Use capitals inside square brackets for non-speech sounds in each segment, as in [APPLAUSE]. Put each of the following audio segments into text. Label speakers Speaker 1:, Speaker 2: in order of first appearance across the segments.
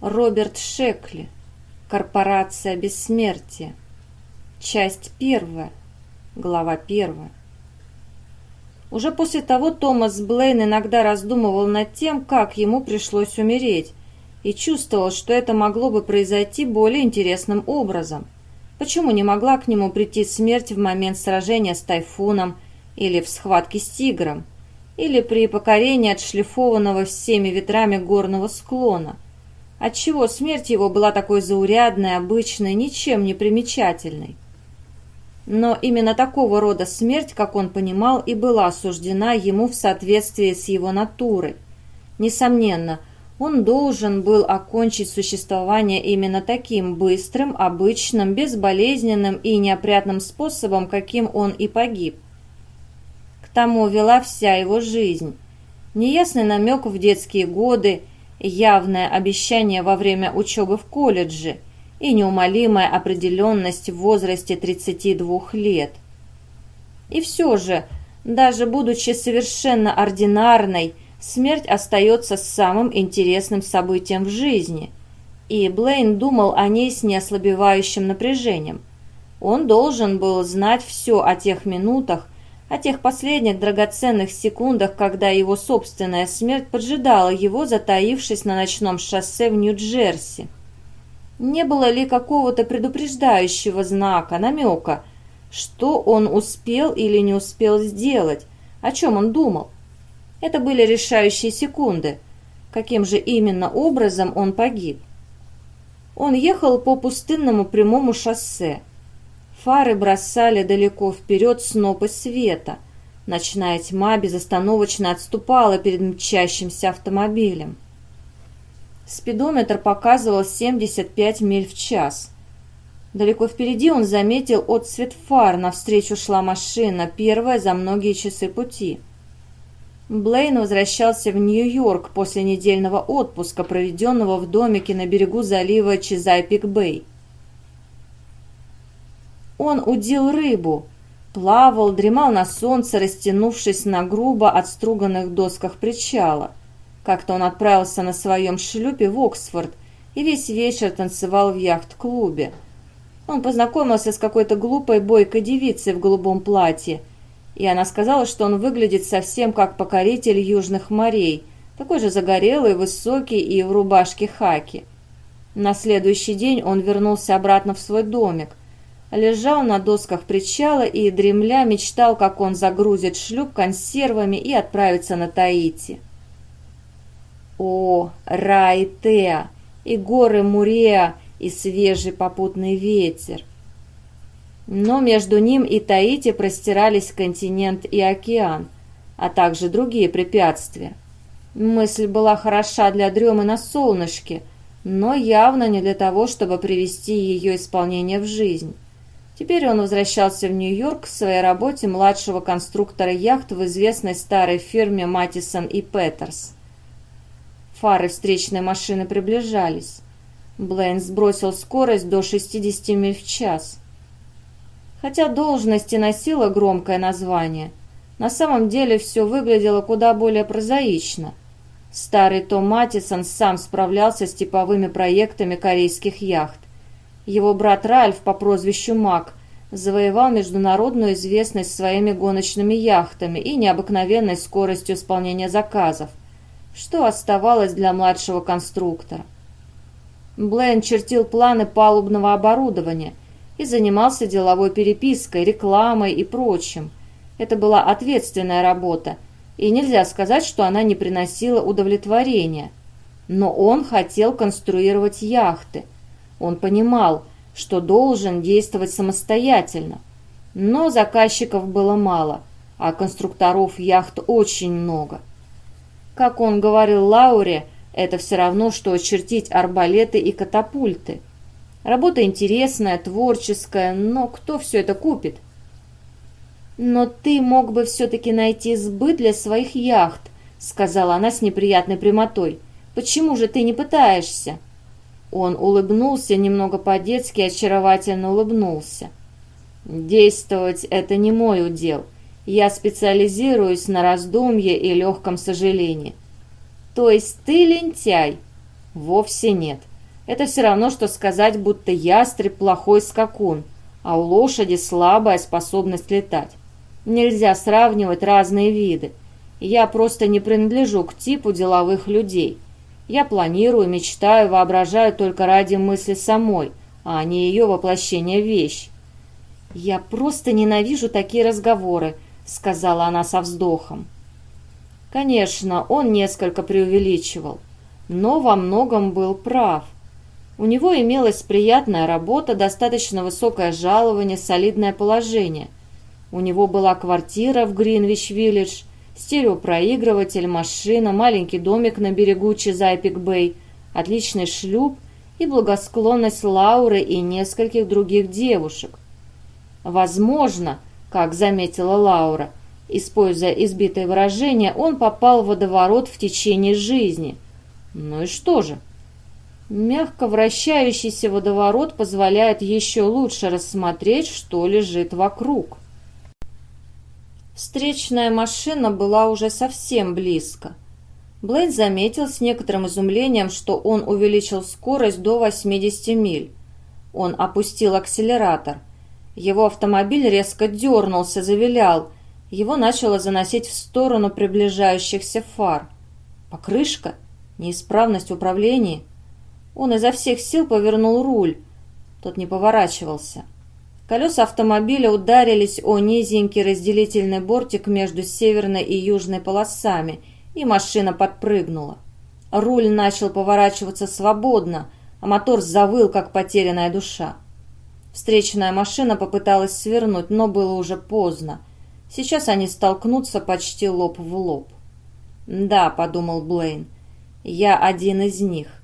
Speaker 1: Роберт Шекли. Корпорация бессмертия. Часть первая. Глава первая. Уже после того Томас Блейн иногда раздумывал над тем, как ему пришлось умереть, и чувствовал, что это могло бы произойти более интересным образом. Почему не могла к нему прийти смерть в момент сражения с тайфуном или в схватке с тигром, или при покорении отшлифованного всеми ветрами горного склона? Отчего смерть его была такой заурядной, обычной, ничем не примечательной? Но именно такого рода смерть, как он понимал, и была осуждена ему в соответствии с его натурой. Несомненно, он должен был окончить существование именно таким быстрым, обычным, безболезненным и неопрятным способом, каким он и погиб. К тому вела вся его жизнь. Неясный намек в детские годы, явное обещание во время учебы в колледже и неумолимая определенность в возрасте 32 лет. И все же, даже будучи совершенно ординарной, смерть остается самым интересным событием в жизни, и Блейн думал о ней с неослабевающим напряжением. Он должен был знать все о тех минутах, о тех последних драгоценных секундах, когда его собственная смерть поджидала его, затаившись на ночном шоссе в Нью-Джерси. Не было ли какого-то предупреждающего знака, намека, что он успел или не успел сделать, о чем он думал? Это были решающие секунды. Каким же именно образом он погиб? Он ехал по пустынному прямому шоссе. Фары бросали далеко вперед снопы света. Ночная тьма безостановочно отступала перед мчащимся автомобилем. Спидометр показывал 75 миль в час. Далеко впереди он заметил отцвет фар, навстречу шла машина, первая за многие часы пути. Блейн возвращался в Нью-Йорк после недельного отпуска, проведенного в домике на берегу залива Чесапик-Бэй. Он удил рыбу, плавал, дремал на солнце, растянувшись на грубо отструганных досках причала. Как-то он отправился на своем шлюпе в Оксфорд и весь вечер танцевал в яхт-клубе. Он познакомился с какой-то глупой бойкой девицей в голубом платье – и она сказала, что он выглядит совсем как покоритель южных морей, такой же загорелый, высокий и в рубашке хаки. На следующий день он вернулся обратно в свой домик, лежал на досках причала и, дремля, мечтал, как он загрузит шлюп консервами и отправится на Таити. О, рай Теа, и горы Муреа, и свежий попутный ветер! Но между ним и Таити простирались континент и океан, а также другие препятствия. Мысль была хороша для дремы на солнышке, но явно не для того, чтобы привести ее исполнение в жизнь. Теперь он возвращался в Нью-Йорк к своей работе младшего конструктора яхт в известной старой фирме Матисон и Петерс. Фары встречной машины приближались. Блейн сбросил скорость до 60 миль в час. Хотя должность и носила громкое название, на самом деле все выглядело куда более прозаично. Старый Том Матисон сам справлялся с типовыми проектами корейских яхт. Его брат Ральф по прозвищу Мак завоевал международную известность своими гоночными яхтами и необыкновенной скоростью исполнения заказов, что оставалось для младшего конструктора. Блейн чертил планы палубного оборудования – и занимался деловой перепиской, рекламой и прочим. Это была ответственная работа, и нельзя сказать, что она не приносила удовлетворения. Но он хотел конструировать яхты. Он понимал, что должен действовать самостоятельно. Но заказчиков было мало, а конструкторов яхт очень много. Как он говорил Лауре, это все равно, что чертить арбалеты и катапульты – Работа интересная, творческая, но кто все это купит? «Но ты мог бы все-таки найти сбыт для своих яхт», — сказала она с неприятной прямотой. «Почему же ты не пытаешься?» Он улыбнулся, немного по-детски очаровательно улыбнулся. «Действовать — это не мой удел. Я специализируюсь на раздумье и легком сожалении». «То есть ты лентяй?» «Вовсе нет. Это все равно, что сказать, будто ястреб плохой скакун, а у лошади слабая способность летать. Нельзя сравнивать разные виды. Я просто не принадлежу к типу деловых людей. Я планирую, мечтаю, воображаю только ради мысли самой, а не ее воплощения в вещь. «Я просто ненавижу такие разговоры», — сказала она со вздохом. Конечно, он несколько преувеличивал, но во многом был прав. У него имелась приятная работа, достаточно высокое жалование, солидное положение. У него была квартира в Гринвич-Виллидж, стереопроигрыватель, машина, маленький домик на берегу Чезайпик-Бэй, отличный шлюп и благосклонность Лауры и нескольких других девушек. Возможно, как заметила Лаура, используя избитое выражение, он попал в водоворот в течение жизни. Ну и что же? Мягко вращающийся водоворот позволяет еще лучше рассмотреть, что лежит вокруг. Встречная машина была уже совсем близко. Блейд заметил с некоторым изумлением, что он увеличил скорость до 80 миль. Он опустил акселератор. Его автомобиль резко дернулся, завилял. Его начало заносить в сторону приближающихся фар. Покрышка? Неисправность в управлении? Он изо всех сил повернул руль. Тот не поворачивался. Колеса автомобиля ударились о низенький разделительный бортик между северной и южной полосами, и машина подпрыгнула. Руль начал поворачиваться свободно, а мотор завыл, как потерянная душа. Встречная машина попыталась свернуть, но было уже поздно. Сейчас они столкнутся почти лоб в лоб. «Да», — подумал Блейн, — «я один из них.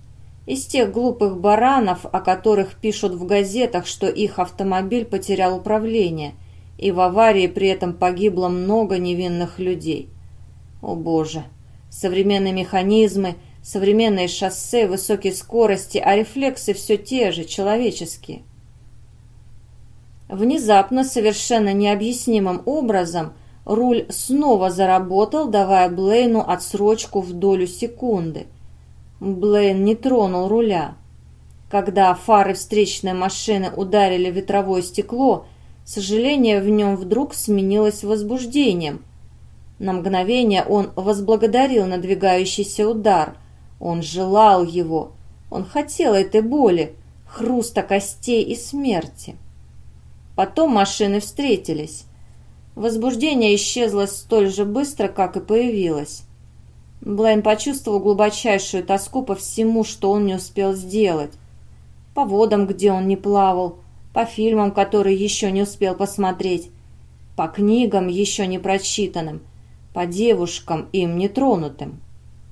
Speaker 1: Из тех глупых баранов, о которых пишут в газетах, что их автомобиль потерял управление, и в аварии при этом погибло много невинных людей. О боже! Современные механизмы, современные шоссе, высокие скорости, а рефлексы все те же, человеческие. Внезапно, совершенно необъяснимым образом, руль снова заработал, давая Блейну отсрочку в долю секунды – Блейн не тронул руля. Когда фары встречной машины ударили ветровое стекло, сожаление в нем вдруг сменилось возбуждением. На мгновение он возблагодарил надвигающийся удар. Он желал его. Он хотел этой боли, хруста костей и смерти. Потом машины встретились. Возбуждение исчезло столь же быстро, как и появилось. Блейн почувствовал глубочайшую тоску по всему, что он не успел сделать. По водам, где он не плавал, по фильмам, которые еще не успел посмотреть, по книгам, еще не прочитанным, по девушкам, им не тронутым.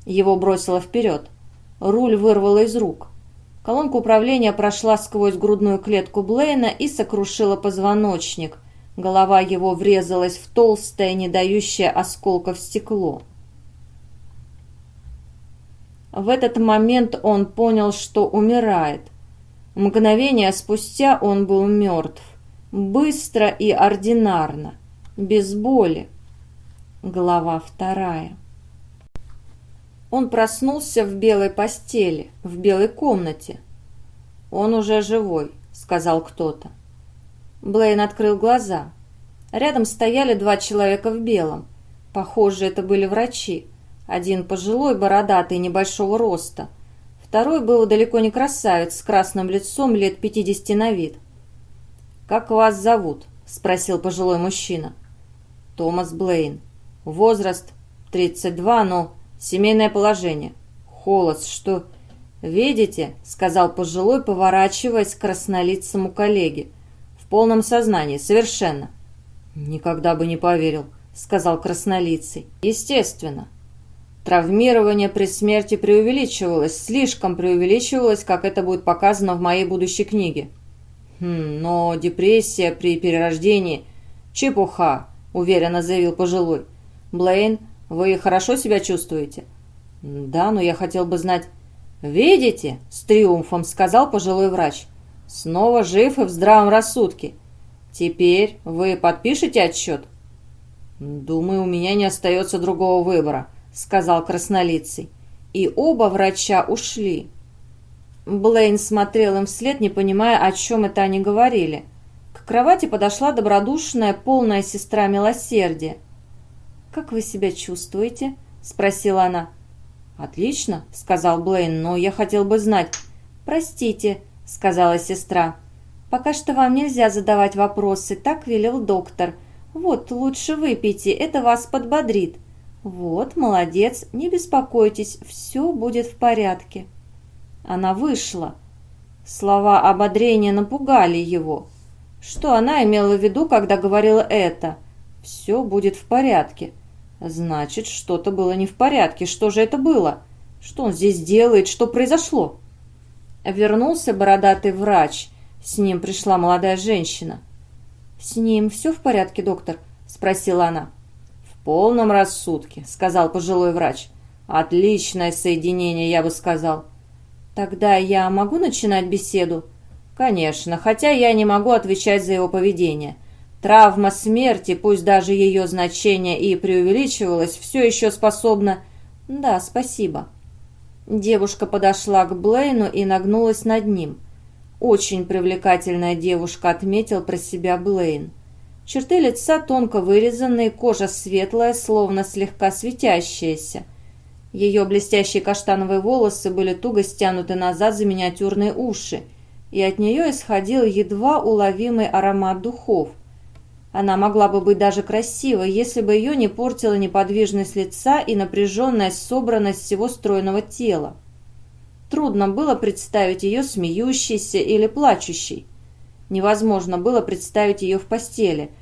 Speaker 1: Его бросило вперед. Руль вырвало из рук. Колонка управления прошла сквозь грудную клетку Блейна и сокрушила позвоночник. Голова его врезалась в толстое, не дающее осколков стекло. В этот момент он понял, что умирает. Мгновение спустя он был мертв. Быстро и ординарно. Без боли. Глава вторая. Он проснулся в белой постели, в белой комнате. «Он уже живой», — сказал кто-то. Блейн открыл глаза. Рядом стояли два человека в белом. Похоже, это были врачи. Один пожилой, бородатый, небольшого роста. Второй был далеко не красавец, с красным лицом, лет пятидесяти на вид. «Как вас зовут?» – спросил пожилой мужчина. «Томас Блейн. Возраст 32, но семейное положение. Холод, что...» «Видите?» – сказал пожилой, поворачиваясь к краснолицому коллеге. «В полном сознании, совершенно». «Никогда бы не поверил», – сказал краснолицый. «Естественно. Травмирование при смерти преувеличивалось, слишком преувеличивалось, как это будет показано в моей будущей книге. Хм, но депрессия при перерождении – чепуха, уверенно заявил пожилой. Блейн, вы хорошо себя чувствуете? Да, но я хотел бы знать... «Видите?» – с триумфом сказал пожилой врач. «Снова жив и в здравом рассудке. Теперь вы подпишете отчет?» «Думаю, у меня не остается другого выбора», сказал краснолицый. И оба врача ушли. Блейн смотрел им вслед, не понимая, о чем это они говорили. К кровати подошла добродушная, полная сестра милосердия. «Как вы себя чувствуете?» – спросила она. «Отлично», – сказал Блейн, – «но я хотел бы знать». «Простите», – сказала сестра. «Пока что вам нельзя задавать вопросы, так велел доктор. Вот, лучше выпейте, это вас подбодрит». «Вот, молодец, не беспокойтесь, все будет в порядке». Она вышла. Слова ободрения напугали его. Что она имела в виду, когда говорила это? «Все будет в порядке». Значит, что-то было не в порядке. Что же это было? Что он здесь делает? Что произошло? Вернулся бородатый врач. С ним пришла молодая женщина. «С ним все в порядке, доктор?» – спросила она. «В полном рассудке», – сказал пожилой врач. «Отличное соединение, я бы сказал». «Тогда я могу начинать беседу?» «Конечно, хотя я не могу отвечать за его поведение. Травма смерти, пусть даже ее значение и преувеличивалось, все еще способна...» «Да, спасибо». Девушка подошла к Блейну и нагнулась над ним. «Очень привлекательная девушка», — отметил про себя Блейн. Черты лица тонко вырезанные, кожа светлая, словно слегка светящаяся. Ее блестящие каштановые волосы были туго стянуты назад за миниатюрные уши, и от нее исходил едва уловимый аромат духов. Она могла бы быть даже красивой, если бы ее не портила неподвижность лица и напряженная собранность всего стройного тела. Трудно было представить ее смеющейся или плачущей. Невозможно было представить ее в постели.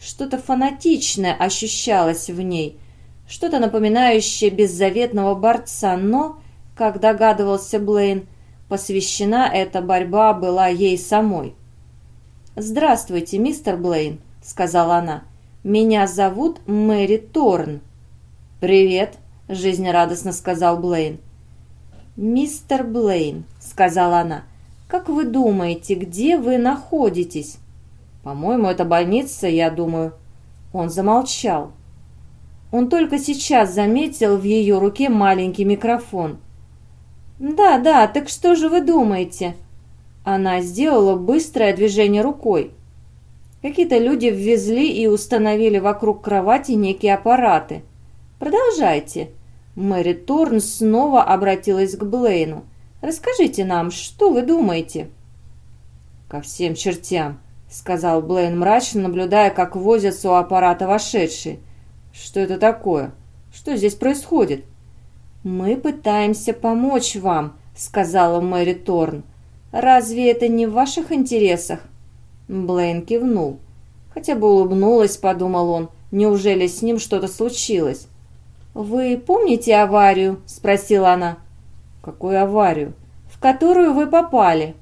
Speaker 1: Что-то фанатичное ощущалось в ней – что-то напоминающее беззаветного борца, но, как догадывался Блейн, посвящена эта борьба была ей самой. «Здравствуйте, мистер Блейн», — сказала она. «Меня зовут Мэри Торн». «Привет», — жизнерадостно сказал Блейн. «Мистер Блейн», — сказала она, — «как вы думаете, где вы находитесь?» «По-моему, это больница, я думаю». Он замолчал. Он только сейчас заметил в ее руке маленький микрофон. «Да, да, так что же вы думаете?» Она сделала быстрое движение рукой. Какие-то люди ввезли и установили вокруг кровати некие аппараты. «Продолжайте». Мэри Торн снова обратилась к Блейну. «Расскажите нам, что вы думаете?» «Ко всем чертям», — сказал Блейн мрачно, наблюдая, как возятся у аппарата вошедшие. «Что это такое? Что здесь происходит?» «Мы пытаемся помочь вам», — сказала Мэри Торн. «Разве это не в ваших интересах?» Блейн кивнул. Хотя бы улыбнулась, подумал он. Неужели с ним что-то случилось? «Вы помните аварию?» — спросила она. «Какую аварию?» «В которую вы попали».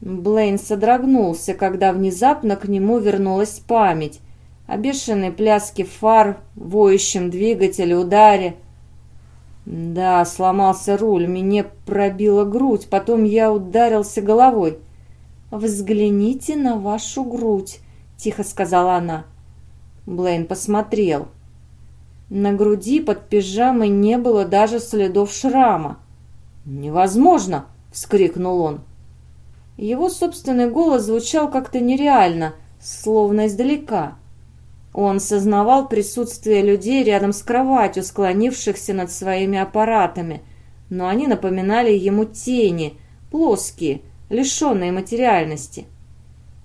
Speaker 1: Блейн содрогнулся, когда внезапно к нему вернулась память о бешеной пляске фар, воющем двигателе, ударе. Да, сломался руль, мне пробила грудь, потом я ударился головой. «Взгляните на вашу грудь», — тихо сказала она. Блейн посмотрел. На груди под пижамой не было даже следов шрама. «Невозможно!» — вскрикнул он. Его собственный голос звучал как-то нереально, словно издалека. Он сознавал присутствие людей рядом с кроватью, склонившихся над своими аппаратами, но они напоминали ему тени, плоские, лишенные материальности.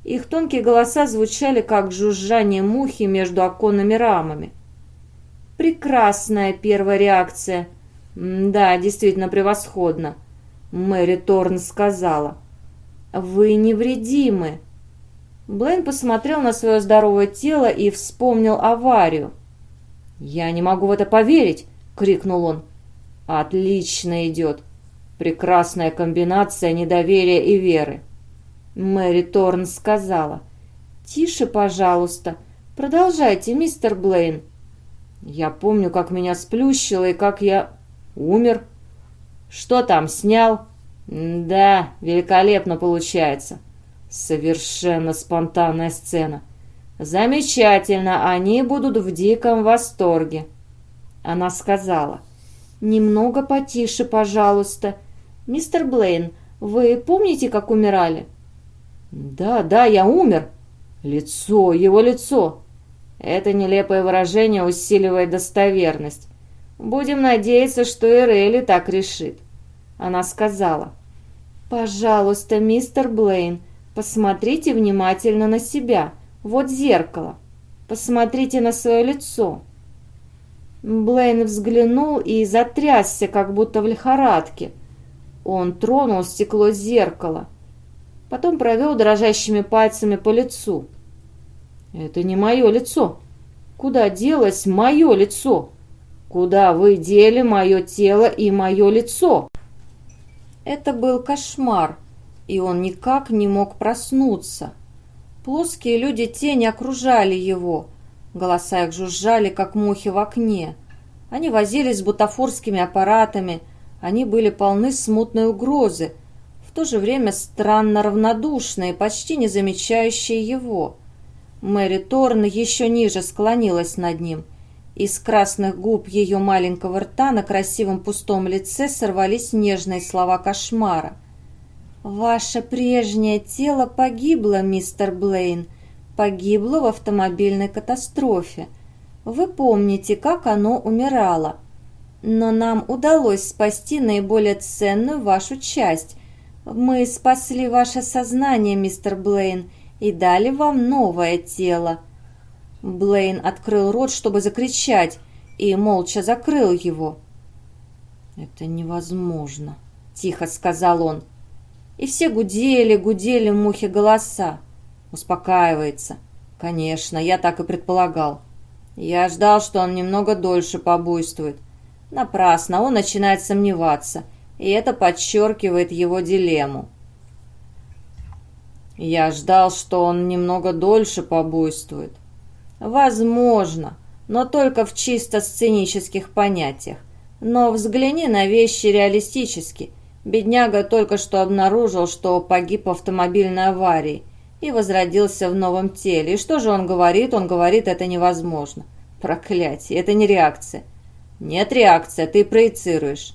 Speaker 1: Их тонкие голоса звучали, как жужжание мухи между оконными рамами. Прекрасная первая реакция. Да, действительно превосходно. Мэри Торн сказала. Вы невредимы. Блейн посмотрел на свое здоровое тело и вспомнил аварию. «Я не могу в это поверить!» — крикнул он. «Отлично идет! Прекрасная комбинация недоверия и веры!» Мэри Торн сказала. «Тише, пожалуйста. Продолжайте, мистер Блейн». «Я помню, как меня сплющило и как я умер». «Что там, снял?» «Да, великолепно получается». Совершенно спонтанная сцена. Замечательно, они будут в диком восторге. Она сказала, немного потише, пожалуйста. «Мистер Блейн, вы помните, как умирали?»
Speaker 2: «Да, да, я умер. Лицо, его лицо. Это нелепое выражение усиливает достоверность. Будем надеяться, что Эрели так решит». Она сказала. «Пожалуйста, мистер Блейн, посмотрите внимательно на себя. Вот зеркало. Посмотрите на свое лицо». Блейн взглянул и затрясся, как будто в лихорадке. Он тронул стекло зеркала. Потом провел дрожащими пальцами по лицу. «Это не мое лицо. Куда делось мое лицо? Куда вы дели мое тело и мое лицо?» Это был кошмар, и он никак не мог проснуться. Плоские люди-тени окружали его. Голоса их жужжали, как мухи в окне. Они возились с бутафорскими аппаратами. Они были полны смутной угрозы, в то же время странно равнодушные, почти не замечающие его. Мэри Торн еще ниже склонилась над ним. Из красных губ ее маленького рта на красивом пустом лице сорвались нежные слова кошмара. «Ваше прежнее тело погибло, мистер Блейн, погибло в автомобильной катастрофе. Вы помните, как оно умирало. Но нам удалось спасти наиболее ценную вашу часть, мы спасли ваше сознание, мистер Блейн, и дали вам новое тело. Блейн открыл рот, чтобы закричать, и молча закрыл его. «Это невозможно», — тихо сказал он. И все гудели, гудели мухи голоса. Успокаивается. Конечно, я так и предполагал. Я ждал, что он немного дольше побуйствует. Напрасно, он начинает сомневаться — и это подчеркивает его дилемму. Я ждал, что он немного дольше побуйствует. Возможно, но только в чисто сценических понятиях. Но взгляни на вещи реалистически. Бедняга только что обнаружил, что погиб в автомобильной аварии и возродился в новом теле. И что же он говорит? Он говорит, это невозможно. Проклятие, это не реакция. Нет реакция, ты проецируешь.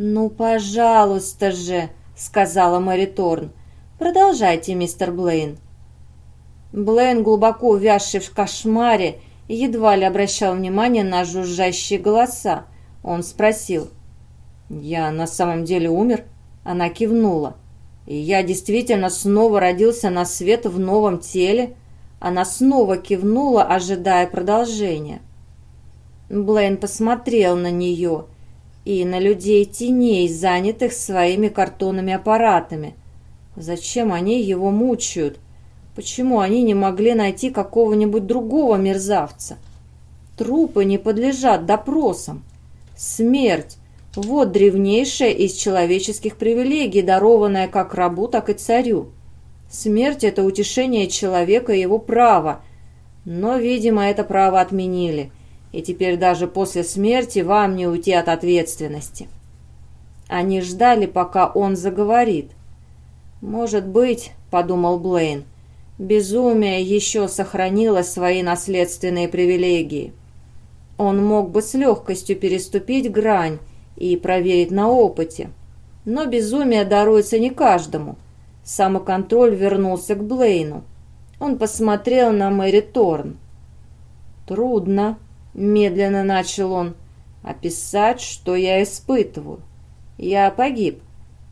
Speaker 2: «Ну, пожалуйста же», — сказала Мэри Торн. «Продолжайте, мистер Блейн». Блейн, глубоко увязший в кошмаре, едва ли обращал внимание на жужжащие голоса. Он спросил. «Я на самом деле умер?» Она кивнула. «И я действительно снова родился на свет в новом теле?» Она снова кивнула, ожидая продолжения. Блейн посмотрел на нее и на людей теней, занятых своими картонными аппаратами. Зачем они его мучают? Почему они не могли найти какого-нибудь другого мерзавца? Трупы не подлежат допросам. Смерть – вот древнейшая из человеческих привилегий, дарованная как рабу, так и царю. Смерть – это утешение человека и его право. Но, видимо, это право отменили – и теперь даже после смерти вам не уйти от ответственности. Они ждали, пока он заговорит. «Может быть», — подумал Блейн, — «безумие еще сохранило свои наследственные привилегии. Он мог бы с легкостью переступить грань и проверить на опыте. Но безумие даруется не каждому. Самоконтроль вернулся к Блейну. Он посмотрел на Мэри Торн. «Трудно», Медленно начал он. Описать, что я испытываю. Я погиб.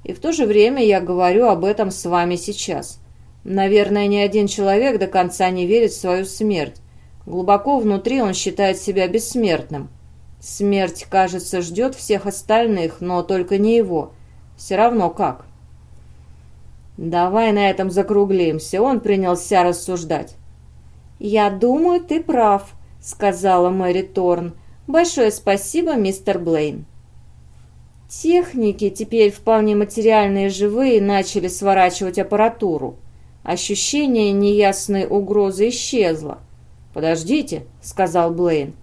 Speaker 2: И в то же время я говорю об этом с вами сейчас. Наверное, ни один человек до конца не верит в свою смерть. Глубоко внутри он считает себя бессмертным. Смерть, кажется, ждет всех остальных, но только не его. Все равно как. Давай на этом закруглимся. Он принялся рассуждать. «Я думаю, ты прав», сказала Мэри Торн. «Большое спасибо, мистер Блейн». Техники, теперь вполне материальные и живые, начали сворачивать аппаратуру. Ощущение неясной угрозы исчезло. «Подождите», — сказал Блейн.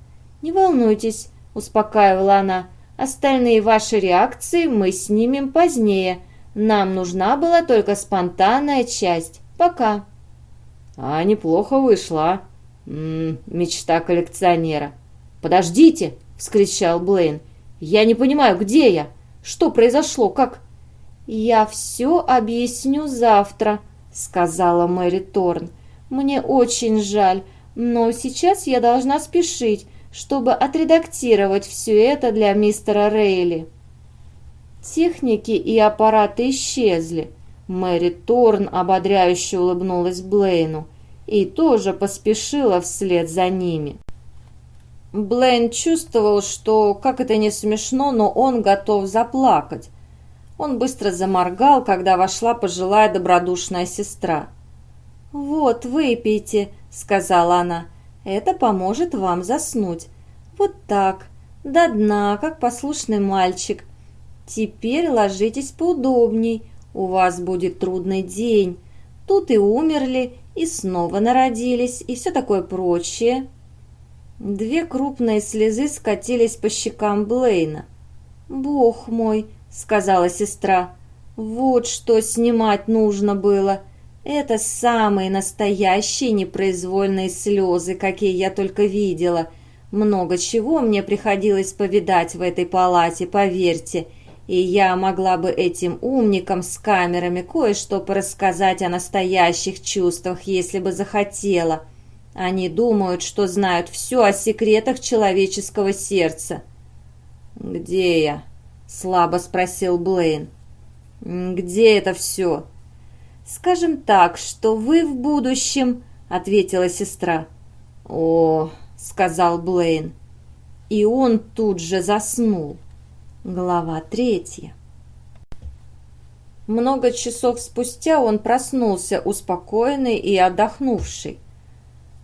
Speaker 2: «Не волнуйтесь», — успокаивала она. «Остальные ваши реакции мы снимем позднее. Нам нужна была только спонтанная часть. Пока». «А неплохо вышла», М мечта коллекционера. «Подождите!» — вскричал Блейн. «Я не понимаю, где я? Что произошло? Как?»
Speaker 1: «Я все объясню завтра», — сказала Мэри Торн. «Мне очень жаль, но сейчас я должна спешить, чтобы отредактировать все это для мистера Рейли». Техники и аппараты исчезли. Мэри Торн ободряюще улыбнулась Блейну и тоже поспешила вслед за ними. Блейн чувствовал, что, как это не смешно, но он готов заплакать. Он быстро заморгал, когда вошла пожилая добродушная сестра. «Вот, выпейте», — сказала она. «Это поможет вам заснуть. Вот так, до дна, как послушный мальчик. Теперь ложитесь поудобней, у вас будет трудный день. Тут и умерли, и снова народились, и все такое прочее». Две крупные слезы скатились по щекам Блейна. «Бог мой!» — сказала сестра. «Вот что снимать нужно было. Это самые настоящие непроизвольные слезы, какие я только видела. Много чего мне приходилось повидать в этой палате, поверьте. И я могла бы этим умникам с камерами кое-что порассказать о настоящих чувствах, если бы захотела. Они думают, что знают все о секретах человеческого сердца. «Где я?» — слабо спросил Блейн. «Где это все?» «Скажем так, что вы в будущем», — ответила сестра. «О», — сказал Блейн. И он тут же заснул. Глава третья. Много часов спустя он проснулся, успокоенный и отдохнувший.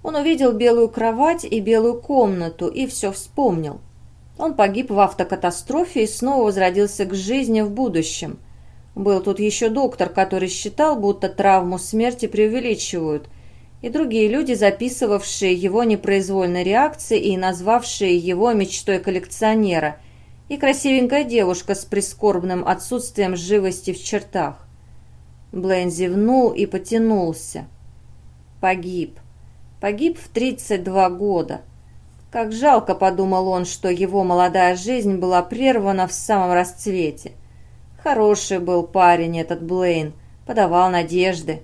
Speaker 1: Он увидел белую кровать и белую комнату и все вспомнил. Он погиб в автокатастрофе и снова возродился к жизни в будущем. Был тут еще доктор, который считал, будто травму смерти преувеличивают, и другие люди, записывавшие его непроизвольные реакции и назвавшие его мечтой коллекционера – и красивенькая девушка с прискорбным отсутствием живости в чертах. Блейн зевнул и потянулся. Погиб. Погиб в 32 года. Как жалко, подумал он, что его молодая жизнь была прервана в самом расцвете. Хороший был парень этот Блейн, подавал надежды.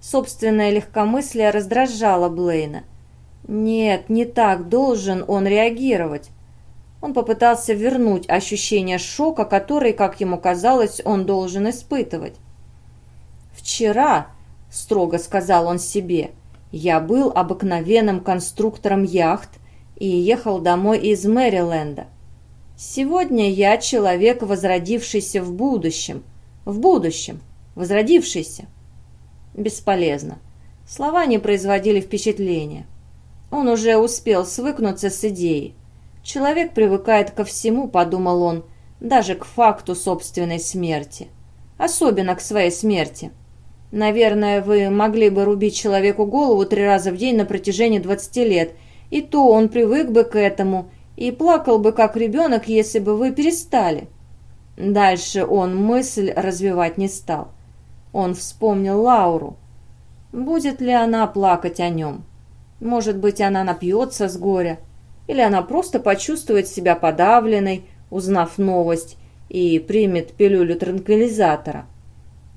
Speaker 1: Собственное легкомыслие раздражало Блейна. Нет, не так должен он реагировать. Он попытался вернуть ощущение шока, который, как ему казалось, он должен испытывать. «Вчера», — строго сказал он себе, — «я был обыкновенным конструктором яхт и ехал домой из Мэриленда. Сегодня я человек, возродившийся в будущем. В будущем. Возродившийся». Бесполезно. Слова не производили впечатления. Он уже успел свыкнуться с идеей. Человек привыкает ко всему, подумал он, даже к факту собственной смерти. Особенно к своей смерти. Наверное, вы могли бы рубить человеку голову три раза в день на протяжении 20 лет, и то он привык бы к этому и плакал бы как ребенок, если бы вы перестали. Дальше он мысль развивать не стал. Он вспомнил Лауру. Будет ли она плакать о нем? Может быть, она напьется с горя, или она просто почувствует себя подавленной, узнав новость, и примет пилюлю транквилизатора.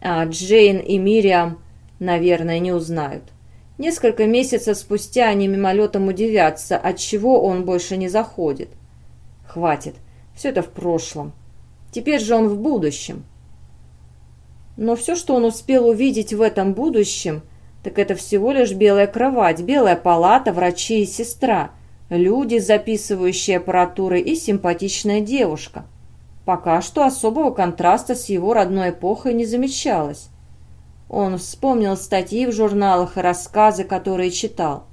Speaker 1: А Джейн и Мириам, наверное, не узнают. Несколько месяцев спустя они мимолетом удивятся, от чего он больше не заходит. Хватит, все это в прошлом. Теперь же он в будущем. Но все, что он успел увидеть в этом будущем, так это всего лишь белая кровать, белая палата, врачи и сестра – люди, записывающие аппаратуры и симпатичная девушка. Пока что особого контраста с его родной эпохой не замечалось. Он вспомнил статьи в журналах и рассказы, которые читал.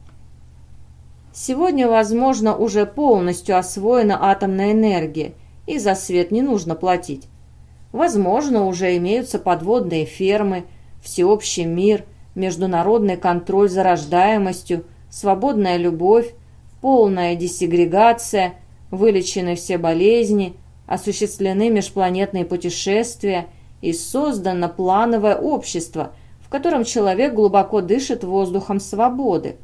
Speaker 1: Сегодня, возможно, уже полностью освоена атомная энергия, и за свет не нужно платить. Возможно, уже имеются подводные фермы, всеобщий мир, международный контроль за рождаемостью, свободная любовь, полная десегрегация, вылечены все болезни, осуществлены межпланетные путешествия и создано плановое общество, в котором человек глубоко дышит воздухом свободы.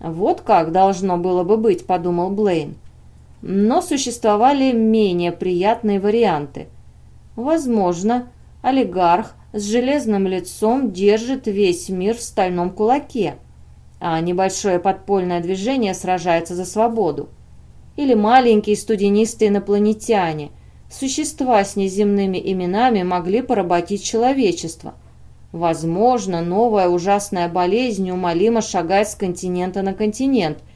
Speaker 1: Вот как должно было бы быть, подумал Блейн. Но существовали менее приятные варианты. Возможно, олигарх с железным лицом держит весь мир в стальном кулаке, а небольшое подпольное движение сражается за свободу. Или маленькие студенистые инопланетяне, существа с неземными именами могли поработить человечество. Возможно, новая ужасная болезнь неумолимо шагает с континента на континент –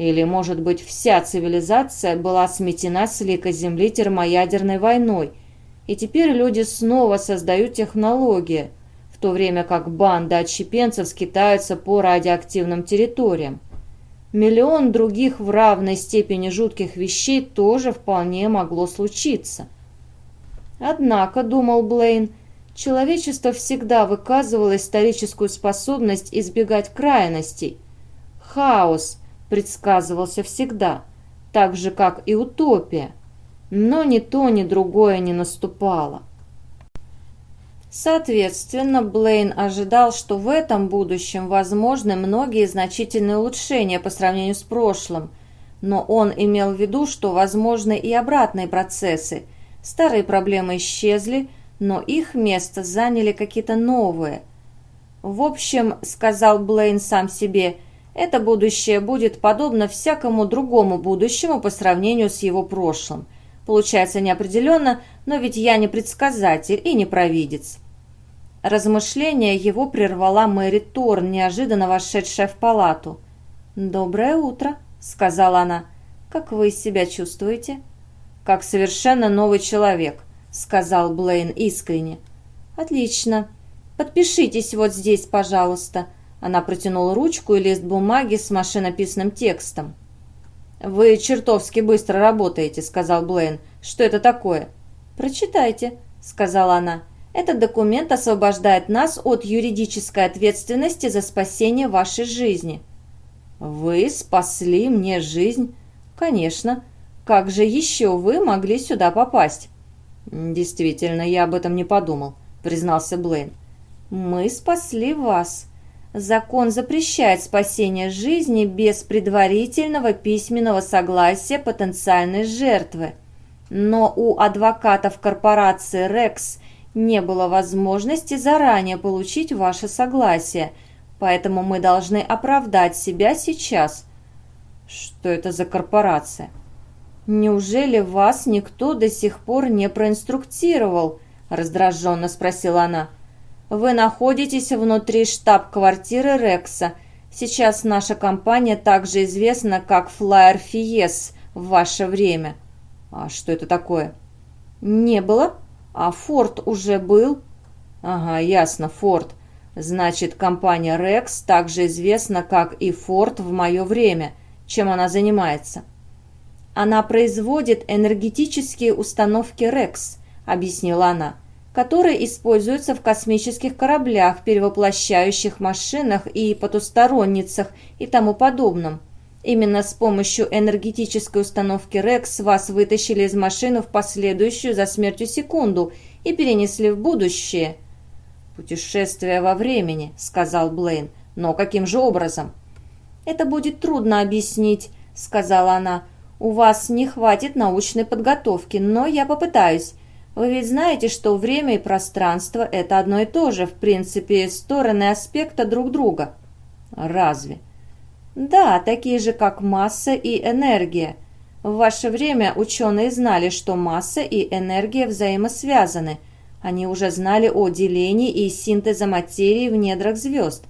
Speaker 1: или, может быть, вся цивилизация была сметена с лика Земли термоядерной войной, и теперь люди снова создают технологии, в то время как банда отщепенцев скитаются по радиоактивным территориям. Миллион других в равной степени жутких вещей тоже вполне могло случиться. Однако, думал Блейн, человечество всегда выказывало историческую способность избегать крайностей. Хаос – предсказывался всегда, так же, как и утопия. Но ни то, ни другое не наступало. Соответственно, Блейн ожидал, что в этом будущем возможны многие значительные улучшения по сравнению с прошлым, но он имел в виду, что возможны и обратные процессы. Старые проблемы исчезли, но их место заняли какие-то новые. В общем, сказал Блейн сам себе – это будущее будет подобно всякому другому будущему по сравнению с его прошлым. Получается неопределенно, но ведь я не предсказатель и не провидец. Размышление его прервала Мэри Торн, неожиданно вошедшая в палату. «Доброе утро», — сказала она. «Как вы себя чувствуете?» «Как совершенно новый человек», — сказал Блейн искренне. «Отлично. Подпишитесь вот здесь, пожалуйста», — она протянула ручку и лист бумаги с машинописным текстом. «Вы чертовски быстро работаете», — сказал Блейн. «Что это такое?» «Прочитайте», — сказала она. «Этот документ освобождает нас от юридической ответственности за спасение вашей жизни». «Вы спасли мне жизнь?» «Конечно. Как же еще вы могли сюда попасть?» «Действительно, я об этом не подумал», — признался Блейн. «Мы спасли вас», Закон запрещает спасение жизни без предварительного письменного согласия потенциальной жертвы. Но у адвокатов корпорации «Рекс» не было возможности заранее получить ваше согласие, поэтому мы должны оправдать себя сейчас. Что это за корпорация? Неужели вас никто до сих пор не проинструктировал? Раздраженно спросила она. Вы находитесь внутри штаб-квартиры Рекса. Сейчас наша компания также известна как Flyer Fies в ваше время. А что это такое? Не было. А Форд уже был. Ага, ясно, Форд. Значит, компания Рекс также известна как и Форд в мое время. Чем она занимается? Она производит энергетические установки Рекс, объяснила она которые используются в космических кораблях, перевоплощающих машинах и потусторонницах и тому подобном. Именно с помощью энергетической установки Рекс вас вытащили из машины в последующую за смертью секунду и перенесли в будущее. «Путешествие во времени», — сказал Блейн. «Но каким же образом?» «Это будет трудно объяснить», — сказала она. «У вас не хватит научной подготовки, но я попытаюсь. Вы ведь знаете, что время и пространство – это одно и то же, в принципе, стороны аспекта друг друга. Разве? Да, такие же, как масса и энергия. В ваше время ученые знали, что масса и энергия взаимосвязаны. Они уже знали о делении и синтезе материи в недрах звезд.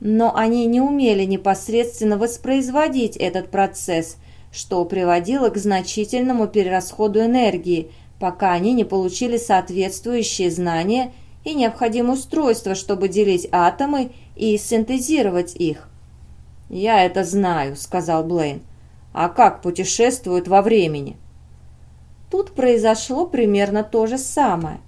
Speaker 1: Но они не умели непосредственно воспроизводить этот процесс, что приводило к значительному перерасходу энергии – пока они не получили соответствующие знания и необходимое устройство, чтобы делить атомы и синтезировать их. «Я это знаю», — сказал Блейн. «А как путешествуют во времени?» Тут произошло примерно то же самое.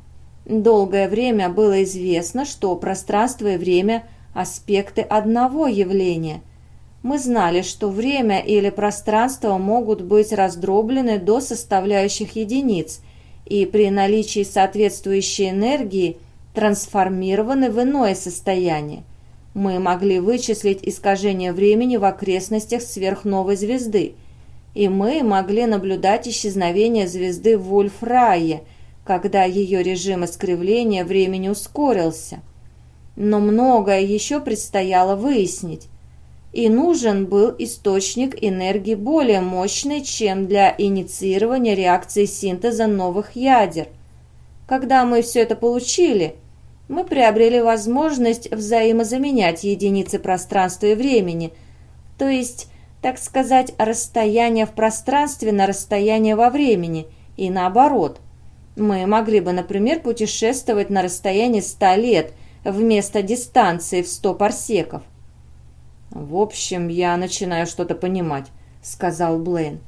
Speaker 1: Долгое время было известно, что пространство и время – аспекты одного явления. Мы знали, что время или пространство могут быть раздроблены до составляющих единиц – и при наличии соответствующей энергии трансформированы в иное состояние. Мы могли вычислить искажение времени в окрестностях сверхновой звезды, и мы могли наблюдать исчезновение звезды Вольфрайе, когда ее режим искривления времени ускорился. Но многое еще предстояло выяснить. И нужен был источник энергии более мощный, чем для инициирования реакции синтеза новых ядер. Когда мы все это получили, мы приобрели возможность взаимозаменять единицы пространства и времени, то есть, так сказать, расстояние в пространстве на расстояние во времени, и наоборот. Мы могли бы, например, путешествовать на расстоянии 100 лет вместо дистанции в 100 парсеков. «В общем, я начинаю что-то понимать», — сказал Блейн.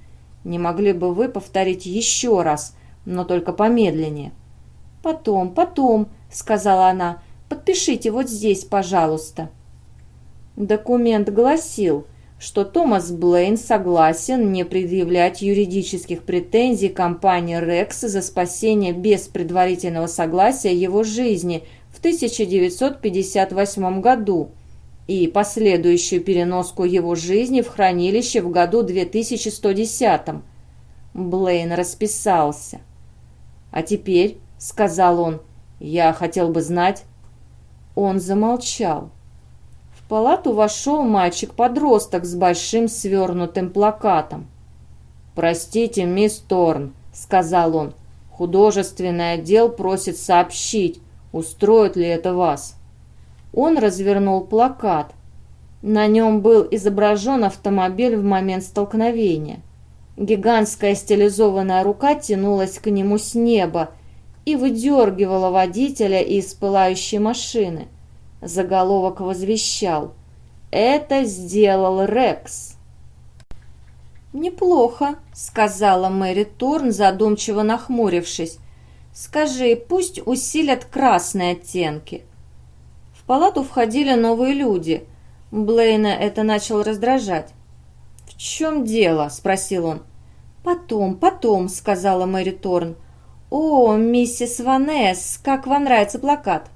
Speaker 1: «Не могли бы вы повторить еще раз, но только помедленнее?» «Потом, потом», — сказала она, — «подпишите вот здесь, пожалуйста». Документ гласил, что Томас Блейн согласен не предъявлять юридических претензий компании «Рекс» за спасение без предварительного согласия его жизни в 1958 году и последующую переноску его жизни в хранилище в году 2110. Блейн расписался. «А теперь», — сказал он, — «я хотел бы знать...» Он замолчал палату вошел мальчик-подросток с большим свернутым плакатом. «Простите, мисс Торн», — сказал он, — «художественный отдел просит сообщить, устроит ли это вас». Он развернул плакат. На нем был изображен автомобиль в момент столкновения. Гигантская стилизованная рука тянулась к нему с неба и выдергивала водителя из пылающей машины. Заголовок возвещал «Это сделал Рекс». «Неплохо», — сказала Мэри Торн, задумчиво нахмурившись. «Скажи, пусть усилят красные оттенки». В палату входили новые люди. Блейна это начал раздражать. «В чем дело?» — спросил он. «Потом, потом», — сказала Мэри Торн. «О, миссис Ванесс, как вам нравится плакат?»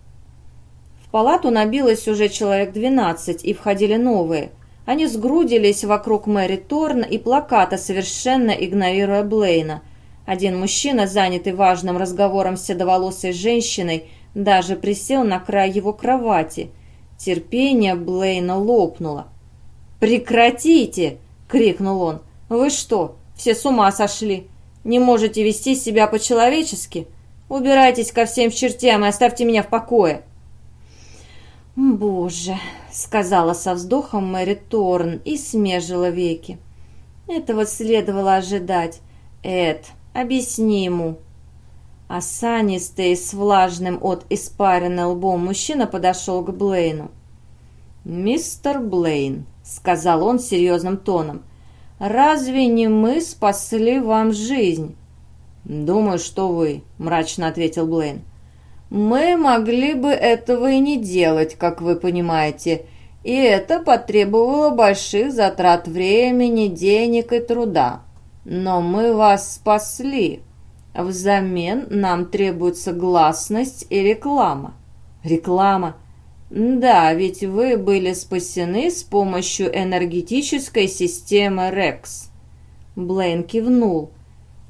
Speaker 1: палату набилось уже человек двенадцать, и входили новые. Они сгрудились вокруг Мэри Торн и плаката, совершенно игнорируя Блейна. Один мужчина, занятый важным разговором с седоволосой женщиной, даже присел на край его кровати. Терпение Блейна лопнуло. «Прекратите!» — крикнул он. «Вы что, все с ума сошли? Не можете вести себя по-человечески? Убирайтесь ко всем чертям и оставьте меня в покое!» «Боже!» — сказала со вздохом Мэри Торн и смежила веки. «Этого следовало ожидать. Эд, объясни ему». Осанистый, с влажным от испарины лбом мужчина подошел к Блейну. «Мистер Блейн», — сказал он серьезным тоном, — «разве не мы спасли вам жизнь?» «Думаю, что вы», — мрачно ответил Блейн. Мы могли бы этого и не делать, как вы понимаете, и это потребовало больших затрат времени, денег и труда. Но мы вас спасли. Взамен нам требуется гласность и реклама. Реклама. Да, ведь вы были спасены с помощью энергетической системы Рекс. Блейн кивнул.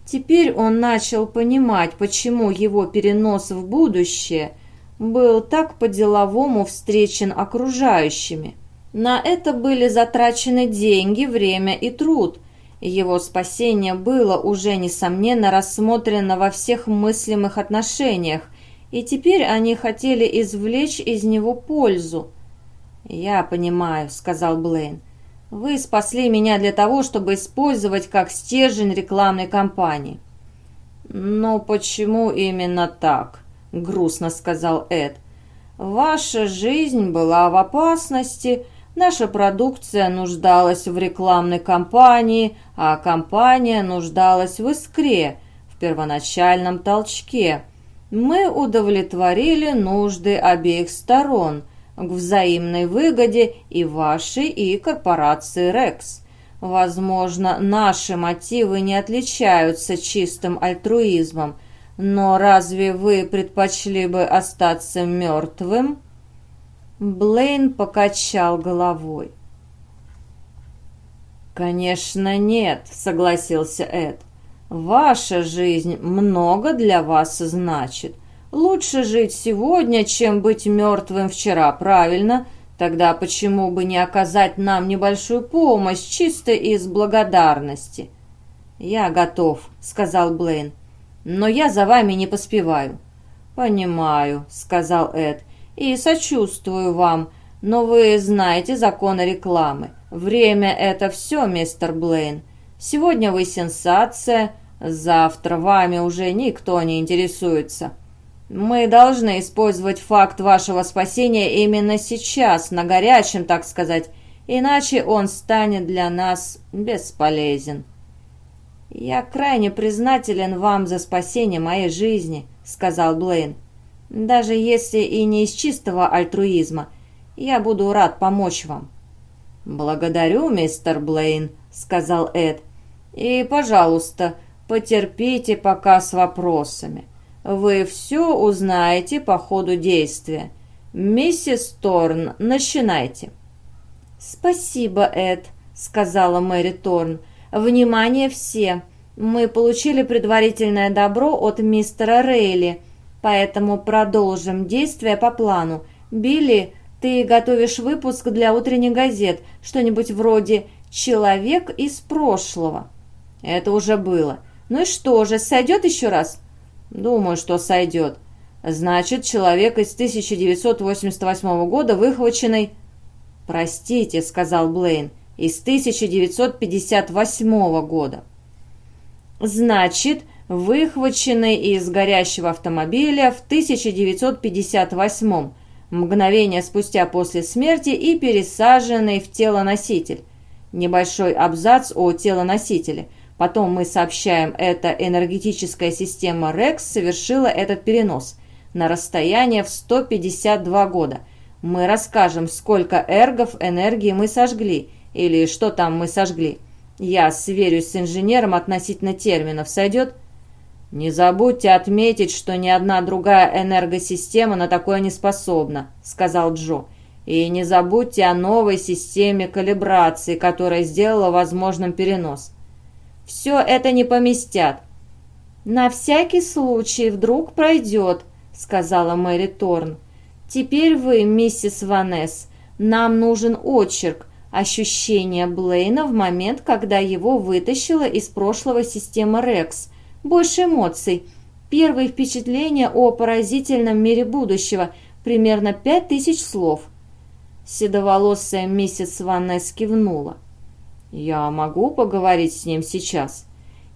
Speaker 1: Теперь он начал понимать, почему его перенос в будущее был так по-деловому встречен окружающими. На это были затрачены деньги, время и труд. Его спасение было уже, несомненно, рассмотрено во всех мыслимых отношениях, и теперь они хотели извлечь из него пользу. «Я понимаю», — сказал Блейн. Вы спасли меня для того, чтобы использовать как стержень рекламной кампании». «Но почему именно так?» — грустно сказал Эд. «Ваша жизнь была в опасности, наша продукция нуждалась в рекламной кампании, а компания нуждалась в искре, в первоначальном толчке. Мы удовлетворили нужды обеих сторон, к взаимной выгоде и вашей, и корпорации «Рекс». Возможно, наши мотивы не отличаются чистым альтруизмом, но разве вы предпочли бы остаться мертвым?» Блейн покачал головой. «Конечно нет», — согласился Эд.
Speaker 2: Ваша жизнь много для вас значит. Лучше жить сегодня, чем быть мертвым вчера, правильно? Тогда почему бы не оказать нам небольшую помощь чисто из благодарности?» «Я готов», — сказал Блейн. «Но я за вами не поспеваю». «Понимаю», — сказал Эд, — «и сочувствую вам, но вы знаете законы рекламы. Время — это все, мистер Блейн. Сегодня вы сенсация, завтра вами уже никто не интересуется. Мы должны использовать факт вашего спасения именно сейчас, на горячем, так сказать, иначе он станет для нас бесполезен». «Я крайне признателен вам за спасение моей жизни», — сказал Блейн. «Даже если и не из чистого альтруизма, я буду рад помочь вам». «Благодарю, мистер Блейн», — сказал Эд. «И, пожалуйста, потерпите пока с вопросами. Вы все узнаете по ходу действия. Миссис Торн, начинайте».
Speaker 1: «Спасибо, Эд», — сказала Мэри Торн. «Внимание все! Мы получили предварительное добро от мистера Рейли, поэтому продолжим действия по плану. Билли, ты готовишь выпуск для утренних газет, что-нибудь вроде «Человек из прошлого».
Speaker 2: Это уже было.
Speaker 1: Ну и что же, сойдет еще раз?
Speaker 2: Думаю, что сойдет. Значит, человек из 1988 года, выхваченный... «Простите», — сказал Блейн, из 1958 года.
Speaker 1: Значит, выхваченный из горящего автомобиля в 1958 мгновение спустя после смерти и пересаженный в телоноситель. Небольшой абзац о телоносителе. Потом мы сообщаем, эта энергетическая система Рекс совершила этот перенос на расстояние в 152 года. Мы расскажем, сколько эргов энергии мы сожгли – или что там мы сожгли? Я сверюсь с инженером относительно терминов. Сойдет?
Speaker 2: Не забудьте отметить, что ни одна другая энергосистема на такое не способна, сказал Джо. И не забудьте о новой системе калибрации, которая сделала возможным перенос. Все это не поместят.
Speaker 1: На всякий случай вдруг пройдет, сказала Мэри Торн. Теперь вы, миссис Ванесс, нам нужен очерк, Ощущение Блейна в момент, когда его вытащила из прошлого системы Рекс. Больше эмоций. Первые впечатления о поразительном мире будущего. Примерно пять тысяч слов. Седоволосая миссис Ваннес кивнула.
Speaker 2: «Я могу поговорить с ним сейчас?»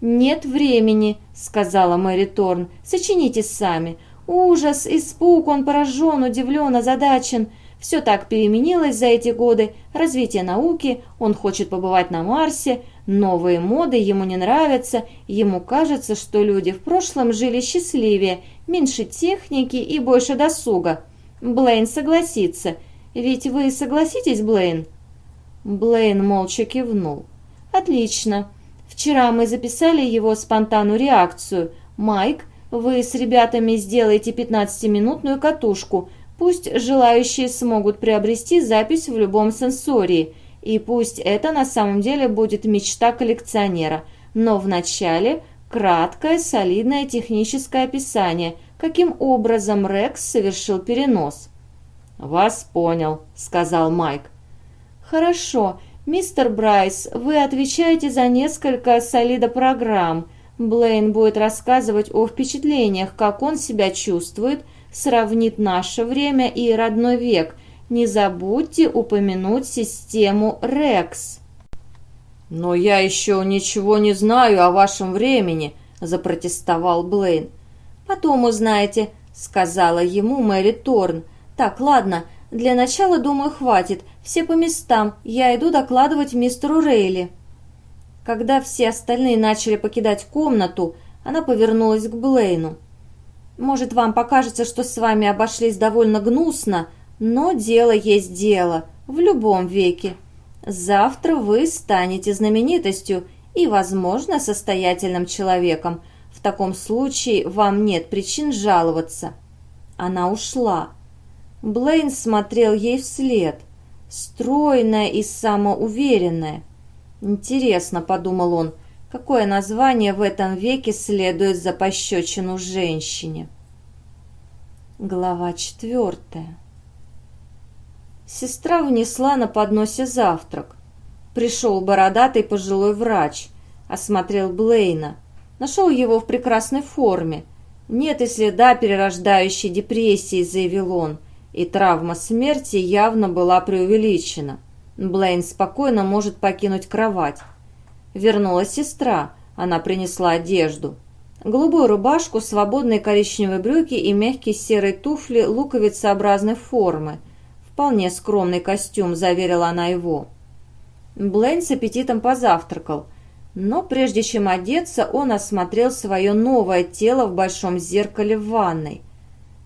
Speaker 1: «Нет времени», — сказала Мэри Торн. «Сочините сами. Ужас, испуг, он поражен, удивлен, озадачен. Все так переменилось за эти годы. Развитие науки, он хочет побывать на Марсе, новые моды ему не нравятся, ему кажется, что люди в прошлом жили счастливее, меньше техники и больше досуга. Блейн согласится. Ведь вы согласитесь, Блейн? Блейн молча кивнул. Отлично. Вчера мы записали его спонтанную реакцию. Майк, вы с ребятами сделаете 15-минутную катушку – Пусть желающие смогут приобрести запись в любом сенсории, и пусть это на самом деле будет мечта коллекционера, но вначале краткое, солидное техническое описание, каким образом Рекс совершил перенос.
Speaker 2: «Вас понял», — сказал Майк.
Speaker 1: «Хорошо. Мистер Брайс, вы отвечаете за несколько солидопрограмм. Блейн будет рассказывать о впечатлениях, как он себя чувствует, сравнит наше время и родной век. Не забудьте упомянуть систему Рекс.
Speaker 2: «Но я еще ничего не знаю о вашем времени», – запротестовал Блейн.
Speaker 1: «Потом узнаете», – сказала ему Мэри Торн. «Так, ладно, для начала, думаю, хватит. Все по местам. Я иду докладывать мистеру Рейли». Когда все остальные начали покидать комнату, она повернулась к Блейну. Может, вам покажется, что с вами обошлись довольно гнусно, но дело есть дело, в любом веке. Завтра вы станете знаменитостью и, возможно, состоятельным человеком. В таком случае вам нет причин жаловаться». Она ушла. Блейн смотрел ей вслед, стройная и самоуверенная. «Интересно», — подумал он, — Какое название в этом веке следует за пощечину женщине? Глава четвертая. Сестра внесла на подносе завтрак. Пришел бородатый пожилой врач, осмотрел Блейна. Нашел его в прекрасной форме. Нет и следа перерождающей депрессии, заявил он, и травма смерти явно была преувеличена. Блейн спокойно может покинуть кровать. Вернулась сестра, она принесла одежду. Голубую рубашку, свободные коричневые брюки и мягкие серые туфли луковицеобразной формы – «Вполне скромный костюм», — заверила она его. Блейн с аппетитом позавтракал, но прежде чем одеться, он осмотрел свое новое тело в большом зеркале в ванной.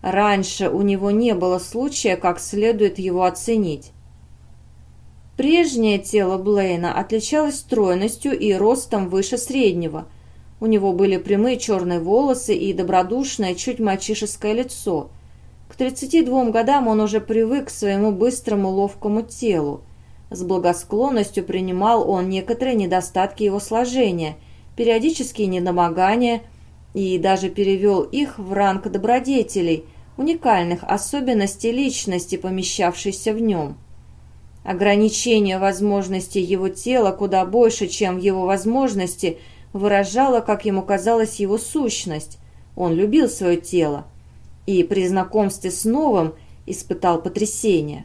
Speaker 1: Раньше у него не было случая, как следует его оценить. Прежнее тело Блейна отличалось стройностью и ростом выше среднего. У него были прямые черные волосы и добродушное, чуть мальчишеское лицо – 32 годам он уже привык к своему быстрому ловкому телу. С благосклонностью принимал он некоторые недостатки его сложения, периодические недомогания и даже перевел их в ранг добродетелей, уникальных особенностей личности, помещавшейся в нем. Ограничение возможностей его тела куда больше, чем его возможности, выражало, как ему казалось, его сущность. Он любил свое тело и при знакомстве с новым испытал потрясение.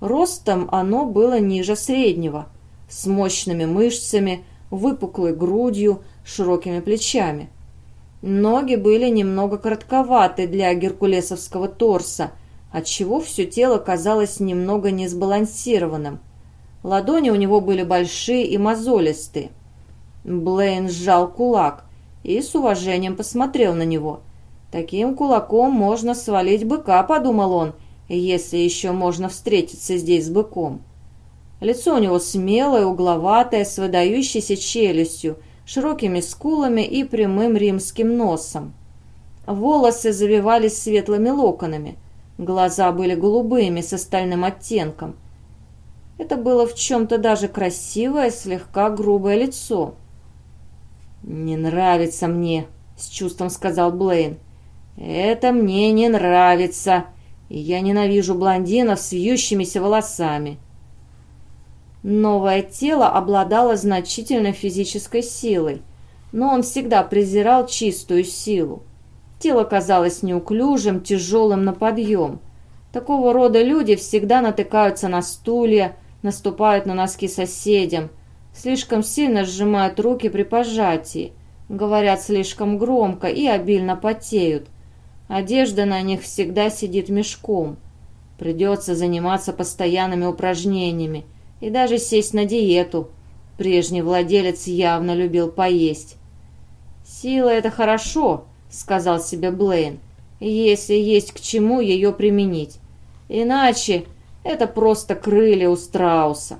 Speaker 1: Ростом оно было ниже среднего, с мощными мышцами, выпуклой грудью, широкими плечами. Ноги были немного коротковаты для геркулесовского торса, отчего все тело казалось немного несбалансированным. Ладони у него были большие и мозолистые. Блейн сжал кулак и с уважением посмотрел на него – Таким кулаком можно свалить быка, подумал он, если еще можно встретиться здесь с быком. Лицо у него смелое, угловатое, с выдающейся челюстью, широкими скулами и прямым римским носом. Волосы завивались светлыми локонами, глаза были голубыми с остальным оттенком. Это было в чем-то даже красивое, слегка грубое лицо. «Не нравится мне», — с чувством сказал Блейн. «Это мне не нравится, и я ненавижу блондинов с вьющимися волосами». Новое тело обладало значительной физической силой, но он всегда презирал чистую силу. Тело казалось неуклюжим, тяжелым на подъем. Такого рода люди всегда натыкаются на стулья, наступают на носки соседям, слишком сильно сжимают руки при пожатии, говорят слишком громко и обильно потеют – Одежда на них всегда сидит мешком. Придется заниматься постоянными упражнениями и даже сесть на диету. Прежний владелец явно любил поесть. «Сила — это хорошо», — сказал себе Блейн, «если есть к чему ее применить. Иначе это просто крылья у страуса».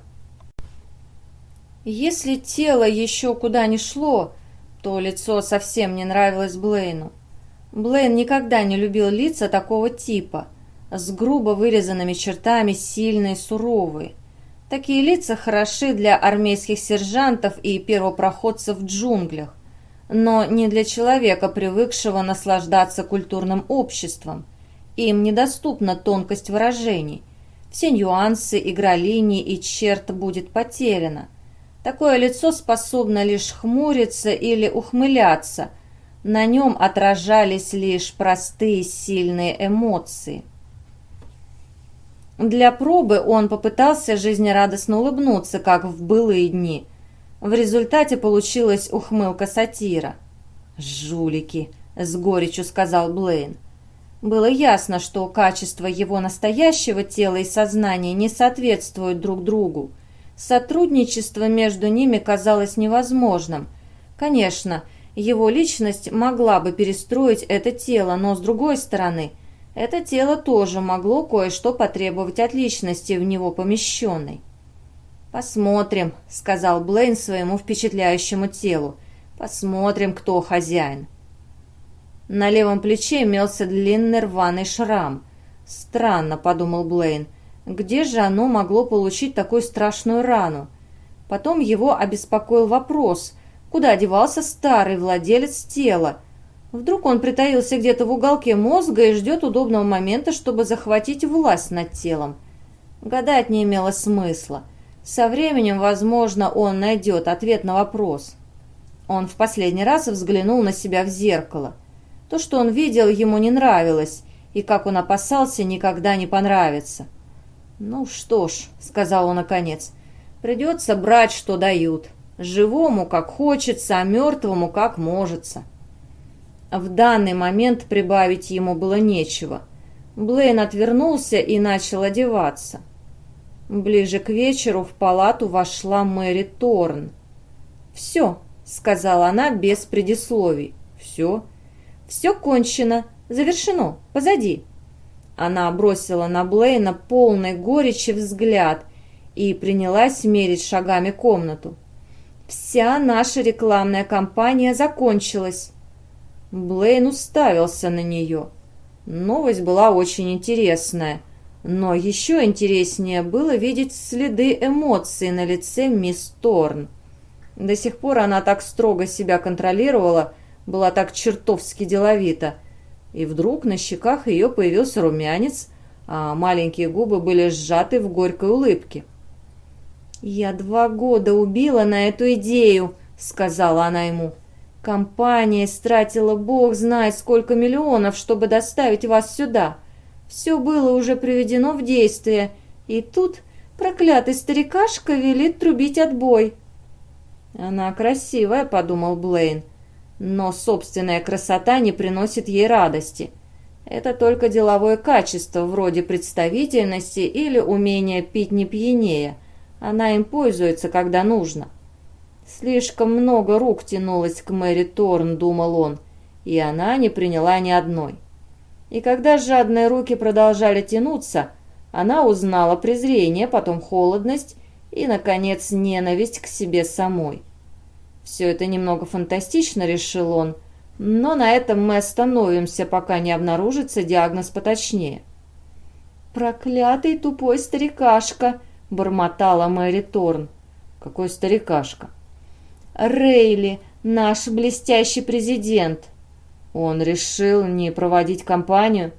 Speaker 1: Если тело еще куда ни шло, то лицо совсем не нравилось Блейну. Блейн никогда не любил лица такого типа, с грубо вырезанными чертами, сильные, суровые. Такие лица хороши для армейских сержантов и первопроходцев в джунглях, но не для человека, привыкшего наслаждаться культурным обществом. Им недоступна тонкость выражений. Все нюансы, игра линий и черт будет потеряна. Такое лицо способно лишь хмуриться или ухмыляться – на нем отражались лишь простые сильные эмоции. Для пробы он попытался жизнерадостно улыбнуться, как в былые дни. В результате получилась ухмылка сатира. «Жулики!» — с горечью сказал Блейн. Было ясно, что качество его настоящего тела и сознания не соответствуют друг другу. Сотрудничество между ними казалось невозможным. Конечно, его личность могла бы перестроить это тело, но с другой стороны, это тело тоже могло кое-что потребовать от личности в него помещенной. «Посмотрим», — сказал Блейн своему впечатляющему телу. «Посмотрим, кто хозяин». На левом плече имелся длинный рваный шрам. «Странно», — подумал Блейн, — «где же оно могло получить такую страшную рану?» Потом его обеспокоил вопрос — куда одевался старый владелец тела. Вдруг он притаился где-то в уголке мозга и ждет удобного момента, чтобы захватить власть над телом. Гадать не имело смысла. Со временем, возможно, он найдет ответ на вопрос. Он в последний раз взглянул на себя в зеркало. То, что он видел, ему не нравилось, и, как он опасался, никогда не понравится. «Ну что ж», — сказал он наконец, — «придется брать, что дают. Живому, как хочется, а мертвому, как можется». В данный момент прибавить ему было нечего. Блейн отвернулся и начал одеваться. Ближе к вечеру в палату вошла Мэри Торн. «Все», — сказала она без предисловий. «Все». «Все кончено. Завершено. Позади». Она бросила на Блейна полный горечи взгляд и принялась мерить шагами комнату. «Вся наша рекламная кампания закончилась». Блейн уставился на нее. Новость была очень интересная, но еще интереснее было видеть следы эмоций на лице мисс Торн. До сих пор она так строго себя контролировала, была так чертовски деловита – и вдруг на щеках ее появился румянец, а маленькие губы были сжаты в горькой улыбке. «Я два года убила на эту идею», — сказала она ему. «Компания истратила бог знает сколько миллионов, чтобы доставить вас сюда. Все было уже приведено в действие, и тут проклятый старикашка велит трубить отбой». «Она красивая», — подумал Блейн. Но собственная красота не приносит ей радости. Это только деловое качество, вроде представительности или умения пить не пьянее. Она им пользуется, когда нужно. Слишком много рук тянулось к Мэри Торн, думал он, и она не приняла ни одной. И когда жадные руки продолжали тянуться, она узнала презрение, потом холодность и, наконец, ненависть к себе самой. Все это немного фантастично, решил он, но на этом мы остановимся, пока не обнаружится диагноз поточнее. «Проклятый тупой старикашка!» — бормотала Мэри Торн. «Какой старикашка?» «Рейли, наш блестящий президент». Он решил не проводить кампанию.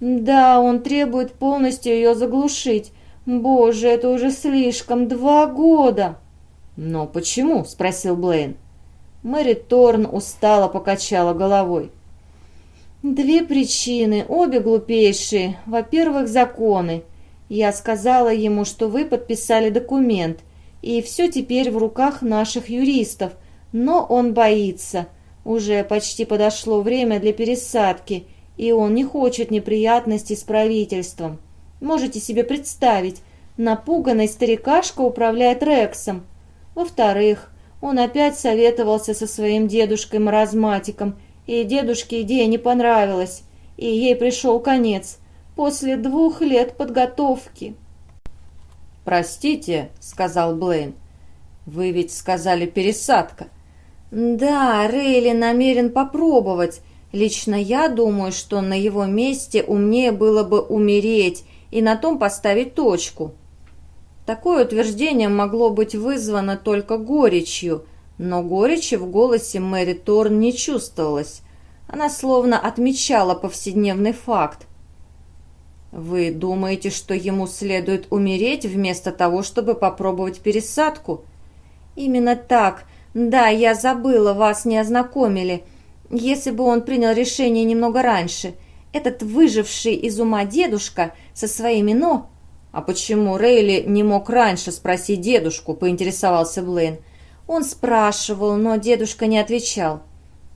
Speaker 1: «Да, он требует полностью ее заглушить. Боже, это уже слишком, два года!» «Но почему?» – спросил Блейн. Мэри Торн устало покачала головой. «Две причины, обе глупейшие. Во-первых, законы. Я сказала ему, что вы подписали документ, и все теперь в руках наших юристов, но он боится. Уже почти подошло время для пересадки, и он не хочет неприятностей с правительством. Можете себе представить, напуганный старикашка управляет Рексом. Во-вторых, он опять советовался со своим дедушкой-маразматиком, и дедушке идея не понравилась, и ей пришел конец после двух лет подготовки.
Speaker 2: «Простите», — сказал Блейн, — «вы ведь сказали пересадка».
Speaker 1: «Да, Рейли намерен попробовать. Лично я думаю, что на его месте умнее было бы умереть и на том поставить точку». Такое утверждение могло быть вызвано только горечью, но горечи в голосе Мэри Торн не чувствовалось. Она словно отмечала повседневный факт. «Вы думаете, что ему следует умереть вместо того, чтобы попробовать пересадку?» «Именно так. Да, я забыла, вас не ознакомили. Если бы он принял решение немного раньше, этот выживший из ума дедушка со своими «но» «А почему Рейли не мог раньше спросить дедушку?» – поинтересовался Блейн. Он спрашивал, но дедушка не отвечал.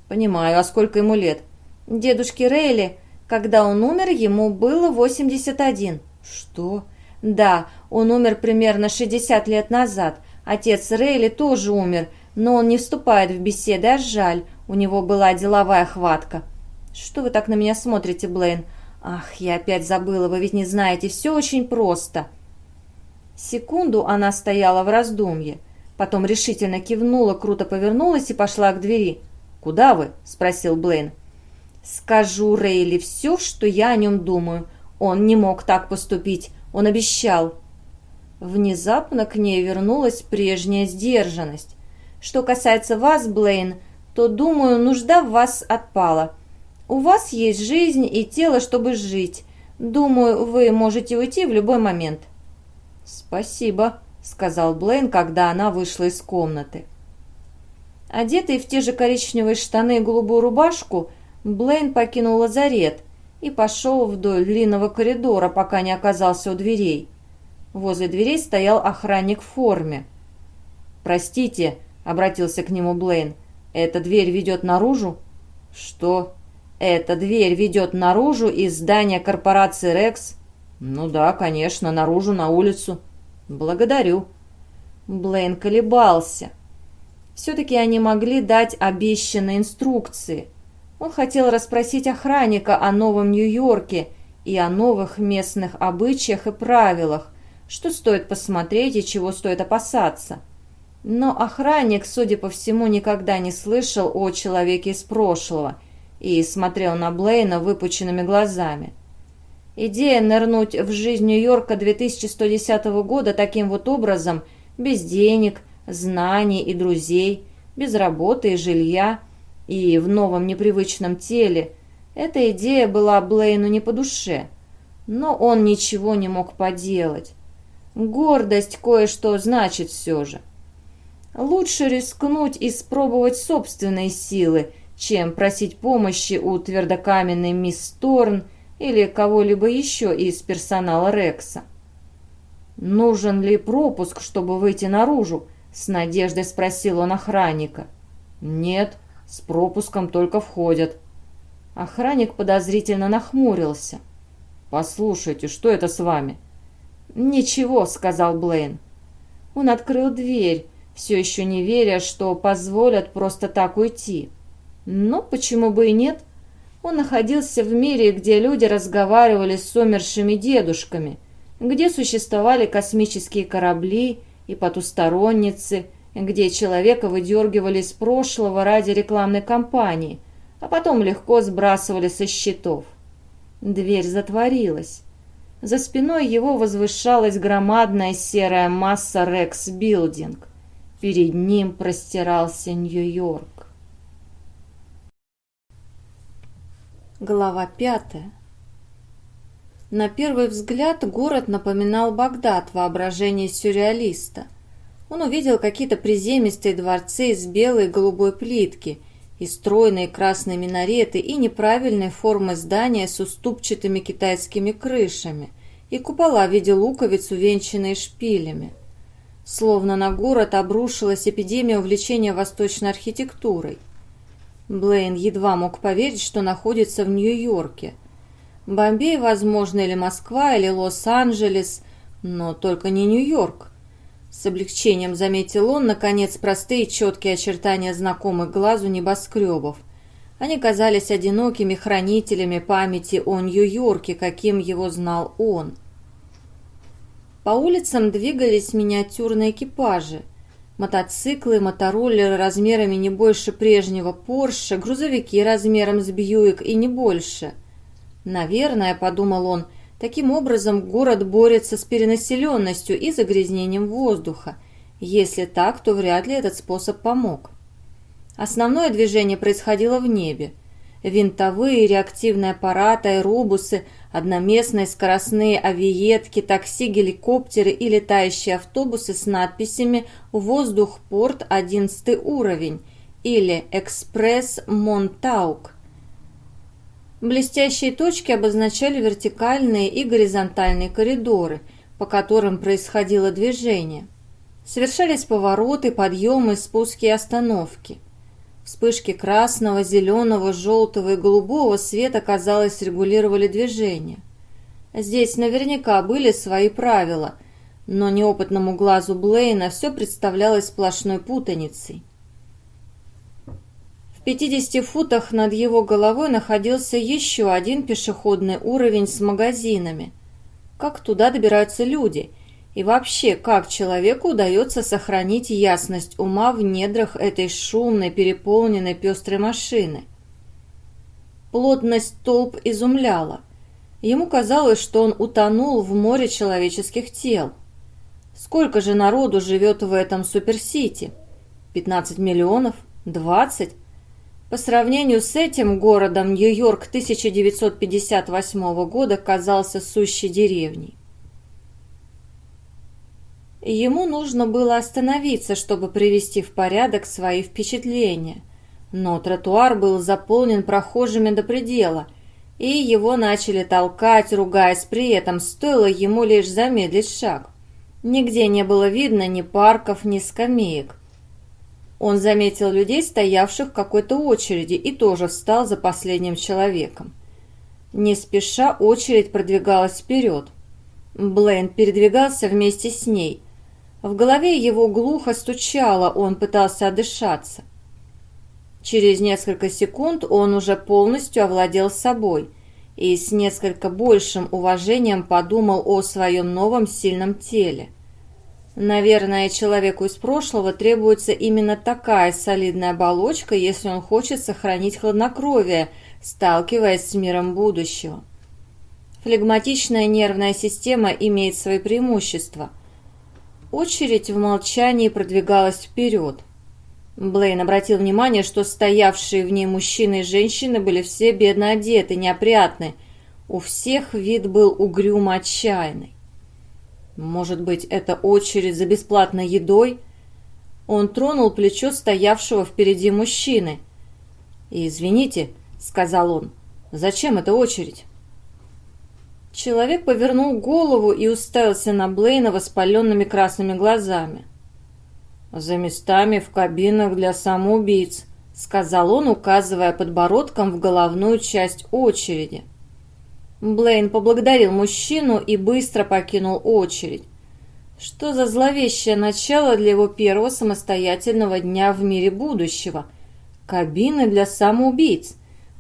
Speaker 1: «Понимаю, а сколько ему лет?» «Дедушке Рейли, когда он умер, ему было 81». «Что?» «Да, он умер примерно 60 лет назад. Отец Рейли тоже умер, но он не вступает в беседы, а жаль, у него была деловая хватка». «Что вы так на меня смотрите, Блейн? Ах, я опять забыла, вы ведь не знаете, все очень просто. Секунду она стояла в раздумье, потом решительно кивнула, круто повернулась и пошла к двери. «Куда вы?» – спросил Блейн. «Скажу Рейли все, что я о нем думаю. Он не мог так поступить, он обещал». Внезапно к ней вернулась прежняя сдержанность. Что касается вас, Блейн, то, думаю, нужда в вас отпала. У вас есть жизнь и тело, чтобы жить. Думаю, вы можете уйти в любой момент».
Speaker 2: «Спасибо», — сказал Блейн, когда она вышла из комнаты.
Speaker 1: Одетый в те же коричневые штаны и голубую рубашку, Блейн покинул лазарет и пошел вдоль длинного коридора, пока не оказался у дверей. Возле дверей стоял охранник в форме.
Speaker 2: «Простите», — обратился к нему Блейн, — «эта дверь ведет наружу?»
Speaker 1: «Что?»
Speaker 2: «Эта дверь ведет наружу из здания корпорации «Рекс»?»
Speaker 1: «Ну да, конечно, наружу, на улицу».
Speaker 2: «Благодарю».
Speaker 1: Блейн колебался. Все-таки они могли дать обещанные инструкции. Он хотел расспросить охранника о новом Нью-Йорке и о новых местных обычаях и правилах, что стоит посмотреть и чего стоит опасаться. Но охранник, судя по всему, никогда не слышал о человеке из прошлого и смотрел на Блейна выпученными глазами. Идея нырнуть в жизнь Нью-Йорка 2110 года таким вот образом, без денег, знаний и друзей, без работы и жилья, и в новом непривычном теле. Эта идея была Блейну не по душе, но он ничего не мог поделать. Гордость кое-что значит все же. Лучше рискнуть и спробовать собственные силы, чем просить помощи у твердокаменной мисс Торн или кого-либо еще из персонала Рекса. «Нужен ли пропуск, чтобы выйти наружу?» С надеждой спросил он охранника. «Нет, с пропуском только входят». Охранник подозрительно нахмурился. «Послушайте, что это с вами?» «Ничего», — сказал Блейн. Он открыл дверь, все еще не веря, что позволят просто так уйти. Но почему бы и нет? Он находился в мире, где люди разговаривали с умершими дедушками, где существовали космические корабли и потусторонницы, где человека выдергивали из прошлого ради рекламной кампании, а потом легко сбрасывали со счетов. Дверь затворилась. За спиной его возвышалась громадная серая масса Рекс Билдинг. Перед ним простирался Нью-Йорк. Глава пятая. На первый взгляд город напоминал Багдад в воображении сюрреалиста. Он увидел какие-то приземистые дворцы из белой и голубой плитки, и стройные красные минареты, и неправильной формы здания с уступчатыми китайскими крышами, и купола в виде луковиц, увенчанные шпилями. Словно на город обрушилась эпидемия увлечения восточной архитектурой. Блейн едва мог поверить, что находится в Нью-Йорке – Бомбей, возможно, или Москва, или Лос-Анджелес, но только не Нью-Йорк. С облегчением заметил он, наконец, простые четкие очертания знакомых глазу небоскребов. Они казались одинокими хранителями памяти о Нью-Йорке, каким его знал он. По улицам двигались миниатюрные экипажи. Мотоциклы, мотороллеры размерами не больше прежнего Порше, грузовики размером с Бьюик и не больше – Наверное, подумал он, таким образом город борется с перенаселенностью и загрязнением воздуха. Если так, то вряд ли этот способ помог. Основное движение происходило в небе. Винтовые реактивные аппараты, аэробусы, одноместные скоростные авиетки, такси, геликоптеры и летающие автобусы с надписями «Воздух-порт 11 уровень» или «Экспресс Монтаук». Блестящие точки обозначали вертикальные и горизонтальные коридоры, по которым происходило движение. Совершались повороты, подъемы, спуски и остановки. Вспышки красного, зеленого, желтого и голубого света, казалось, регулировали движение. Здесь наверняка были свои правила, но неопытному глазу Блейна все представлялось сплошной путаницей. 50 футах над его головой находился еще один пешеходный уровень с магазинами. Как туда добираются люди? И вообще, как человеку удается сохранить ясность ума в недрах этой шумной, переполненной пестрой машины? Плотность толп изумляла. Ему казалось, что он утонул в море человеческих тел. Сколько же народу живет в этом суперсити? 15 миллионов? 20? По сравнению с этим городом Нью-Йорк 1958 года казался сущей деревней. Ему нужно было остановиться, чтобы привести в порядок свои впечатления. Но тротуар был заполнен прохожими до предела, и его начали толкать, ругаясь при этом, стоило ему лишь замедлить шаг. Нигде не было видно ни парков, ни скамеек. Он заметил людей, стоявших в какой-то очереди, и тоже встал за последним человеком. Не спеша очередь продвигалась вперед. Блейн передвигался вместе с ней. В голове его глухо стучало, он пытался отдышаться. Через несколько секунд он уже полностью овладел собой и с несколько большим уважением подумал о своем новом сильном теле. Наверное, человеку из прошлого требуется именно такая солидная оболочка, если он хочет сохранить хладнокровие, сталкиваясь с миром будущего. Флегматичная нервная система имеет свои преимущества. Очередь в молчании продвигалась вперед. Блейн обратил внимание, что стоявшие в ней мужчины и женщины были все бедно одеты, неопрятны. У всех вид был угрюмо отчаянный. Может быть, это очередь за бесплатной едой? Он тронул плечо стоявшего впереди мужчины. «Извините», — сказал он, — «зачем эта очередь?» Человек повернул голову и уставился на Блейна воспаленными красными глазами. «За местами в кабинах для самоубийц», — сказал он, указывая подбородком в головную часть очереди. Блейн поблагодарил мужчину и быстро покинул очередь. Что за зловещее начало для его первого самостоятельного дня в мире будущего? Кабины для самоубийц.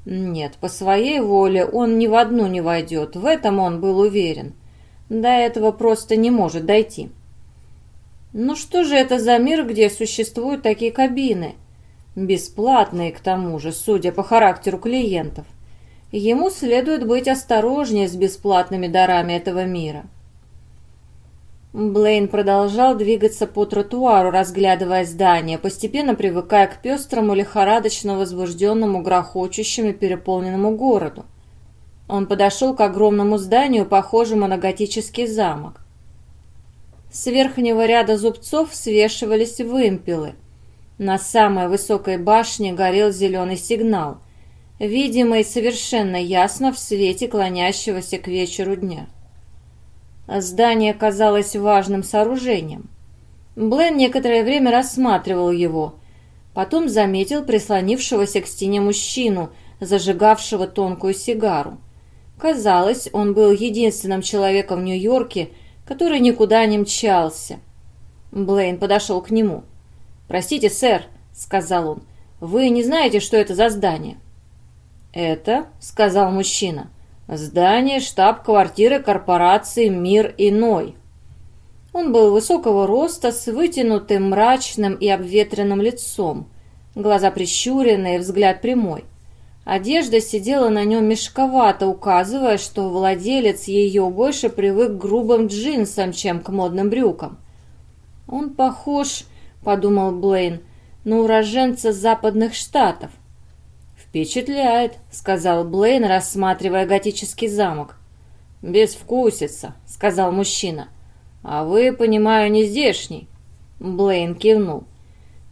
Speaker 1: Нет, по своей воле он ни в одну не войдет, в этом он был уверен. До этого просто не может дойти. Ну что же это за мир, где существуют такие кабины? Бесплатные, к тому же, судя по характеру клиентов. Ему следует быть осторожнее с бесплатными дарами этого мира. Блейн продолжал двигаться по тротуару, разглядывая здание, постепенно привыкая к пестрому, лихорадочно возбужденному, грохочущему, переполненному городу. Он подошел к огромному зданию, похожему на готический замок. С верхнего ряда зубцов свешивались вымпелы. На самой высокой башне горел зеленый сигнал – видимо и совершенно ясно в свете клонящегося к вечеру дня. Здание казалось важным сооружением. Блен некоторое время рассматривал его, потом заметил прислонившегося к стене мужчину, зажигавшего тонкую сигару. Казалось, он был единственным человеком в Нью-Йорке, который никуда не мчался. Блейн подошел к нему. «Простите, сэр», — сказал он, — «вы не знаете, что это за здание?» «Это, — сказал мужчина, — здание штаб-квартиры корпорации «Мир иной». Он был высокого роста, с вытянутым, мрачным и обветренным лицом. Глаза прищуренные, взгляд прямой. Одежда сидела на нем мешковато, указывая, что владелец ее больше привык к грубым джинсам, чем к модным брюкам. «Он похож, — подумал Блейн, — на уроженца западных штатов. «Впечатляет», — сказал Блейн, рассматривая готический замок. «Безвкусица», — сказал мужчина. «А вы, понимаю, не здешний?» Блейн кивнул.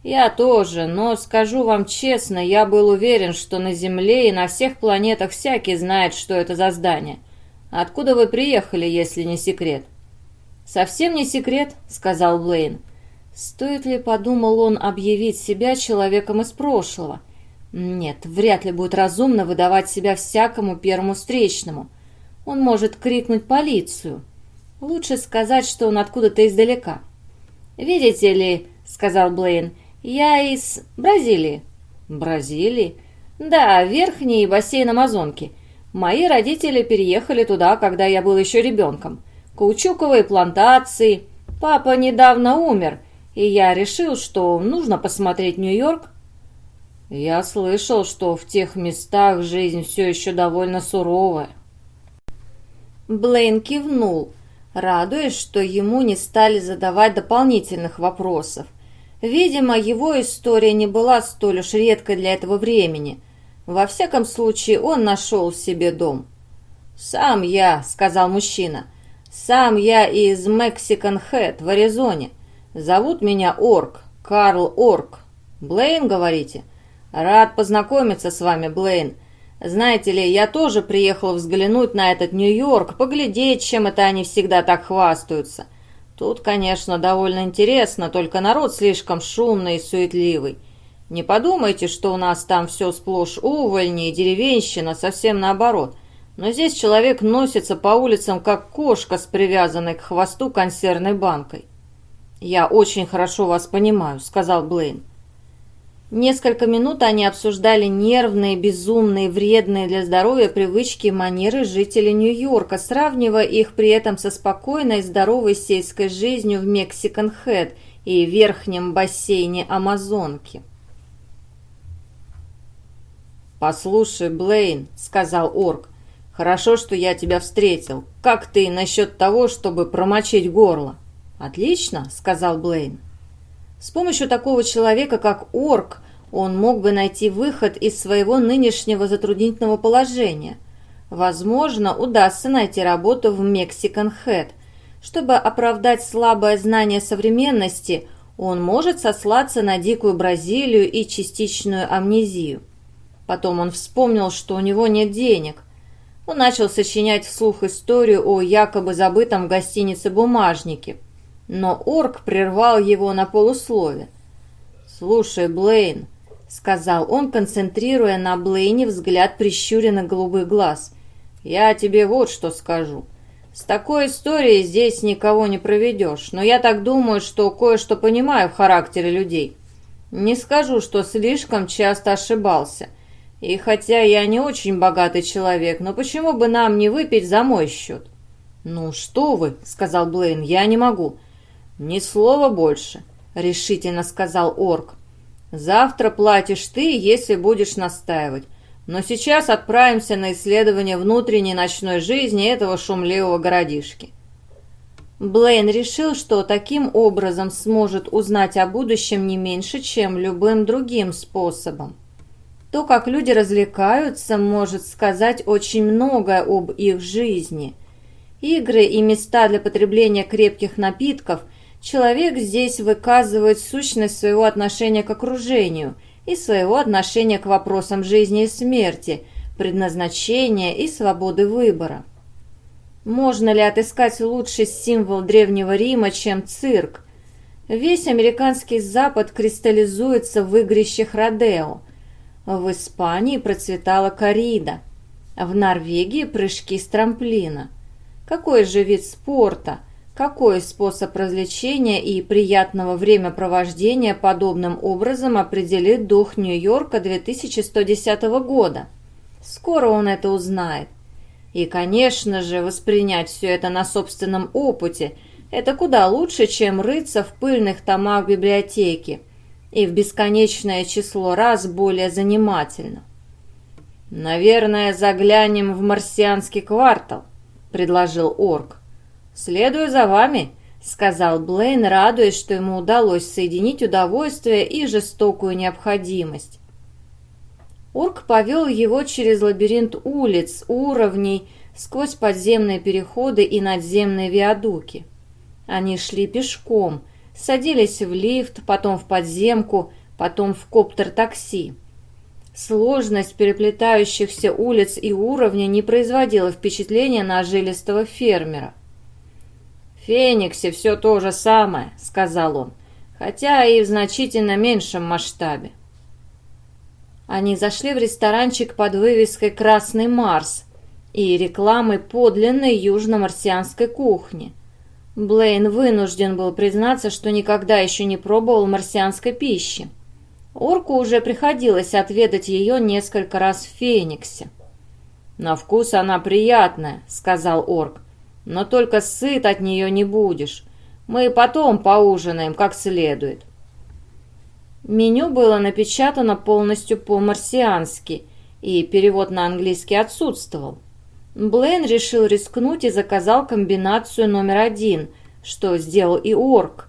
Speaker 1: «Я тоже, но скажу вам честно, я был уверен, что на Земле и на всех планетах всякий знает, что это за здание. Откуда вы приехали, если не секрет?» «Совсем не секрет», — сказал Блейн. «Стоит ли, — подумал он, — объявить себя человеком из прошлого?» Нет, вряд ли будет разумно выдавать себя всякому первому встречному. Он может крикнуть полицию. Лучше сказать, что он откуда-то издалека. «Видите ли», — сказал Блейн, — «я из Бразилии». «Бразилии?» «Да, верхний бассейн Амазонки. Мои родители переехали туда, когда я был еще ребенком. Каучуковые плантации. Папа недавно умер, и я решил, что нужно посмотреть Нью-Йорк, я слышал, что в тех местах жизнь все еще довольно суровая. Блейн кивнул, радуясь, что ему не стали задавать дополнительных вопросов. Видимо, его история не была столь уж редкой для этого времени. Во всяком случае, он нашел себе дом. «Сам я», — сказал мужчина, — «сам я из Мексикан Хэт в Аризоне. Зовут меня Орк, Карл Орк. Блейн, говорите? Рад познакомиться с вами, Блейн. Знаете ли, я тоже приехал взглянуть на этот Нью-Йорк, поглядеть, чем это они всегда так хвастаются. Тут, конечно, довольно интересно, только народ слишком шумный и суетливый. Не подумайте, что у нас там все сплошь увольни и деревенщина, совсем наоборот. Но здесь человек носится по улицам, как кошка с привязанной к хвосту консервной банкой. «Я очень хорошо вас понимаю», — сказал Блейн. Несколько минут они обсуждали нервные, безумные, вредные для здоровья привычки и манеры жителей Нью-Йорка, сравнивая их при этом со спокойной, здоровой сельской жизнью в Мексикан-Хэт и верхнем бассейне Амазонки. «Послушай, Блейн», — сказал Орк, — «хорошо, что я тебя встретил. Как ты насчет того, чтобы промочить горло?» «Отлично», — сказал Блейн. С помощью такого человека, как Орк, он мог бы найти выход из своего нынешнего затруднительного положения. Возможно, удастся найти работу в Мексикан Хэт. Чтобы оправдать слабое знание современности, он может сослаться на дикую Бразилию и частичную амнезию. Потом он вспомнил, что у него нет денег. Он начал сочинять вслух историю о якобы забытом в гостинице бумажнике – но орк прервал его на полуслове. «Слушай, Блейн», — сказал он, концентрируя на Блейне взгляд прищуренных голубых глаз, — «я тебе вот что скажу. С такой историей здесь никого не проведешь, но я так думаю, что кое-что понимаю в характере людей. Не скажу, что слишком часто ошибался. И хотя я не очень богатый человек, но почему бы нам не выпить за мой счет?» «Ну что вы», — сказал Блейн, — «я не могу. «Ни слова больше», — решительно сказал орк. «Завтра платишь ты, если будешь настаивать. Но сейчас отправимся на исследование внутренней ночной жизни этого шумливого городишки». Блейн решил, что таким образом сможет узнать о будущем не меньше, чем любым другим способом. То, как люди развлекаются, может сказать очень многое об их жизни. Игры и места для потребления крепких напитков – Человек здесь выказывает сущность своего отношения к окружению и своего отношения к вопросам жизни и смерти, предназначения и свободы выбора. Можно ли отыскать лучший символ Древнего Рима, чем цирк? Весь американский Запад кристаллизуется в игрищах Родео. В Испании процветала коррида, в Норвегии прыжки с трамплина. Какой же вид спорта – какой способ развлечения и приятного времяпровождения подобным образом определит дух Нью-Йорка 2110 года? Скоро он это узнает. И, конечно же, воспринять все это на собственном опыте – это куда лучше, чем рыться в пыльных томах библиотеки и в бесконечное число раз более занимательно. «Наверное, заглянем в марсианский квартал», – предложил Орк. «Следую за вами», — сказал Блейн, радуясь, что ему удалось соединить удовольствие и жестокую необходимость. Орк повел его через лабиринт улиц, уровней, сквозь подземные переходы и надземные виадуки. Они шли пешком, садились в лифт, потом в подземку, потом в коптер-такси. Сложность переплетающихся улиц и уровней не производила впечатления на жилистого фермера. «Фениксе все то же самое», — сказал он, хотя и в значительно меньшем масштабе. Они зашли в ресторанчик под вывеской «Красный Марс» и рекламой подлинной южно-марсианской кухни. Блейн вынужден был признаться, что никогда еще не пробовал марсианской пищи. Орку уже приходилось отведать ее несколько раз в Фениксе. «На вкус она приятная», — сказал Орк но только сыт от нее не будешь. Мы потом поужинаем как следует». Меню было напечатано полностью по-марсиански, и перевод на английский отсутствовал. Блейн решил рискнуть и заказал комбинацию номер один, что сделал и Орк.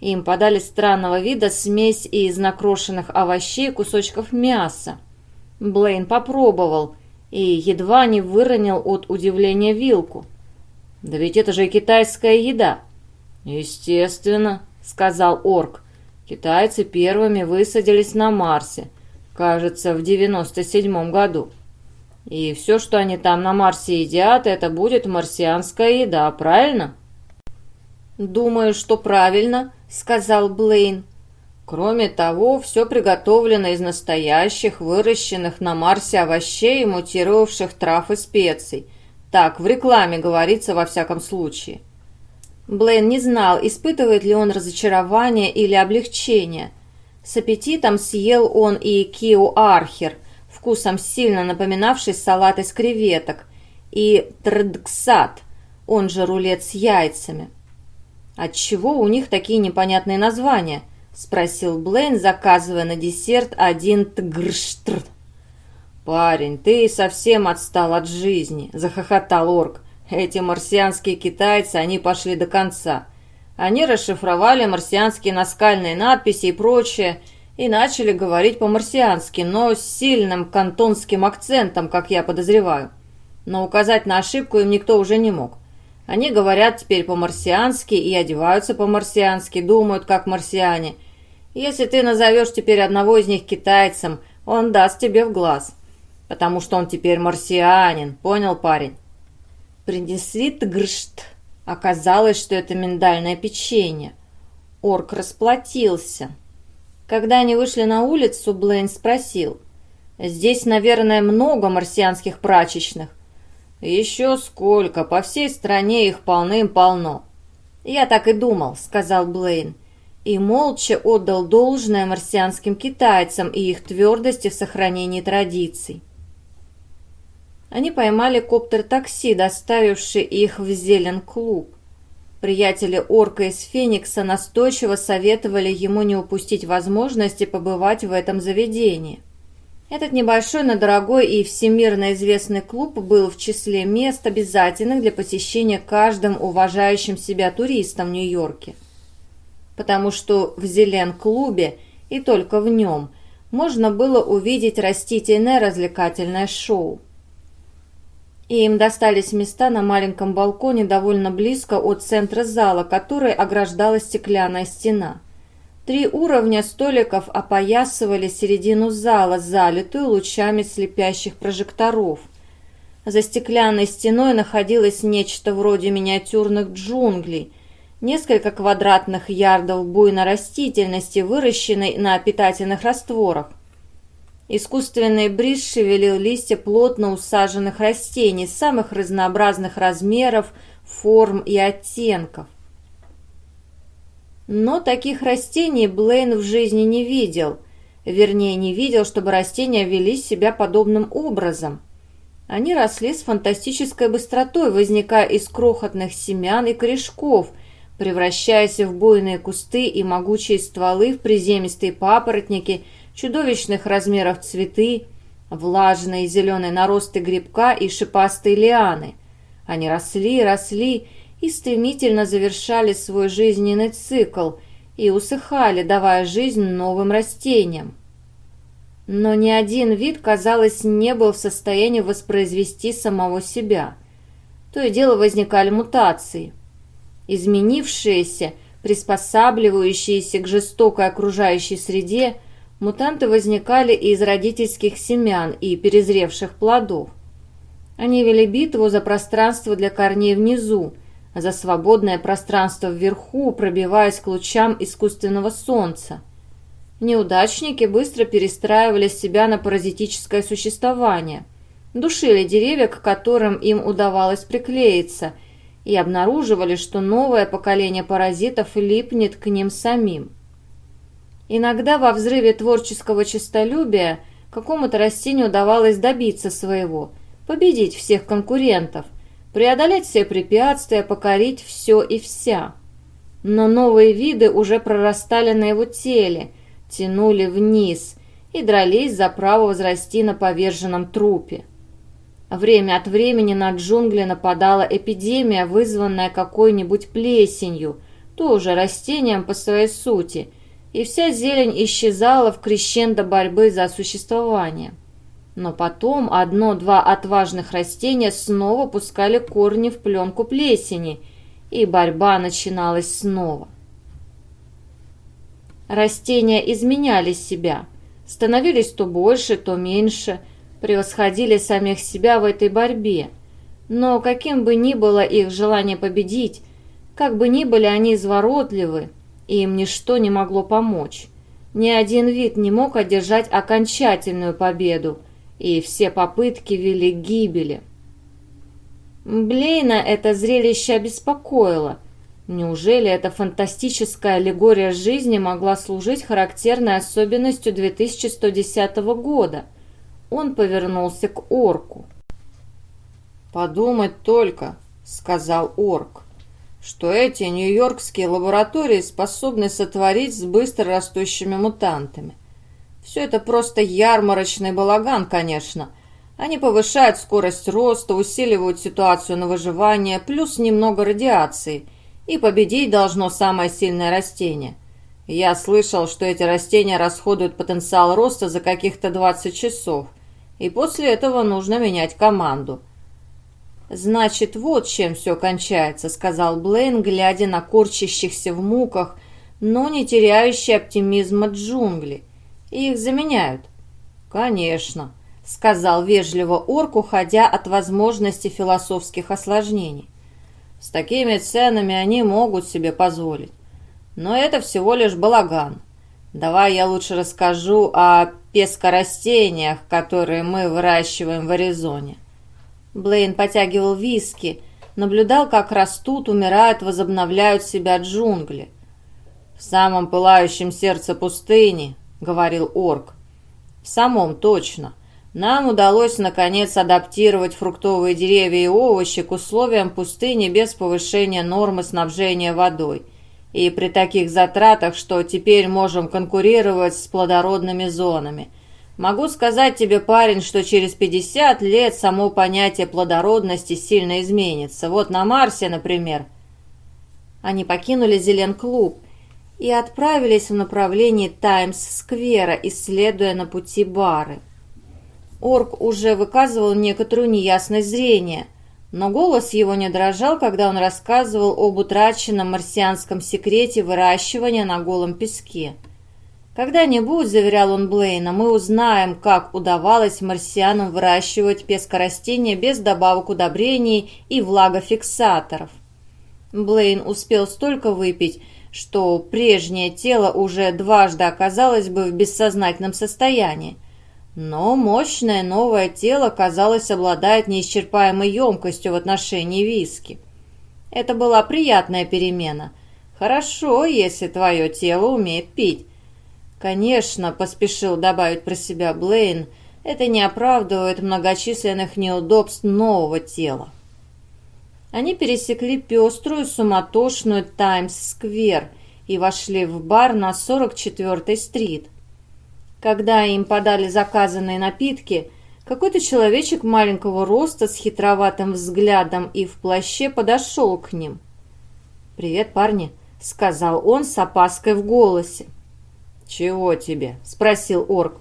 Speaker 1: Им подали странного вида смесь из накрошенных овощей и кусочков мяса. Блейн попробовал и едва не выронил от удивления вилку. «Да ведь это же китайская еда!» «Естественно», — сказал орк. «Китайцы первыми высадились на Марсе, кажется, в девяносто седьмом году. И все, что они там на Марсе едят, это будет марсианская еда, правильно?»
Speaker 2: «Думаю, что правильно», — сказал Блейн.
Speaker 1: Кроме того, все приготовлено из настоящих, выращенных на Марсе овощей и мутировавших трав и специй. Так, в рекламе говорится во всяком случае.
Speaker 2: Блейн не знал, испытывает ли он разочарование или облегчение. С аппетитом съел он и кио архер, вкусом сильно напоминавший салат из креветок, и трдксат, он же рулет с яйцами. «Отчего у них такие непонятные названия?» – спросил Блейн, заказывая на десерт один тгрштр.
Speaker 1: «Парень, ты совсем отстал от жизни», – захохотал орк. «Эти марсианские китайцы, они пошли до конца. Они расшифровали марсианские наскальные надписи и прочее, и начали говорить по-марсиански, но с сильным кантонским акцентом, как я подозреваю. Но указать на ошибку им никто уже не мог. Они говорят теперь по-марсиански и одеваются по-марсиански, думают как марсиане. Если ты назовешь теперь одного из них китайцем, он даст тебе в глаз. Потому что он теперь марсианин, понял парень?
Speaker 2: Принесли тгршт. Оказалось, что это миндальное печенье. Орк расплатился. Когда они вышли на улицу, Блейн спросил. «Здесь, наверное, много марсианских прачечных.
Speaker 1: «Еще сколько! По всей стране их полным-полно!»
Speaker 2: «Я так и думал», — сказал Блейн, и молча отдал должное марсианским китайцам и их твердости в сохранении традиций. Они поймали коптер-такси, доставивший их в Зелен-клуб. Приятели Орка из Феникса настойчиво советовали ему не упустить возможности побывать в этом заведении. Этот небольшой, но дорогой и всемирно известный клуб был в числе мест, обязательных для посещения каждым уважающим себя туристом в Нью-Йорке. Потому что в Зелен-клубе и только в нем можно было увидеть растительное развлекательное шоу. И им достались места на маленьком балконе довольно близко от центра зала, который ограждала стеклянная стена – Три уровня столиков опоясывали середину зала, залитую лучами слепящих прожекторов. За стеклянной стеной находилось нечто вроде миниатюрных джунглей, несколько квадратных ярдов буйной растительности, выращенной на питательных растворах. Искусственный бриз шевелил листья плотно усаженных растений самых разнообразных размеров, форм и оттенков. Но таких растений Блейн в жизни не видел. Вернее, не видел, чтобы растения вели себя подобным образом. Они росли с фантастической быстротой, возникая из крохотных семян и корешков, превращаясь в буйные кусты и могучие стволы в приземистые папоротники, чудовищных размеров цветы, влажные зеленые наросты грибка и шипастые лианы. Они росли, росли и стремительно завершали свой жизненный цикл и усыхали, давая жизнь новым растениям. Но ни один вид, казалось, не был в состоянии воспроизвести самого себя. То и дело возникали мутации. Изменившиеся, приспосабливающиеся к жестокой окружающей среде, мутанты возникали из родительских семян и перезревших плодов. Они вели битву за пространство для корней внизу, за свободное пространство вверху, пробиваясь к лучам искусственного солнца. Неудачники быстро перестраивали себя на паразитическое существование, душили деревья, к которым им удавалось приклеиться, и обнаруживали, что новое поколение паразитов липнет к ним самим. Иногда во взрыве творческого честолюбия какому-то растению удавалось добиться своего, победить всех конкурентов – преодолеть все препятствия, покорить все и вся. Но новые виды уже прорастали на его теле, тянули вниз и дрались за право возрасти на поверженном трупе. Время от времени на джунгли нападала эпидемия, вызванная какой-нибудь плесенью,
Speaker 1: тоже растением по своей сути, и вся зелень исчезала в крещендо борьбы за существование. Но потом одно-два отважных растения снова пускали корни в пленку плесени, и борьба начиналась снова. Растения изменяли себя, становились то больше, то меньше, превосходили самих себя в этой борьбе. Но каким бы ни было их желание победить, как бы ни были они изворотливы, им ничто не могло помочь. Ни один вид не мог одержать окончательную победу, и все попытки вели к гибели. Блейна это зрелище обеспокоило. Неужели эта фантастическая аллегория жизни могла служить характерной особенностью 2110 года? Он повернулся к орку.
Speaker 2: «Подумать только», — сказал орк, «что эти нью-йоркские лаборатории способны сотворить с быстро растущими мутантами. Все это просто ярмарочный балаган, конечно. Они повышают скорость роста, усиливают ситуацию на выживание, плюс немного радиации. И победить должно самое сильное растение. Я слышал, что эти растения расходуют потенциал роста за каких-то 20 часов. И после этого нужно менять команду. «Значит, вот чем все кончается», — сказал Блейн, глядя на корчащихся в муках, но не теряющий оптимизма джунгли. Их заменяют. Конечно, сказал вежливо орк, уходя от возможности философских осложнений. С такими ценами они могут себе позволить. Но это всего лишь балаган. Давай я лучше расскажу о пескорастениях, которые мы выращиваем в Аризоне. Блейн потягивал виски, наблюдал, как растут, умирают, возобновляют себя джунгли. В самом пылающем сердце пустыни — говорил орк. «В самом точно. Нам удалось, наконец, адаптировать фруктовые деревья и овощи к условиям пустыни без повышения нормы снабжения водой. И при таких затратах, что теперь можем конкурировать с плодородными зонами. Могу сказать тебе, парень, что через 50 лет само понятие плодородности сильно изменится. Вот на Марсе, например». Они покинули Зелен-клуб – и отправились в направлении Таймс-сквера, исследуя на пути бары. Орк уже выказывал некоторую неясность зрения, но голос его не дрожал, когда он рассказывал об утраченном марсианском секрете выращивания на голом песке. «Когда-нибудь, — заверял он Блейна, — мы узнаем, как удавалось марсианам выращивать пескорастения без добавок удобрений и влагофиксаторов». Блейн успел столько выпить, что прежнее тело уже дважды оказалось бы в бессознательном состоянии. Но мощное новое тело, казалось, обладает неисчерпаемой емкостью в отношении виски. Это была приятная перемена. Хорошо, если твое тело умеет пить. Конечно, поспешил добавить про себя Блейн, это не оправдывает многочисленных неудобств нового тела. Они пересекли пеструю, суматошную Таймс-сквер и вошли в бар на 44-й стрит. Когда им подали заказанные напитки, какой-то человечек маленького роста с хитроватым взглядом и в плаще подошел к ним. «Привет, парни», — сказал он с опаской в голосе. «Чего тебе?» — спросил орк.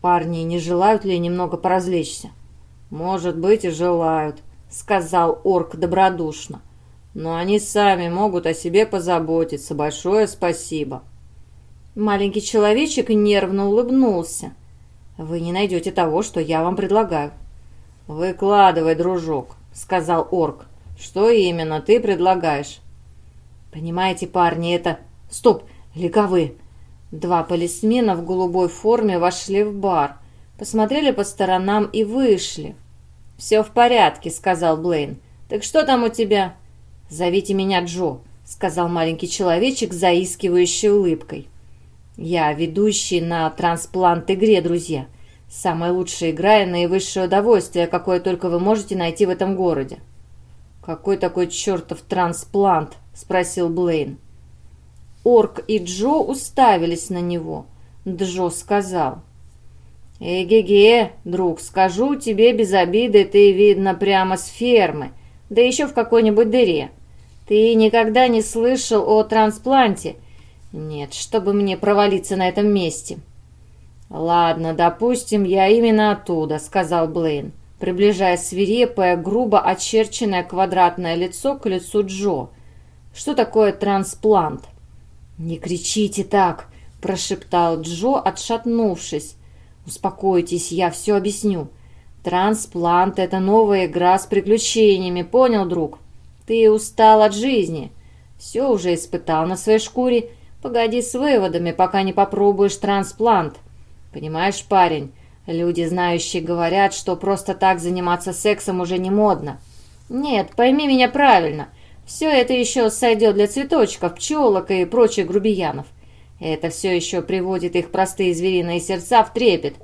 Speaker 2: «Парни не желают ли немного поразвлечься?» «Может быть, и желают», сказал орк добродушно. «Но они сами могут о себе позаботиться. Большое спасибо». Маленький человечек нервно улыбнулся. «Вы не найдете того, что я вам предлагаю». «Выкладывай, дружок», — сказал орк. «Что именно ты предлагаешь?» «Понимаете, парни, это...» «Стоп! Ликовые!» Два полисмена в голубой форме вошли в бар, посмотрели по сторонам и вышли. «Все в порядке», — сказал Блейн. «Так что там у тебя?» «Зовите меня Джо», — сказал маленький человечек, заискивающей улыбкой. «Я ведущий на трансплант-игре, друзья. Самая лучшая игра и наивысшее удовольствие, какое только вы можете найти в этом городе». «Какой такой чертов трансплант?» — спросил Блейн. Орк и Джо уставились на него. Джо сказал — «Эге-ге, друг, скажу тебе без обиды, ты, видно, прямо с фермы, да еще в какой-нибудь дыре.
Speaker 1: Ты никогда не слышал о транспланте? Нет, чтобы мне провалиться на этом месте. Ладно, допустим, я именно оттуда, сказал Блейн, приближая свирепое, грубо очерченное квадратное лицо к лицу Джо. Что такое трансплант? Не кричите так, прошептал Джо, отшатнувшись. «Успокойтесь, я все объясню. Трансплант — это новая игра с приключениями, понял, друг? Ты устал от жизни. Все уже испытал на своей шкуре. Погоди с выводами, пока не попробуешь трансплант. Понимаешь, парень, люди, знающие, говорят, что просто так заниматься сексом уже не модно. Нет, пойми меня правильно. Все это еще сойдет для цветочков, пчелок и прочих грубиянов. Это все еще приводит их простые звериные сердца в трепет.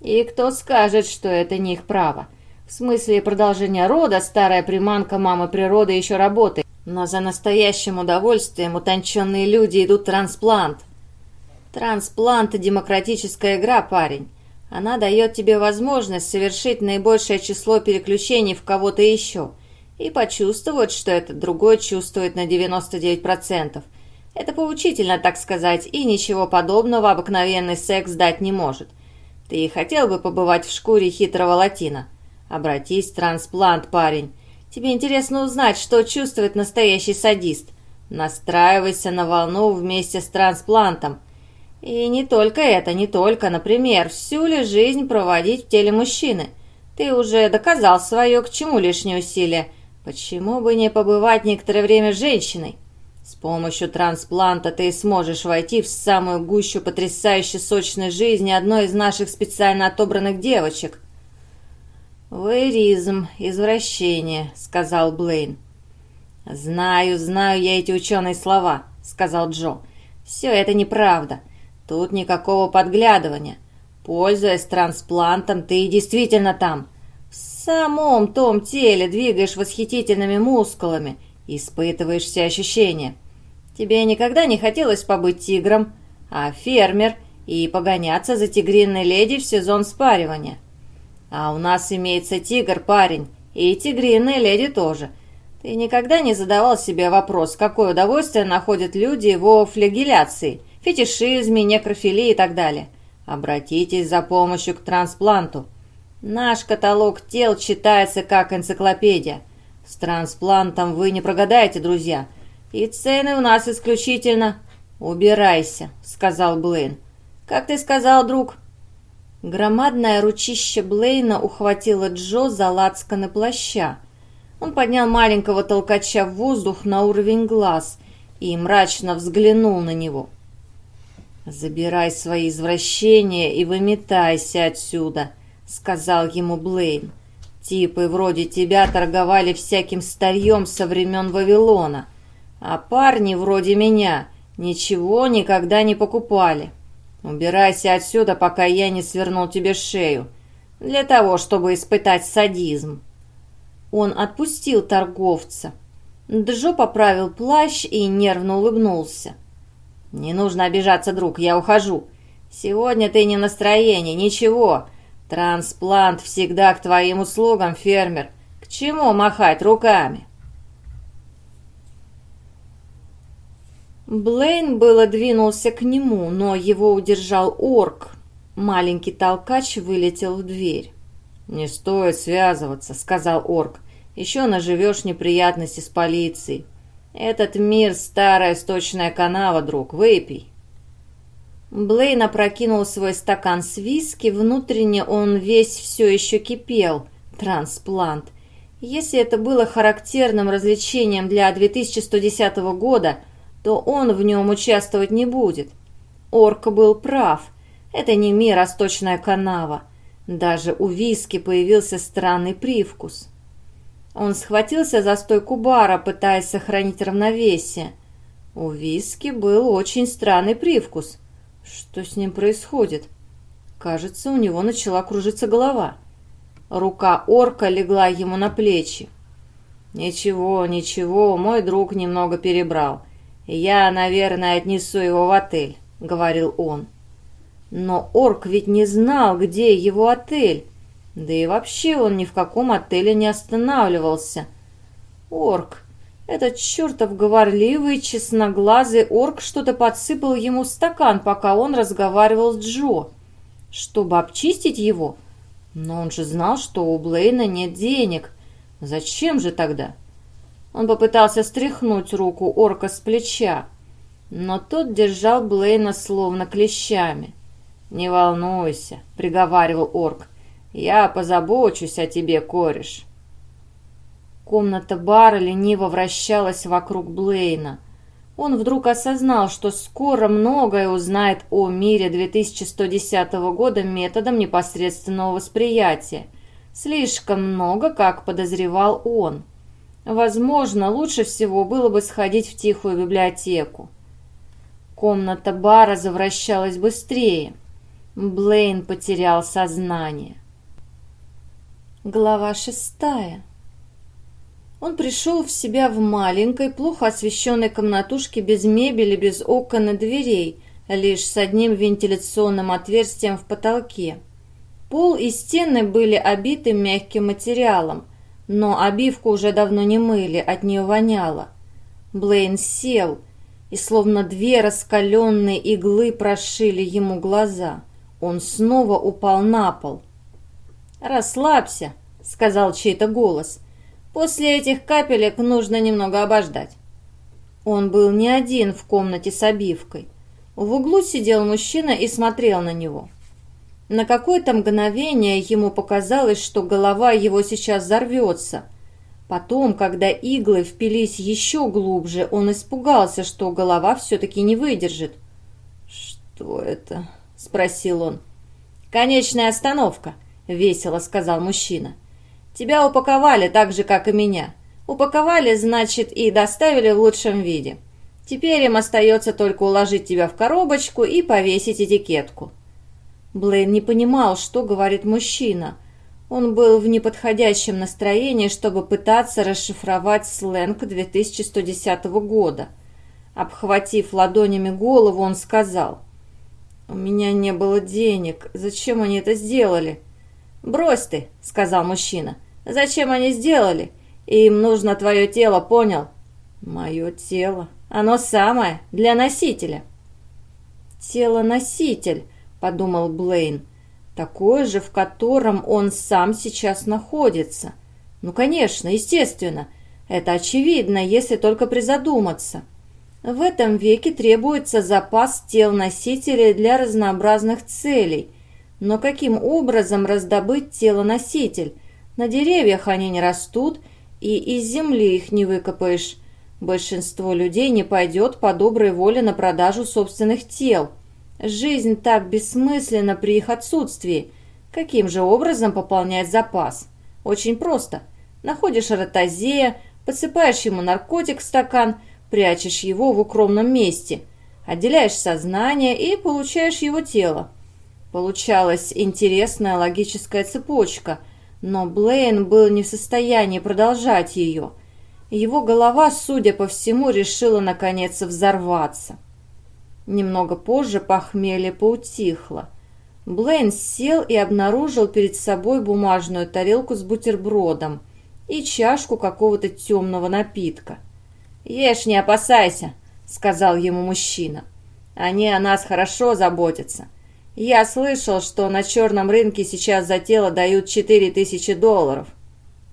Speaker 1: И кто скажет, что это не их право? В смысле продолжения рода старая приманка мамы природы еще работает. Но за настоящим удовольствием утонченные люди идут трансплант. Трансплант – демократическая игра, парень. Она дает тебе возможность совершить наибольшее число переключений в кого-то еще и почувствовать, что этот другой чувствует на 99%. Это поучительно, так сказать, и ничего подобного обыкновенный секс дать не может. Ты хотел бы побывать в шкуре хитрого латина? Обратись трансплант, парень. Тебе интересно узнать, что чувствует настоящий садист. Настраивайся на волну вместе с трансплантом. И не только это, не только, например, всю ли жизнь проводить в теле мужчины. Ты уже доказал свое, к чему лишние усилия. Почему бы не побывать некоторое время женщиной? С помощью транспланта ты сможешь войти в самую гущу потрясающе сочной жизни одной из наших специально отобранных девочек. «Вейризм, извращение», — сказал Блейн. «Знаю, знаю я эти ученые слова», — сказал Джо. «Все это неправда. Тут никакого подглядывания. Пользуясь трансплантом, ты действительно там. Самом том теле двигаешь восхитительными мускулами, Испытываешь все ощущения. Тебе никогда не хотелось побыть тигром, а фермер и погоняться за тигриной леди в сезон спаривания. А у нас имеется тигр, парень, и тигриная леди тоже. Ты никогда не задавал себе вопрос, какое удовольствие находят люди во флегеляции, фетишизме, некрофилии и так далее? Обратитесь за помощью к транспланту. Наш каталог тел читается как энциклопедия – с трансплантом вы не прогадаете, друзья. И цены у нас исключительно... «Убирайся», — сказал Блейн. «Как ты сказал, друг?» Громадное ручище Блейна ухватило Джо за лацканы плаща. Он поднял маленького толкача в воздух на уровень глаз и мрачно взглянул на него. «Забирай свои извращения и выметайся отсюда», — сказал ему Блейн. Типы вроде тебя торговали всяким старьем со времен Вавилона, а парни вроде меня ничего никогда не покупали. Убирайся отсюда, пока я не свернул тебе шею, для того, чтобы испытать садизм». Он отпустил торговца. Джо поправил плащ и нервно улыбнулся. «Не нужно обижаться, друг, я ухожу. Сегодня ты не в настроении, ничего. «Трансплант всегда к твоим услугам, фермер. К чему махать руками?» Блейн было двинулся к нему, но его удержал орк. Маленький толкач вылетел в дверь. «Не стоит связываться», — сказал орк. «Еще наживешь неприятности с полицией. Этот мир — старая сточная канава, друг, выпей». Блейн опрокинул свой стакан с виски, внутренне он весь все еще кипел. Трансплант. Если это было характерным развлечением для 2110 года, то он в нем участвовать не будет. Орк был прав. Это не мир, а сточная канава. Даже у виски появился странный привкус. Он схватился за стойку бара, пытаясь сохранить равновесие. У виски был очень странный привкус – что с ним происходит? Кажется, у него начала кружиться голова. Рука орка легла ему на плечи. «Ничего, ничего, мой друг немного перебрал. Я, наверное, отнесу его в отель», — говорил он. Но орк ведь не знал, где его отель. Да и вообще он ни в каком отеле не останавливался. «Орк, Этот чертов говорливый, честноглазый орк что-то подсыпал ему в стакан, пока он разговаривал с Джо. Чтобы обчистить его? Но он же знал, что у Блейна нет денег. Зачем же тогда? Он попытался стряхнуть руку орка с плеча, но тот держал Блейна словно клещами. «Не волнуйся», — приговаривал орк, — «я позабочусь о тебе, кореш». Комната бара лениво вращалась вокруг Блейна. Он вдруг осознал, что скоро многое узнает о мире 2110 года методом непосредственного восприятия. Слишком много, как подозревал он. Возможно, лучше всего было бы сходить в тихую библиотеку. Комната бара завращалась быстрее. Блейн потерял сознание. Глава шестая. Он пришел в себя в маленькой, плохо освещенной комнатушке без мебели, без окон и дверей, лишь с одним вентиляционным отверстием в потолке. Пол и стены были обиты мягким материалом, но обивку уже давно не мыли, от нее воняло. Блейн сел, и словно две раскаленные иглы прошили ему глаза. Он снова упал на пол. «Расслабься», — сказал чей-то голос — После этих капелек нужно немного обождать. Он был не один в комнате с обивкой. В углу сидел мужчина и смотрел на него. На какое-то мгновение ему показалось, что голова его сейчас взорвется. Потом, когда иглы впились еще глубже, он испугался, что голова все-таки не выдержит. «Что это?» – спросил он. «Конечная остановка», – весело сказал мужчина. Тебя упаковали так же, как и меня. Упаковали, значит, и доставили в лучшем виде. Теперь им остается только уложить тебя в коробочку и повесить этикетку». Блейн не понимал, что говорит мужчина. Он был в неподходящем настроении, чтобы пытаться расшифровать сленг 2110 года. Обхватив ладонями голову, он сказал, «У меня не было денег. Зачем они это сделали?» «Брось ты», — сказал мужчина. Зачем они сделали? Им нужно твое тело, понял? Мое тело. Оно самое, для носителя. Тело-носитель, подумал Блейн. Такое же, в котором он сам сейчас находится. Ну, конечно, естественно. Это очевидно, если только призадуматься. В этом веке требуется запас тел-носителей для разнообразных целей. Но каким образом раздобыть тело-носитель? На деревьях они не растут, и из земли их не выкопаешь. Большинство людей не пойдет по доброй воле на продажу собственных тел. Жизнь так бессмысленна при их отсутствии. Каким же образом пополнять запас? Очень просто. Находишь ротозея, подсыпаешь ему наркотик в стакан, прячешь его в укромном месте, отделяешь сознание и получаешь его тело. Получалась интересная логическая цепочка – но Блейн был не в состоянии продолжать ее. Его голова, судя по всему, решила наконец взорваться. Немного позже похмелье поутихло. Блейн сел и обнаружил перед собой бумажную тарелку с бутербродом и чашку какого-то темного напитка. «Ешь, не опасайся», — сказал ему мужчина. «Они о нас хорошо заботятся. Я слышал, что на черном рынке сейчас за тело дают четыре тысячи долларов.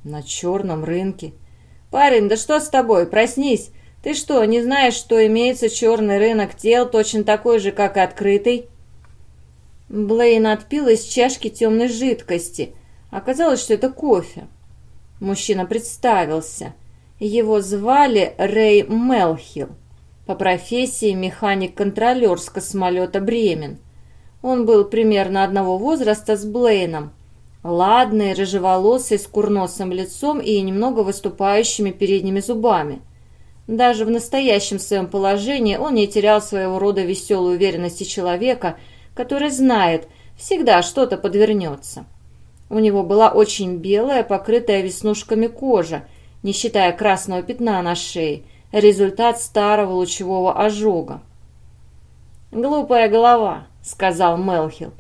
Speaker 1: На черном рынке? Парень, да что с тобой? Проснись. Ты что, не знаешь, что имеется черный рынок тел, точно такой же, как и открытый? Блейн отпил из чашки темной жидкости. Оказалось, что это кофе. Мужчина представился. Его звали Рэй Мелхилл. По профессии механик-контролер с космолета «Бремен». Он был примерно одного возраста с Блейном. Ладный, рыжеволосый, с курносым лицом и немного выступающими передними зубами. Даже в настоящем своем положении он не терял своего рода веселой уверенности человека, который знает, всегда что-то подвернется. У него была очень белая, покрытая веснушками кожа, не считая красного пятна на шее, результат старого лучевого ожога. «Глупая голова», — сказал Мелхил.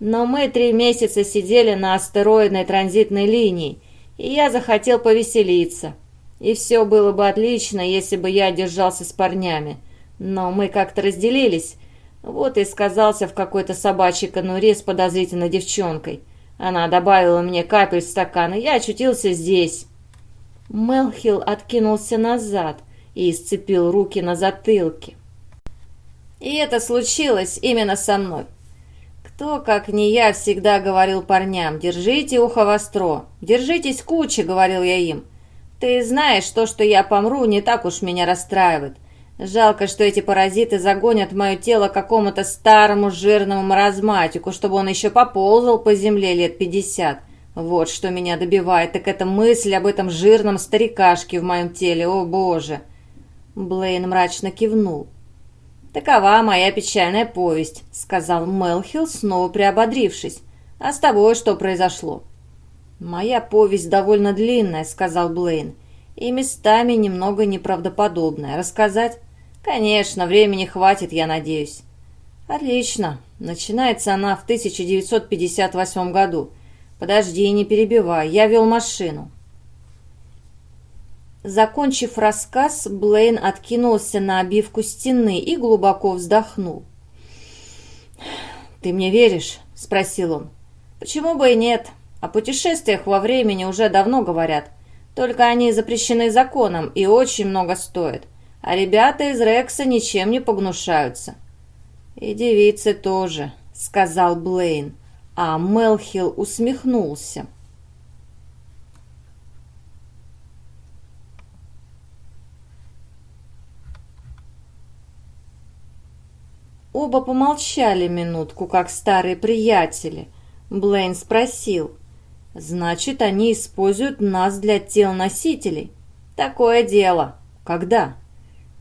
Speaker 1: «Но мы три месяца сидели на астероидной транзитной линии, и я захотел повеселиться. И все было бы отлично, если бы я держался с парнями. Но мы как-то разделились. Вот и сказался в какой-то собачьей конуре с подозрительной девчонкой. Она добавила мне капель в стакан, и я очутился здесь. Мелхил откинулся назад и сцепил руки на затылке. И это случилось именно со мной. Кто, как не я, всегда говорил парням, держите ухо востро, держитесь кучи, говорил я им. Ты знаешь, то, что я помру, не так уж меня расстраивает. Жалко, что эти паразиты загонят мое тело какому-то старому жирному маразматику, чтобы он еще поползал по земле лет пятьдесят. Вот что меня добивает, так это мысль об этом жирном старикашке в моем теле, о боже!» Блейн мрачно кивнул. «Такова моя печальная повесть», — сказал Мелхилл, снова приободрившись. «А с тобой что произошло?» «Моя повесть довольно длинная», — сказал Блейн, — «и местами немного неправдоподобная. Рассказать?» «Конечно, времени хватит, я надеюсь». «Отлично. Начинается она в 1958 году. Подожди, не перебивай, я вел машину». Закончив рассказ, Блейн откинулся на обивку стены и глубоко вздохнул. «Ты мне веришь?» – спросил он. «Почему бы и нет? О путешествиях во времени уже давно говорят. Только они запрещены законом и очень много стоят а ребята из Рекса ничем не погнушаются». «И девицы тоже», — сказал Блейн, а Мелхилл усмехнулся. Оба помолчали минутку, как старые приятели. Блейн спросил, «Значит, они используют нас для тел носителей?» «Такое дело. Когда?»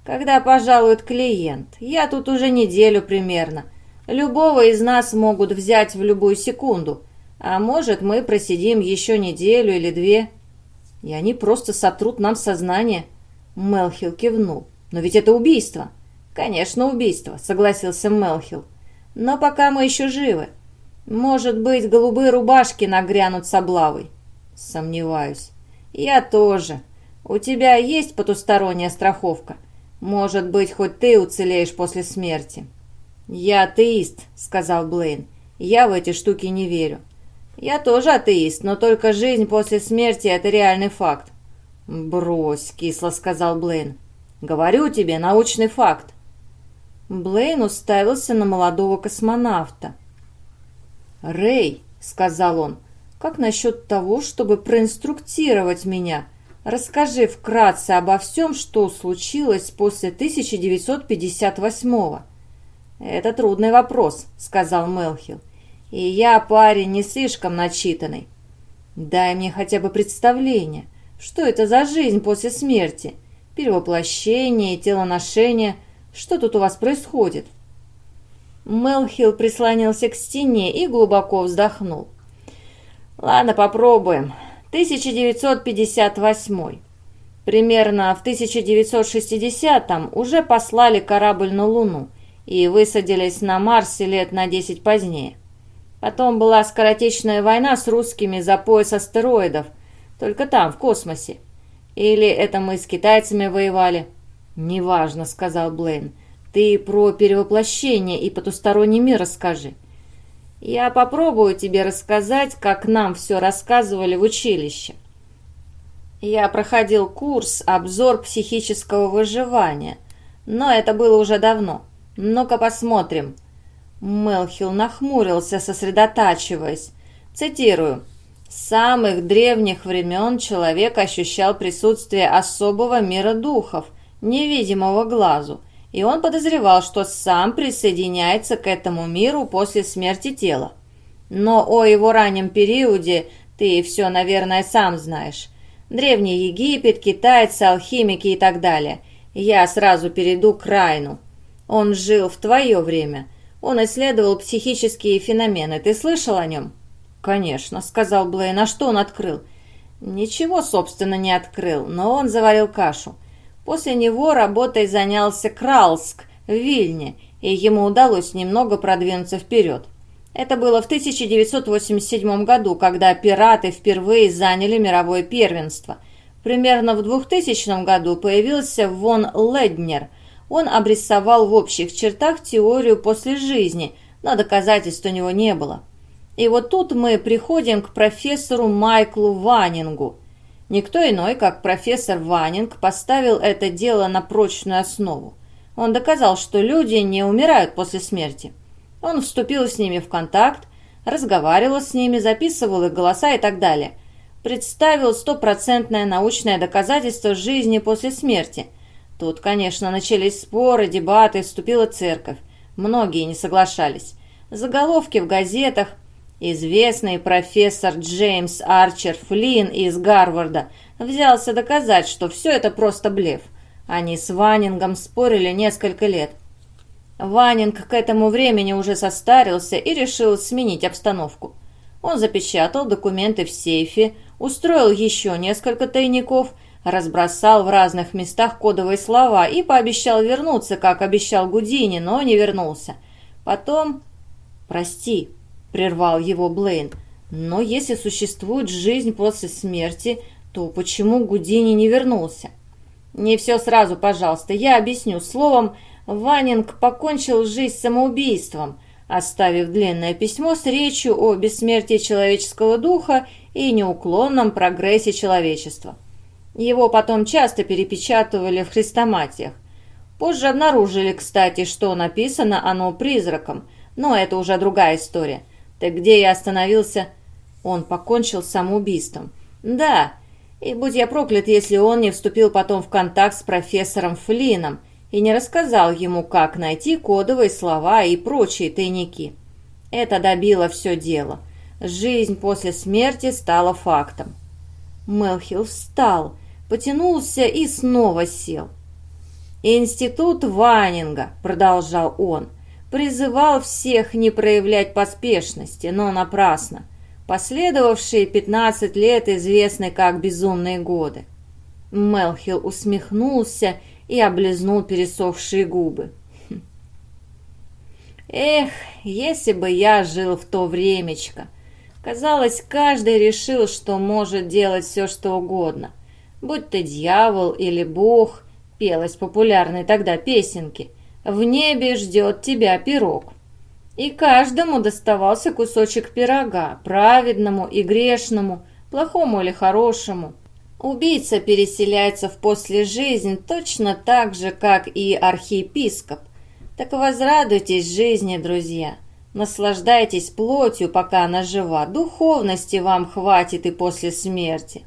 Speaker 1: когда пожалует клиент. Я тут уже неделю примерно. Любого из нас могут взять в любую секунду. А может, мы просидим еще неделю или две. И они просто сотрут нам сознание. Мелхил кивнул. Но ведь это убийство. Конечно, убийство, согласился Мелхил. Но пока мы еще живы. Может быть, голубые рубашки нагрянут с облавой. Сомневаюсь. Я тоже. У тебя есть потусторонняя страховка? Может быть, хоть ты уцелеешь после смерти». «Я атеист», — сказал Блейн. «Я в эти штуки не верю». «Я тоже атеист, но только жизнь после смерти — это реальный факт». «Брось», — кисло сказал Блейн. «Говорю тебе, научный факт». Блейн уставился на молодого космонавта. «Рэй», — сказал он, — «как насчет того, чтобы проинструктировать меня?» Расскажи вкратце обо всем, что случилось после 1958-го. «Это трудный вопрос», — сказал Мелхил. «И я, парень, не слишком начитанный. Дай мне хотя бы представление, что это за жизнь после смерти? Перевоплощение, телоношение. Что тут у вас происходит?» Мелхил прислонился к стене и глубоко вздохнул. «Ладно, попробуем. 1958. Примерно в 1960-м уже послали корабль на Луну и высадились на Марсе лет на 10 позднее. Потом была скоротечная война с русскими за пояс астероидов, только там, в космосе. Или это мы с китайцами воевали? «Неважно», — сказал Блейн. «Ты про перевоплощение и потусторонний мир расскажи. Я попробую тебе рассказать, как нам все рассказывали в училище. Я проходил курс «Обзор психического выживания», но это было уже давно. Ну-ка посмотрим. Мелхил нахмурился, сосредотачиваясь. Цитирую. «С самых древних времен человек ощущал присутствие особого мира духов, невидимого глазу, и он подозревал, что сам присоединяется к этому миру после смерти тела. Но о его раннем периоде ты все, наверное, сам знаешь. Древний Египет, китайцы, алхимики и так далее. Я сразу перейду к Райну. Он жил в твое время. Он исследовал психические феномены. Ты слышал о нем? «Конечно», — сказал Блейн. «А что он открыл?» «Ничего, собственно, не открыл, но он заварил кашу. После него работой занялся Кралск в Вильне, и ему удалось немного продвинуться вперед. Это было в 1987 году, когда пираты впервые заняли мировое первенство. Примерно в 2000 году появился Вон Леднер. Он обрисовал в общих чертах теорию после жизни, но доказательств у него не было. И вот тут мы приходим к профессору Майклу Ванингу. Никто иной, как профессор Ванинг, поставил это дело на прочную основу. Он доказал, что люди не умирают после смерти. Он вступил с ними в контакт, разговаривал с ними, записывал их голоса и так далее. Представил стопроцентное научное доказательство жизни после смерти. Тут, конечно, начались споры, дебаты, вступила церковь. Многие не соглашались. Заголовки в газетах. Известный профессор Джеймс Арчер Флинн из Гарварда взялся доказать, что все это просто блеф. Они с Ванингом спорили несколько лет. Ванинг к этому времени уже состарился и решил сменить обстановку. Он запечатал документы в сейфе, устроил еще несколько тайников, разбросал в разных местах кодовые слова и пообещал вернуться, как обещал Гудини, но не вернулся. Потом... «Прости», — прервал его Блейн, «но если существует жизнь после смерти, то почему Гудини не вернулся?» «Не все сразу, пожалуйста, я объясню. Словом, Ванинг покончил жизнь самоубийством, оставив длинное письмо с речью о бессмертии человеческого духа и неуклонном прогрессе человечества. Его потом часто перепечатывали в хрестоматиях. Позже обнаружили, кстати, что написано оно призраком, но это уже другая история. Так где я остановился? Он покончил самоубийством. Да, и будь я проклят, если он не вступил потом в контакт с профессором Флином, и не рассказал ему, как найти кодовые слова и прочие тайники. Это добило все дело. Жизнь после смерти стала фактом. Мелхилл встал, потянулся и снова сел. «Институт Ванинга», — продолжал он, — призывал всех не проявлять поспешности, но напрасно. Последовавшие 15 лет известны как «безумные годы». Мелхилл усмехнулся и облизнул пересохшие губы. Эх, если бы я жил в то времечко. Казалось, каждый решил, что может делать все, что угодно. Будь ты дьявол или бог, пелась популярной тогда песенки, в небе ждет тебя пирог. И каждому доставался кусочек пирога, праведному и грешному, плохому или хорошему – Убийца переселяется в послежизнь точно так же, как и архиепископ. Так возрадуйтесь жизни, друзья. Наслаждайтесь плотью, пока она жива. Духовности вам хватит и после смерти.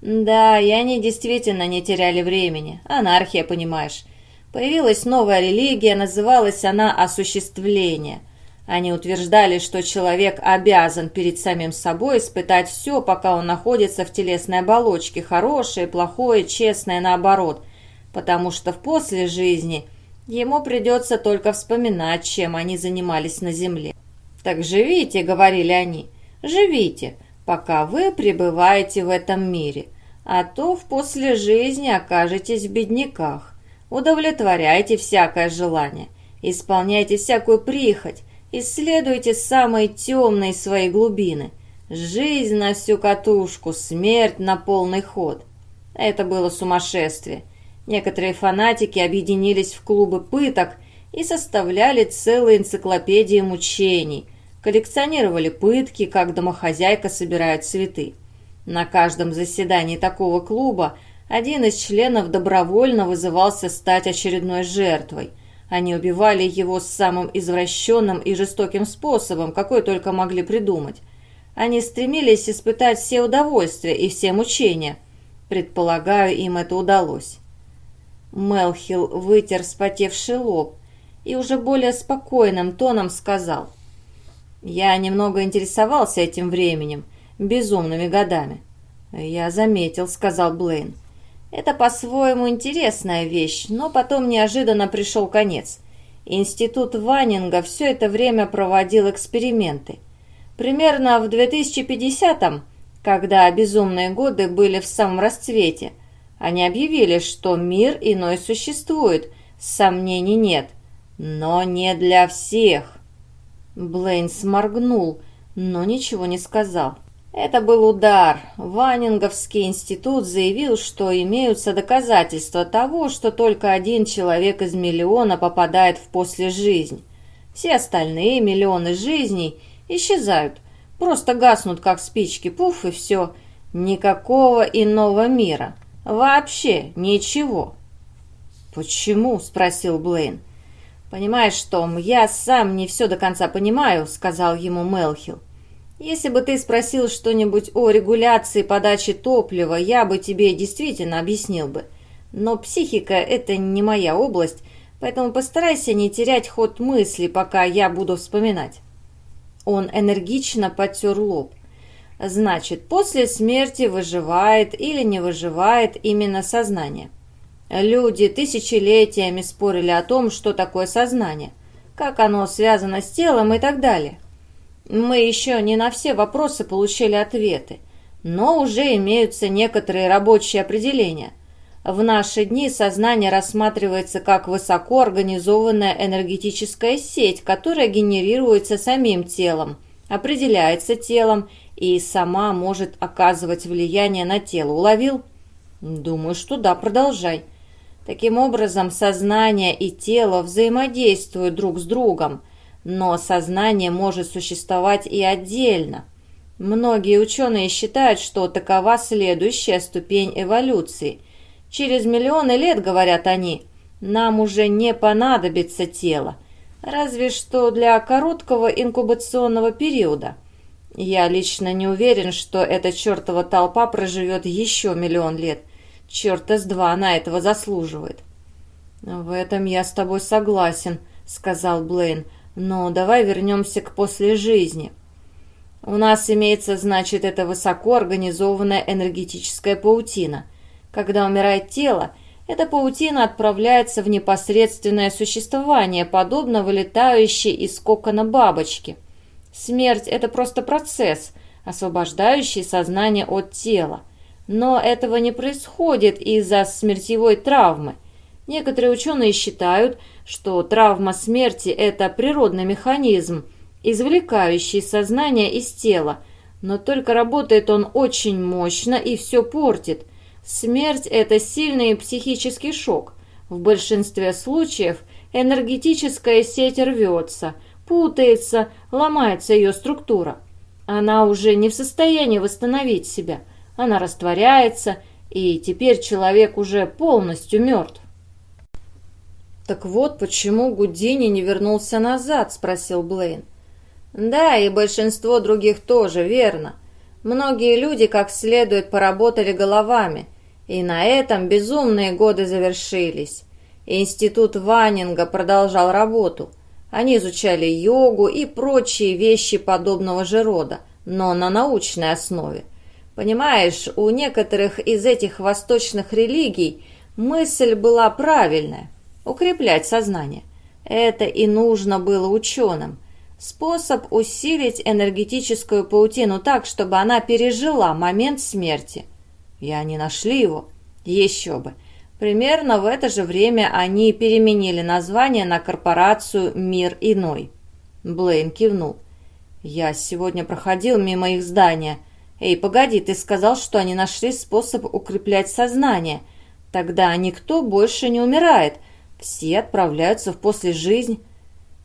Speaker 1: Да, и они действительно не теряли времени. Анархия, понимаешь. Появилась новая религия, называлась она «Осуществление». Они утверждали, что человек обязан перед самим собой испытать все, пока он находится в телесной оболочке, хорошее, плохое, честное, наоборот, потому что в после жизни ему придется только вспоминать, чем они занимались на земле. «Так живите», — говорили они, — «живите, пока вы пребываете в этом мире, а то в после жизни окажетесь в бедняках. Удовлетворяйте всякое желание, исполняйте всякую прихоть, Исследуйте самые темные свои глубины. Жизнь на всю катушку, смерть на полный ход. Это было сумасшествие. Некоторые фанатики объединились в клубы пыток и составляли целые энциклопедии мучений, коллекционировали пытки, как домохозяйка собирает цветы. На каждом заседании такого клуба один из членов добровольно вызывался стать очередной жертвой – они убивали его самым извращенным и жестоким способом, какой только могли придумать. Они стремились испытать все удовольствия и все мучения. Предполагаю, им это удалось. Мелхил вытер спотевший лоб и уже более спокойным тоном сказал. «Я немного интересовался этим временем, безумными годами». «Я заметил», — сказал Блейн. Это по-своему интересная вещь, но потом неожиданно пришел конец. Институт Ваннинга все это время проводил эксперименты. Примерно в 2050-м, когда безумные годы были в самом расцвете, они объявили, что мир иной существует, сомнений нет, но не для всех. Блейн сморгнул, но ничего не сказал. Это был удар. Ванинговский институт заявил, что имеются доказательства того, что только один человек из миллиона попадает в послежизнь. Все остальные миллионы жизней исчезают, просто гаснут как спички, пуф и все. Никакого иного мира. Вообще ничего. «Почему?» – спросил Блейн. «Понимаешь, Том, я сам не все до конца понимаю», – сказал ему Мелхилл. Если бы ты спросил что-нибудь о регуляции подачи топлива, я бы тебе действительно объяснил бы. Но психика – это не моя область, поэтому постарайся не терять ход мысли, пока я буду вспоминать». Он энергично потер лоб. Значит, после смерти выживает или не выживает именно сознание. Люди тысячелетиями спорили о том, что такое сознание, как оно связано с телом и так далее. Мы еще не на все вопросы получили ответы, но уже имеются некоторые рабочие определения. В наши дни сознание рассматривается как высоко организованная энергетическая сеть, которая генерируется самим телом, определяется телом и сама может оказывать влияние на тело. Уловил? Думаю, что да, продолжай. Таким образом, сознание и тело взаимодействуют друг с другом – но сознание может существовать и отдельно. Многие ученые считают, что такова следующая ступень эволюции. Через миллионы лет, говорят они, нам уже не понадобится тело, разве что для короткого инкубационного периода. Я лично не уверен, что эта чертова толпа проживет еще миллион лет. Черта с два она этого заслуживает. «В этом я с тобой согласен», — сказал Блейн. Но давай вернемся к после жизни. У нас имеется, значит, эта высоко организованная энергетическая паутина. Когда умирает тело, эта паутина отправляется в непосредственное существование, подобно вылетающей из кокона бабочки. Смерть – это просто процесс, освобождающий сознание от тела. Но этого не происходит из-за смертевой травмы. Некоторые ученые считают, что травма смерти – это природный механизм, извлекающий сознание из тела, но только работает он очень мощно и все портит. Смерть – это сильный психический шок. В большинстве случаев энергетическая сеть рвется, путается, ломается ее структура. Она уже не в состоянии восстановить себя. Она растворяется, и теперь человек уже полностью мертв.
Speaker 2: «Так вот, почему Гудини не вернулся назад?» – спросил Блейн.
Speaker 1: «Да, и большинство других тоже, верно. Многие люди как следует поработали головами, и на этом безумные годы завершились. Институт Ваннинга продолжал работу. Они изучали йогу и прочие вещи подобного же рода, но на научной основе. Понимаешь, у некоторых из этих восточных религий мысль была правильная укреплять сознание. Это и нужно было ученым. Способ усилить энергетическую паутину так, чтобы она пережила момент смерти. И они нашли его. Еще бы. Примерно в это же время они переменили название на корпорацию «Мир иной». Блейн кивнул. «Я сегодня проходил мимо их здания. Эй, погоди, ты сказал, что они нашли способ укреплять сознание. Тогда никто больше не умирает. Все отправляются в послежизнь.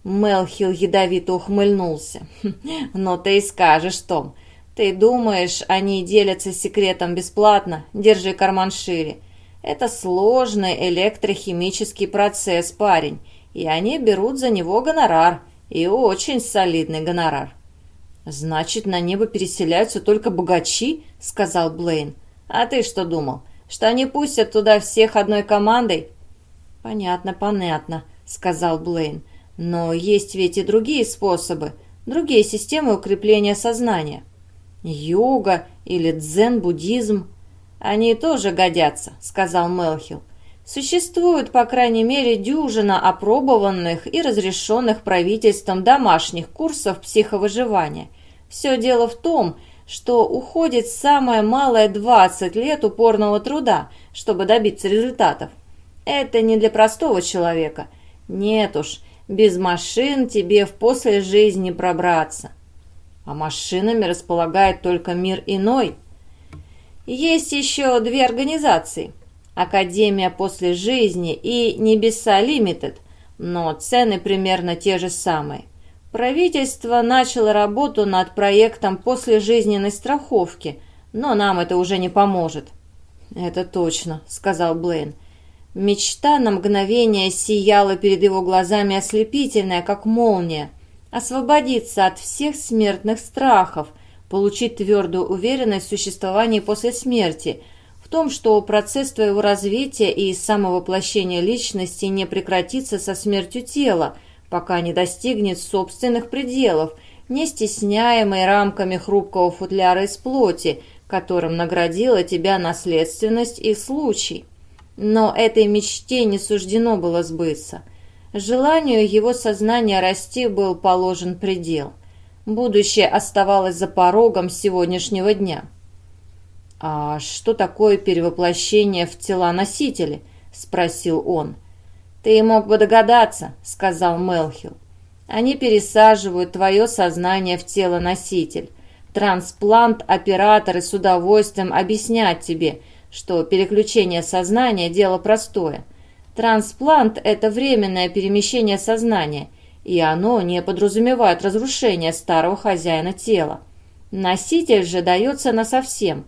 Speaker 1: Мелхил ядовито ухмыльнулся. «Хм, [LAUGHS] «Но ты и скажешь, Том. Ты думаешь, они делятся секретом бесплатно? Держи карман шире. Это сложный электрохимический процесс, парень, и они берут за него гонорар, и очень солидный гонорар».
Speaker 2: «Значит, на небо переселяются только богачи?» — сказал Блейн.
Speaker 1: «А ты что думал, что они пустят туда всех одной командой?
Speaker 2: «Понятно, понятно», — сказал Блейн. «Но есть ведь и другие способы, другие системы укрепления сознания. Йога или дзен-буддизм».
Speaker 1: «Они тоже годятся», — сказал Мелхил. «Существует, по крайней мере, дюжина опробованных и разрешенных правительством домашних курсов психовыживания. Все дело в том, что уходит самое малое 20 лет упорного труда, чтобы добиться результатов. Это не для простого человека. Нет уж, без машин тебе в после жизни пробраться.
Speaker 2: а машинами располагает только мир иной. Есть еще две организации – Академия после жизни и Небеса Лимитед, но цены примерно те же самые. Правительство начало работу над проектом послежизненной страховки, но нам это уже не поможет. «Это точно», — сказал Блейн. Мечта на мгновение сияла перед его глазами ослепительная, как молния. Освободиться от всех смертных страхов, получить твердую уверенность в существовании после смерти, в том, что процесс твоего развития и самовоплощения личности не прекратится со смертью тела, пока не достигнет собственных пределов, не стесняемой рамками хрупкого футляра из плоти, которым наградила тебя наследственность и случай. Но этой мечте не суждено было сбыться. Желанию его сознания расти был положен предел. Будущее оставалось за порогом сегодняшнего дня. «А что такое перевоплощение в тела носителей?» – спросил он. «Ты мог бы догадаться», – сказал Мелхил. «Они пересаживают твое сознание в тело носитель. Трансплант-операторы с удовольствием объяснят тебе, что переключение сознания – дело простое. Трансплант – это временное перемещение сознания, и оно не подразумевает разрушение старого хозяина тела. Носитель же дается насовсем.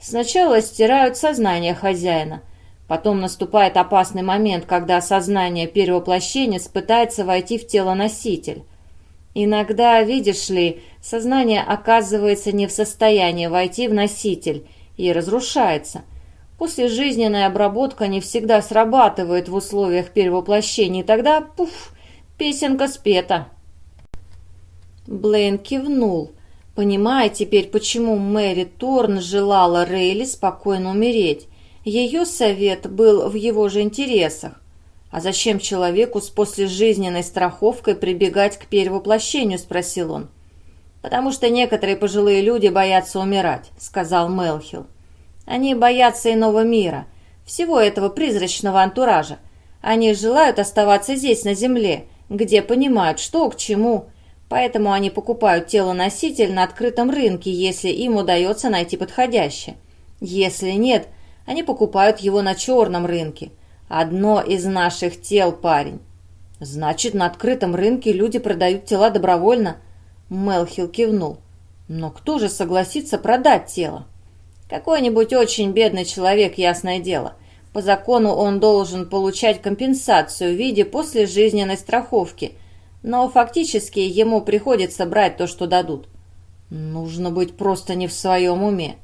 Speaker 2: Сначала стирают сознание хозяина, потом наступает опасный момент, когда сознание перевоплощения пытается войти в тело носитель. Иногда, видишь ли, сознание оказывается не в состоянии войти в носитель и разрушается. После жизненная обработка не всегда срабатывает в условиях перевоплощения, и тогда, пуф, песенка спета. Блейн кивнул, понимая теперь, почему Мэри Торн желала Рейли спокойно умереть. Ее совет был в его же интересах. «А зачем человеку с послежизненной страховкой прибегать к перевоплощению?» – спросил он. «Потому что некоторые пожилые люди боятся умирать», – сказал Мелхил. «Они боятся иного мира, всего этого призрачного антуража. Они желают оставаться здесь, на земле, где понимают, что к чему. Поэтому они покупают тело-носитель на открытом рынке, если им удается найти подходящее. Если нет, они покупают его на черном рынке. Одно из наших тел, парень. Значит, на открытом рынке люди продают тела добровольно? Мелхил кивнул. Но кто же согласится продать тело? Какой-нибудь очень бедный человек, ясное дело. По закону он должен получать компенсацию в виде послежизненной страховки, но фактически ему приходится брать то, что дадут. Нужно быть просто не в своем уме.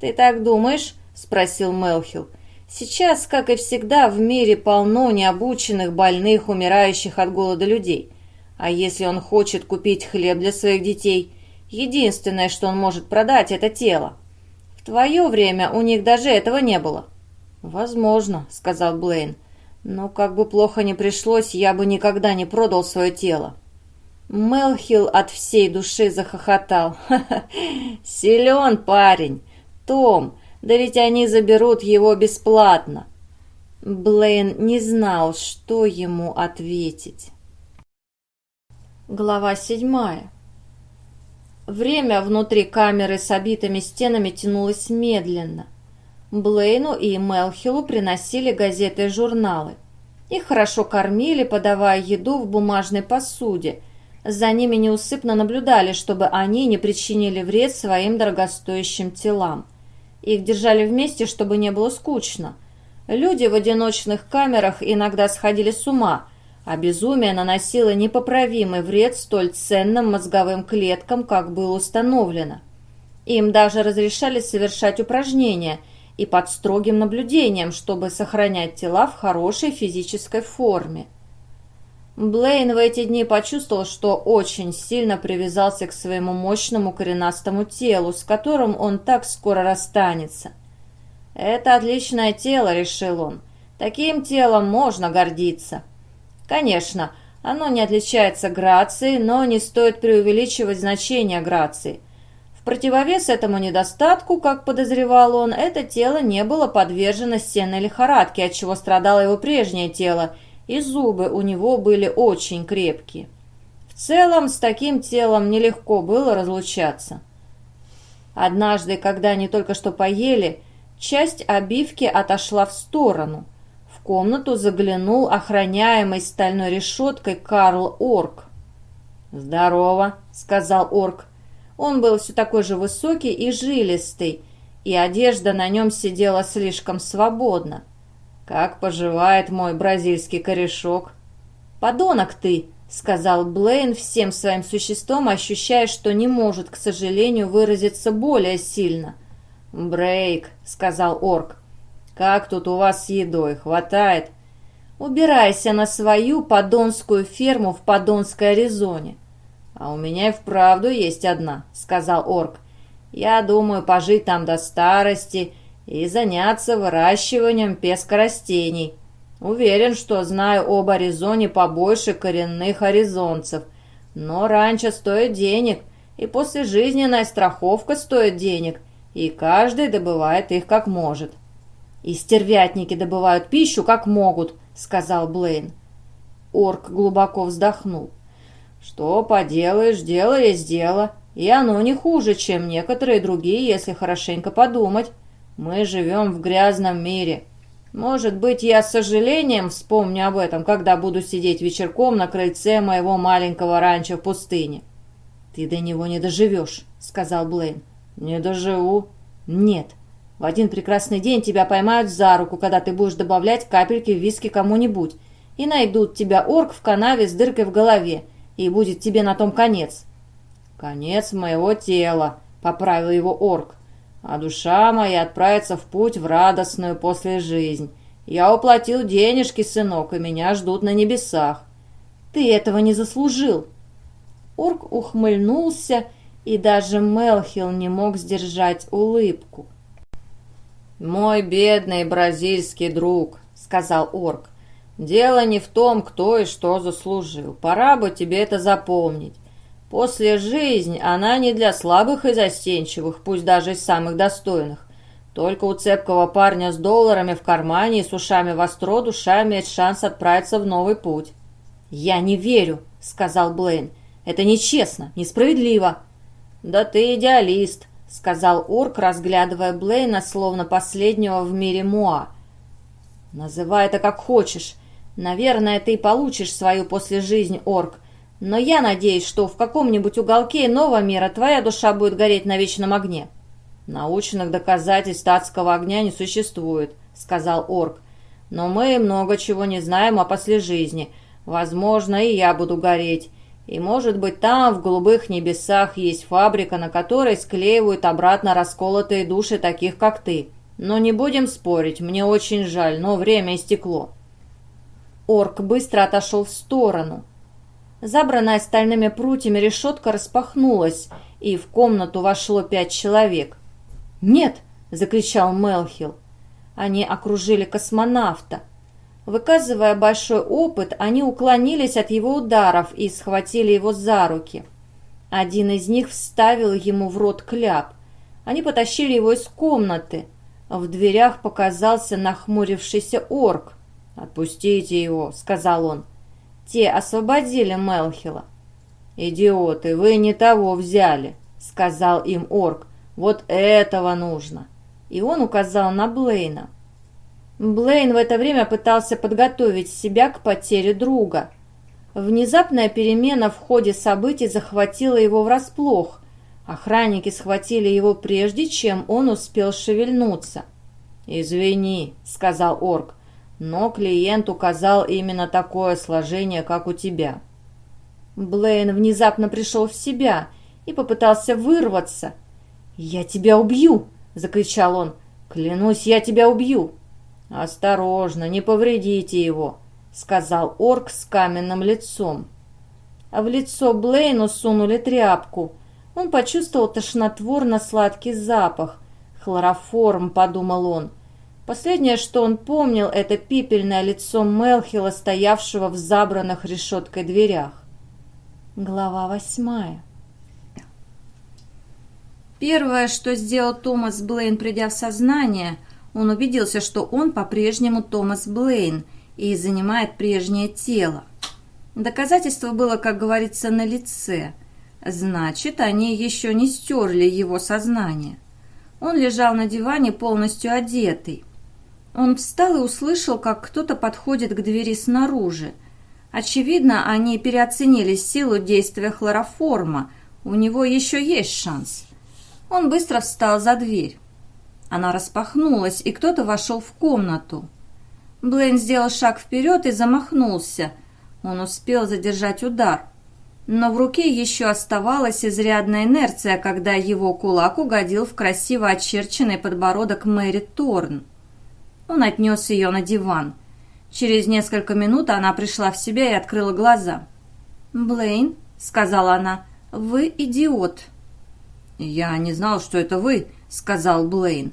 Speaker 2: «Ты так думаешь?» – спросил Мелхил. Сейчас, как и всегда, в мире полно необученных, больных, умирающих от голода людей. А если он хочет купить хлеб для своих детей, единственное, что он может продать, это тело. Твое время у них даже этого не было. «Возможно», — сказал Блейн. «Но как бы плохо ни пришлось, я бы никогда не продал свое тело». Мелхилл от всей души захохотал. «Ха-ха! Силен парень! Том, да ведь они заберут его бесплатно. Блейн не знал, что ему ответить. Глава седьмая. Время внутри камеры с обитыми стенами тянулось медленно. Блейну и Мелхилу приносили газеты и журналы. Их хорошо кормили, подавая еду в бумажной посуде. За ними неусыпно наблюдали, чтобы они не причинили вред своим дорогостоящим телам. Их держали вместе, чтобы не было скучно. Люди в одиночных камерах иногда сходили с ума, а безумие наносило непоправимый вред столь ценным мозговым клеткам, как было установлено. Им даже разрешали совершать упражнения и под строгим наблюдением, чтобы сохранять тела в хорошей физической форме. Блейн в эти дни почувствовал, что очень сильно привязался к своему мощному коренастому телу, с которым он так скоро расстанется. «Это отличное тело», — решил он. «Таким телом можно гордиться». Конечно, оно не отличается грацией, но не стоит преувеличивать значение грации. В противовес этому недостатку, как подозревал он, это тело не было подвержено сенной лихорадке, от чего страдало его прежнее тело — и зубы у него были очень крепкие. В
Speaker 1: целом, с таким телом нелегко было разлучаться. Однажды, когда они только что поели, часть обивки отошла в сторону. Комнату заглянул охраняемый стальной решеткой Карл Орк. «Здорово», — сказал Орк. Он был все такой же высокий и жилистый, и одежда на нем сидела слишком свободно. «Как поживает мой бразильский корешок?» «Подонок ты!» — сказал Блейн всем своим существом, ощущая, что не может, к сожалению, выразиться более сильно. «Брейк», — сказал орк, — «как тут у вас с едой? Хватает?» «Убирайся на свою подонскую ферму в Подонской Аризоне». «А у меня и вправду есть одна», — сказал орк. «Я думаю пожить там до старости и заняться выращиванием пескорастений». Уверен, что знаю об Аризоне побольше коренных аризонцев. Но ранчо стоит денег, и послежизненная страховка стоит денег, и каждый добывает их как может. «И стервятники добывают пищу как могут», — сказал Блейн. Орк глубоко вздохнул. «Что поделаешь, дело есть дело, и оно не хуже, чем некоторые другие, если хорошенько подумать. Мы живем в грязном мире». Может быть, я с сожалением вспомню об этом, когда буду сидеть вечерком на крыльце моего маленького ранчо в пустыне. «Ты до него не доживешь», — сказал Блейн. «Не доживу». «Нет. В один прекрасный день тебя поймают за руку, когда ты будешь добавлять капельки виски кому-нибудь, и найдут тебя орк в канаве с дыркой в голове, и будет тебе на том конец». «Конец моего тела», — поправил его орк а душа моя отправится в путь в радостную после жизнь. Я уплатил денежки, сынок, и меня ждут на небесах. Ты этого не заслужил. Орк ухмыльнулся, и даже Мелхил не мог сдержать улыбку. «Мой бедный бразильский друг», — сказал орк, — «дело не в том, кто и что заслужил. Пора бы тебе это запомнить. После жизнь, она не для слабых и застенчивых, пусть даже из самых достойных. Только у цепкого парня с долларами в кармане и с ушами востро душа имеет шанс отправиться в новый путь. «Я не верю», — сказал Блейн. «Это нечестно, несправедливо». «Да ты идеалист», — сказал Орк, разглядывая Блейна, словно последнего в мире Муа. «Называй это как хочешь. Наверное, ты получишь свою послежизнь, Орк, но я надеюсь, что в каком-нибудь уголке иного мира твоя душа будет гореть на вечном огне». «Научных доказательств адского огня не существует», — сказал Орк. «Но мы много чего не знаем о после жизни. Возможно, и я буду гореть. И, может быть, там, в голубых небесах, есть фабрика, на которой склеивают обратно расколотые души таких, как ты. Но не будем спорить, мне очень жаль, но время истекло». Орк быстро отошел в сторону. Забранная стальными прутьями решетка распахнулась, и в комнату вошло пять человек. «Нет!» — закричал Мелхил. Они окружили космонавта. Выказывая большой опыт, они уклонились от его ударов и схватили его за руки. Один из них вставил ему в рот кляп. Они потащили его из комнаты. В дверях показался нахмурившийся орк. «Отпустите его», — сказал он. Те освободили Мелхила. «Идиоты, вы не того взяли», — сказал им орк. «Вот этого нужно». И он указал на Блейна. Блейн в это время пытался подготовить себя к потере друга. Внезапная перемена в ходе событий захватила его врасплох. Охранники схватили его прежде, чем он успел шевельнуться. «Извини», — сказал орк, но клиент указал именно такое сложение, как у тебя. Блейн внезапно пришел в себя и попытался вырваться. «Я тебя убью!» — закричал он. «Клянусь, я тебя убью!» «Осторожно, не повредите его!» — сказал орк с каменным лицом. А в лицо Блейну сунули тряпку. Он почувствовал тошнотворно-сладкий запах. «Хлороформ», — подумал он. Последнее, что он помнил, это пипельное лицо Мелхила, стоявшего в забранных решеткой дверях. Глава восьмая. Первое, что сделал Томас Блейн, придя в сознание, он убедился, что он по-прежнему Томас Блейн и занимает прежнее тело. Доказательство было, как говорится, на лице. Значит, они еще не стерли его сознание. Он лежал на диване полностью одетый. Он встал и услышал, как кто-то подходит к двери снаружи. Очевидно, они переоценили силу действия хлороформа. У него еще есть шанс. Он быстро встал за дверь. Она распахнулась, и кто-то вошел в комнату. Блейн сделал шаг вперед и замахнулся. Он успел задержать удар. Но в руке еще оставалась изрядная инерция, когда его кулак угодил в красиво очерченный подбородок Мэри Торн. Он отнес ее на диван. Через несколько минут она пришла в себя и открыла глаза. «Блейн», — сказала она, — «вы идиот». «Я не знал, что это вы», — сказал Блейн.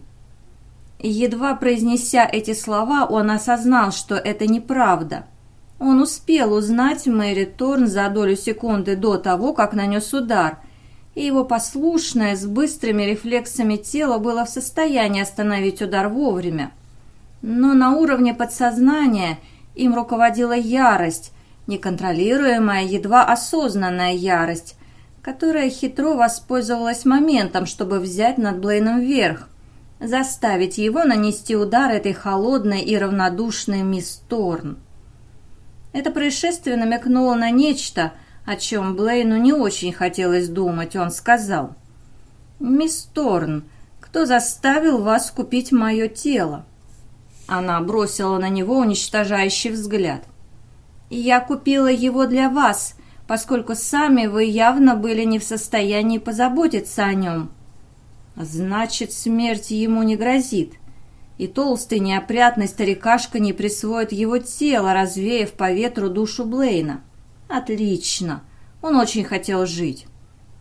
Speaker 1: Едва произнеся эти слова, он осознал, что это неправда. Он успел узнать Мэри Торн за долю секунды до того, как нанес удар, и его послушное, с быстрыми рефлексами тело было в состоянии остановить удар вовремя. Но на уровне подсознания им руководила ярость, неконтролируемая, едва осознанная ярость, которая хитро воспользовалась моментом, чтобы взять над Блейном верх, заставить его нанести удар этой холодной и равнодушной мисс Торн. Это происшествие намекнуло на нечто, о чем Блейну не очень хотелось думать, он сказал. «Мисс Торн, кто заставил вас купить мое тело?» Она бросила на него уничтожающий взгляд. «Я купила его для вас», поскольку сами вы явно были не в состоянии позаботиться о нем. Значит, смерть ему не грозит. И толстый неопрятный старикашка не присвоит его тело, развеяв по ветру душу Блейна. Отлично. Он очень хотел жить.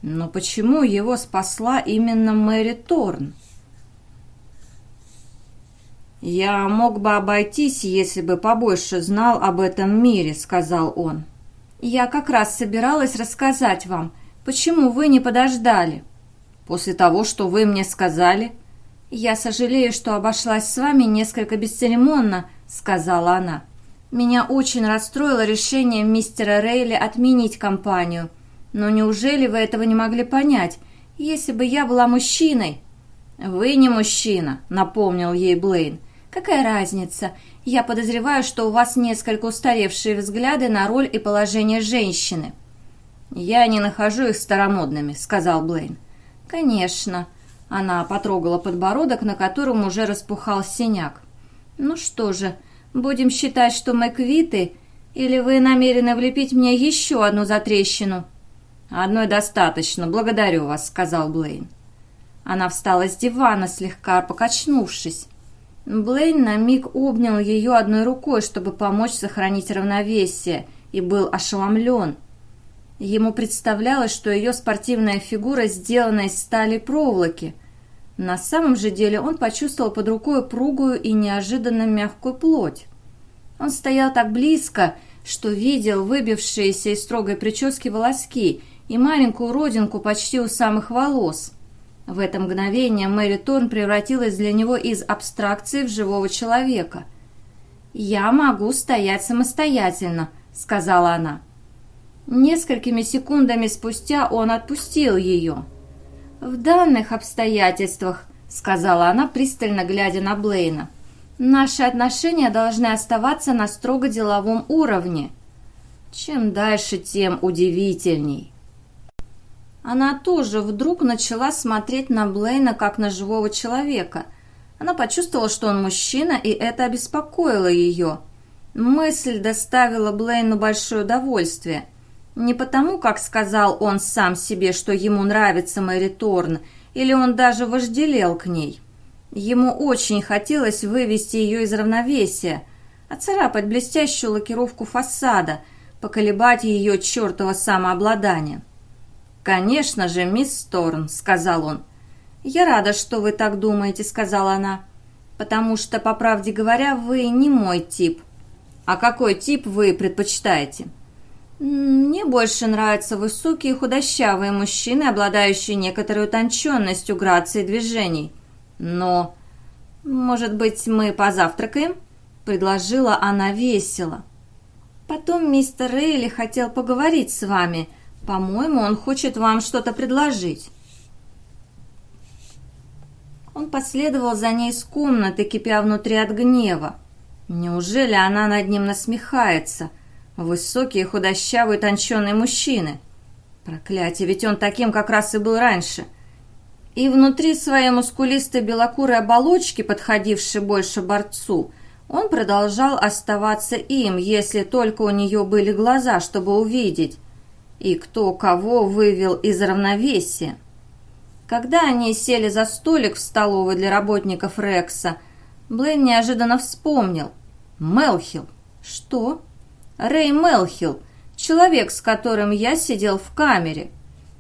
Speaker 1: Но почему его спасла именно Мэри Торн? «Я мог бы обойтись, если бы побольше знал об этом мире», — сказал он. «Я как раз собиралась рассказать вам, почему вы не подождали». «После того, что вы мне сказали?» «Я сожалею, что обошлась с вами несколько бесцеремонно», — сказала она. «Меня очень расстроило решение мистера Рейли отменить кампанию. Но неужели вы этого не могли понять? Если бы я была мужчиной...» «Вы не мужчина», — напомнил ей Блейн. «Какая разница? Я подозреваю, что у вас несколько устаревшие взгляды на роль и положение женщины». «Я не нахожу их старомодными», — сказал Блейн. «Конечно». Она потрогала подбородок, на котором уже распухал синяк. «Ну что же, будем считать, что мы квиты, или вы намерены влепить мне еще одну затрещину?» «Одной достаточно, благодарю вас», — сказал Блейн. Она встала с дивана, слегка покачнувшись. Блейн на миг обнял ее одной рукой, чтобы помочь сохранить равновесие, и был ошеломлен. Ему представлялось, что ее спортивная фигура сделана из стали проволоки. На самом же деле он почувствовал под рукой пругую и неожиданно мягкую плоть. Он стоял так близко, что видел выбившиеся из строгой прически волоски и маленькую родинку почти у самых волос – в это мгновение Мэри Торн превратилась для него из абстракции в живого человека. «Я могу стоять самостоятельно», — сказала она. Несколькими секундами спустя он отпустил ее. «В данных обстоятельствах», — сказала она, пристально глядя на Блейна, «наши отношения должны оставаться на строго деловом уровне. Чем дальше, тем удивительней». Она тоже вдруг начала смотреть на Блейна как на живого человека. Она почувствовала, что он мужчина, и это обеспокоило ее. Мысль доставила Блейну большое удовольствие. Не потому, как сказал он сам себе, что ему нравится Мэри Торн, или он даже вожделел к ней. Ему очень хотелось вывести ее из равновесия, оцарапать блестящую лакировку фасада, поколебать ее чертово самообладание. «Конечно же, мисс Торн», — сказал он. «Я рада, что вы так думаете», — сказала она. «Потому что, по правде говоря, вы не мой тип». «А какой тип вы предпочитаете?» «Мне больше нравятся высокие худощавые мужчины, обладающие некоторой утонченностью грации движений. Но, может быть, мы позавтракаем?» — предложила она весело. Потом мистер Рейли хотел поговорить с вами. По-моему, он хочет вам что-то предложить. Он последовал за ней из комнаты, кипя внутри от гнева. Неужели она над ним насмехается? Высокие, худощавые, тонченые мужчины. Проклятие, ведь он таким как раз и был раньше. И внутри своей мускулистой белокурой оболочки, подходившей больше борцу, он продолжал оставаться им, если только у нее были глаза, чтобы увидеть. И кто кого вывел из равновесия. Когда они сели за столик в столовой для работников Рекса, Блейн неожиданно вспомнил. Мелхил. Что? Рэй Мелхил, человек, с которым я сидел в камере.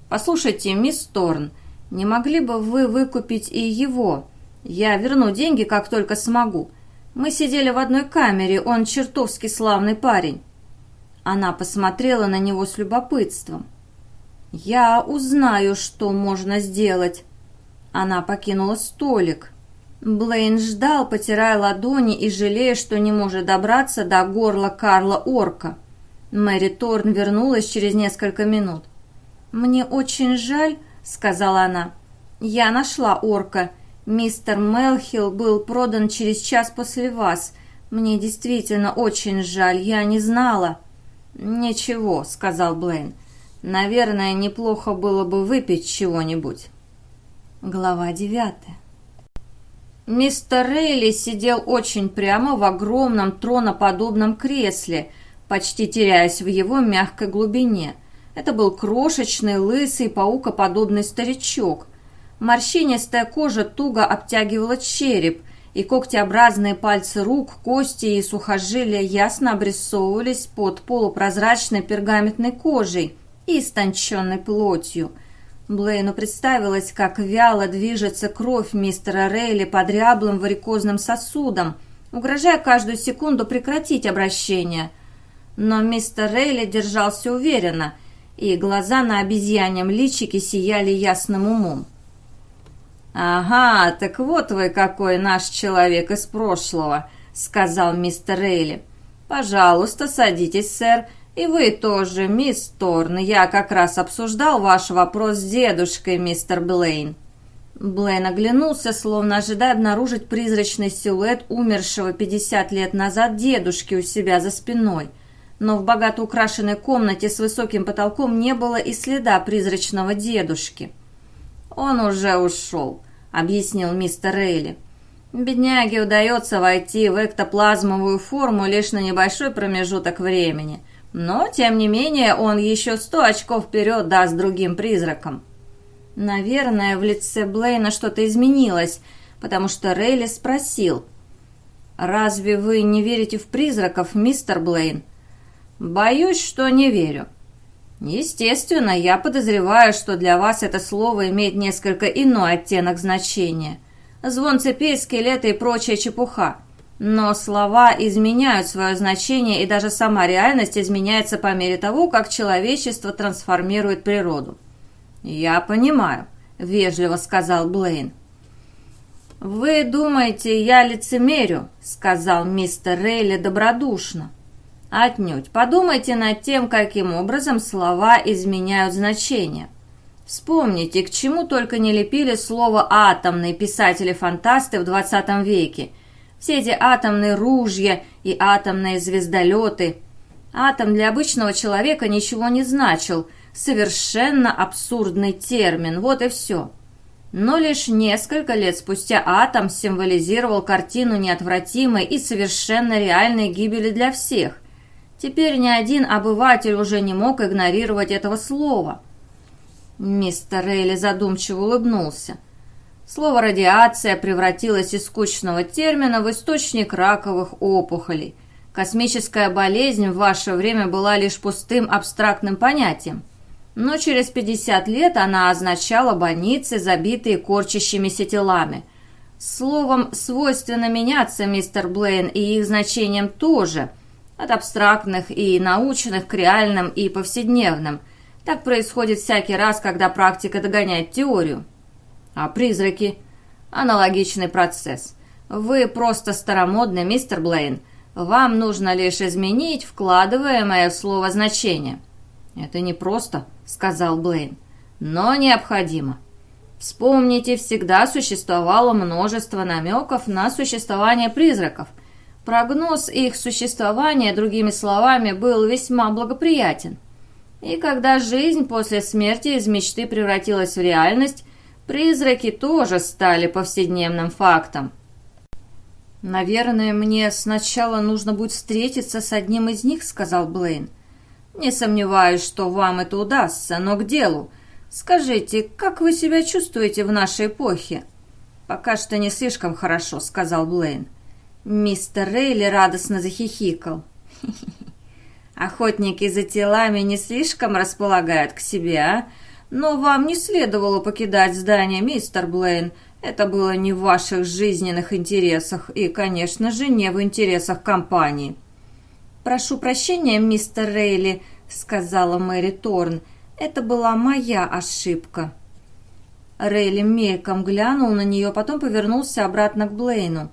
Speaker 1: Послушайте, мисс Торн, не могли бы вы выкупить и его? Я верну деньги, как только смогу. Мы сидели в одной камере, он чертовски славный парень. Она посмотрела на него с любопытством. «Я узнаю, что можно сделать». Она покинула столик. Блейн ждал, потирая ладони и жалея, что не может добраться до горла Карла Орка. Мэри Торн вернулась через несколько минут. «Мне очень жаль», — сказала она. «Я нашла Орка. Мистер Мелхилл был продан через час после вас. Мне действительно очень жаль, я не знала». «Ничего», — сказал Блейн. Наверное, неплохо было бы выпить чего-нибудь. Глава девятая. Мистер Рейли сидел очень прямо в огромном троноподобном кресле, почти теряясь в его мягкой глубине. Это был крошечный, лысый, паукоподобный старичок. Морщинистая кожа туго обтягивала череп, и когтеобразные пальцы рук, кости и сухожилия ясно обрисовывались под полупрозрачной пергаментной кожей – и истонченной плотью. Блейну представилось, как вяло движется кровь мистера Рейли под ряблым варикозным сосудом, угрожая каждую секунду прекратить обращение. Но мистер Рейли держался уверенно, и глаза на обезьяньем личике сияли ясным умом. «Ага, так вот вы какой наш человек из прошлого», — сказал мистер Рейли. «Пожалуйста, садитесь, сэр, «И вы тоже, мисс Торн. Я как раз обсуждал ваш вопрос с дедушкой, мистер Блейн». Блейн оглянулся, словно ожидая обнаружить призрачный силуэт умершего 50 лет назад дедушки у себя за спиной. Но в богато украшенной комнате с высоким потолком не было и следа призрачного дедушки. «Он уже ушел», — объяснил мистер Рейли. «Бедняге удается войти в эктоплазмовую форму лишь на небольшой промежуток времени». Но, тем не менее, он еще сто очков вперед даст другим призракам. Наверное, в лице Блейна что-то изменилось, потому что Рейли спросил. «Разве вы не верите в призраков, мистер Блейн?» «Боюсь, что не верю». «Естественно, я подозреваю, что для вас это слово имеет несколько иной оттенок значения. Звон цепей, скелеты и прочая чепуха. Но слова изменяют свое значение, и даже сама реальность изменяется по мере того, как человечество трансформирует природу. «Я понимаю», — вежливо сказал Блейн. «Вы думаете, я лицемерю?» — сказал мистер Рейли добродушно. «Отнюдь. Подумайте над тем, каким образом слова изменяют значение. Вспомните, к чему только не лепили слово «атомные» писатели-фантасты в 20 веке — все эти атомные ружья и атомные звездолеты. Атом для обычного человека ничего не значил. Совершенно абсурдный термин, вот и все. Но лишь несколько лет спустя атом символизировал картину неотвратимой и совершенно реальной гибели для всех. Теперь ни один обыватель уже не мог игнорировать этого слова. Мистер Рейли задумчиво улыбнулся. Слово «радиация» превратилось из скучного термина в источник раковых опухолей. Космическая болезнь в ваше время была лишь пустым абстрактным понятием. Но через 50 лет она означала больницы, забитые корчащимися телами. Словом, свойственно меняться, мистер Блейн, и их значением тоже. От абстрактных и научных к реальным и повседневным. Так происходит всякий раз, когда практика догоняет теорию. А призраки? Аналогичный процесс. Вы просто старомодный, мистер Блейн.
Speaker 2: Вам нужно лишь изменить вкладываемое в слово значение». «Это непросто», — сказал Блейн, — «но необходимо. Вспомните, всегда существовало множество намеков на существование призраков. Прогноз их существования, другими словами, был весьма благоприятен. И когда жизнь после смерти из мечты превратилась в реальность, призраки тоже стали повседневным фактом. «Наверное, мне сначала нужно будет встретиться с одним из них», — сказал Блейн. «Не сомневаюсь, что вам это удастся, но к делу. Скажите, как вы себя чувствуете в нашей эпохе?» «Пока что не слишком хорошо», — сказал Блейн. Мистер Рейли радостно захихикал. Охотники за телами не слишком располагают к себе, а? Но вам не следовало покидать здание, мистер Блейн. Это было не в ваших жизненных интересах и, конечно же, не в интересах компании. «Прошу прощения, мистер Рейли», — сказала Мэри Торн. «Это была моя ошибка». Рейли мельком глянул на нее, потом повернулся обратно к Блейну.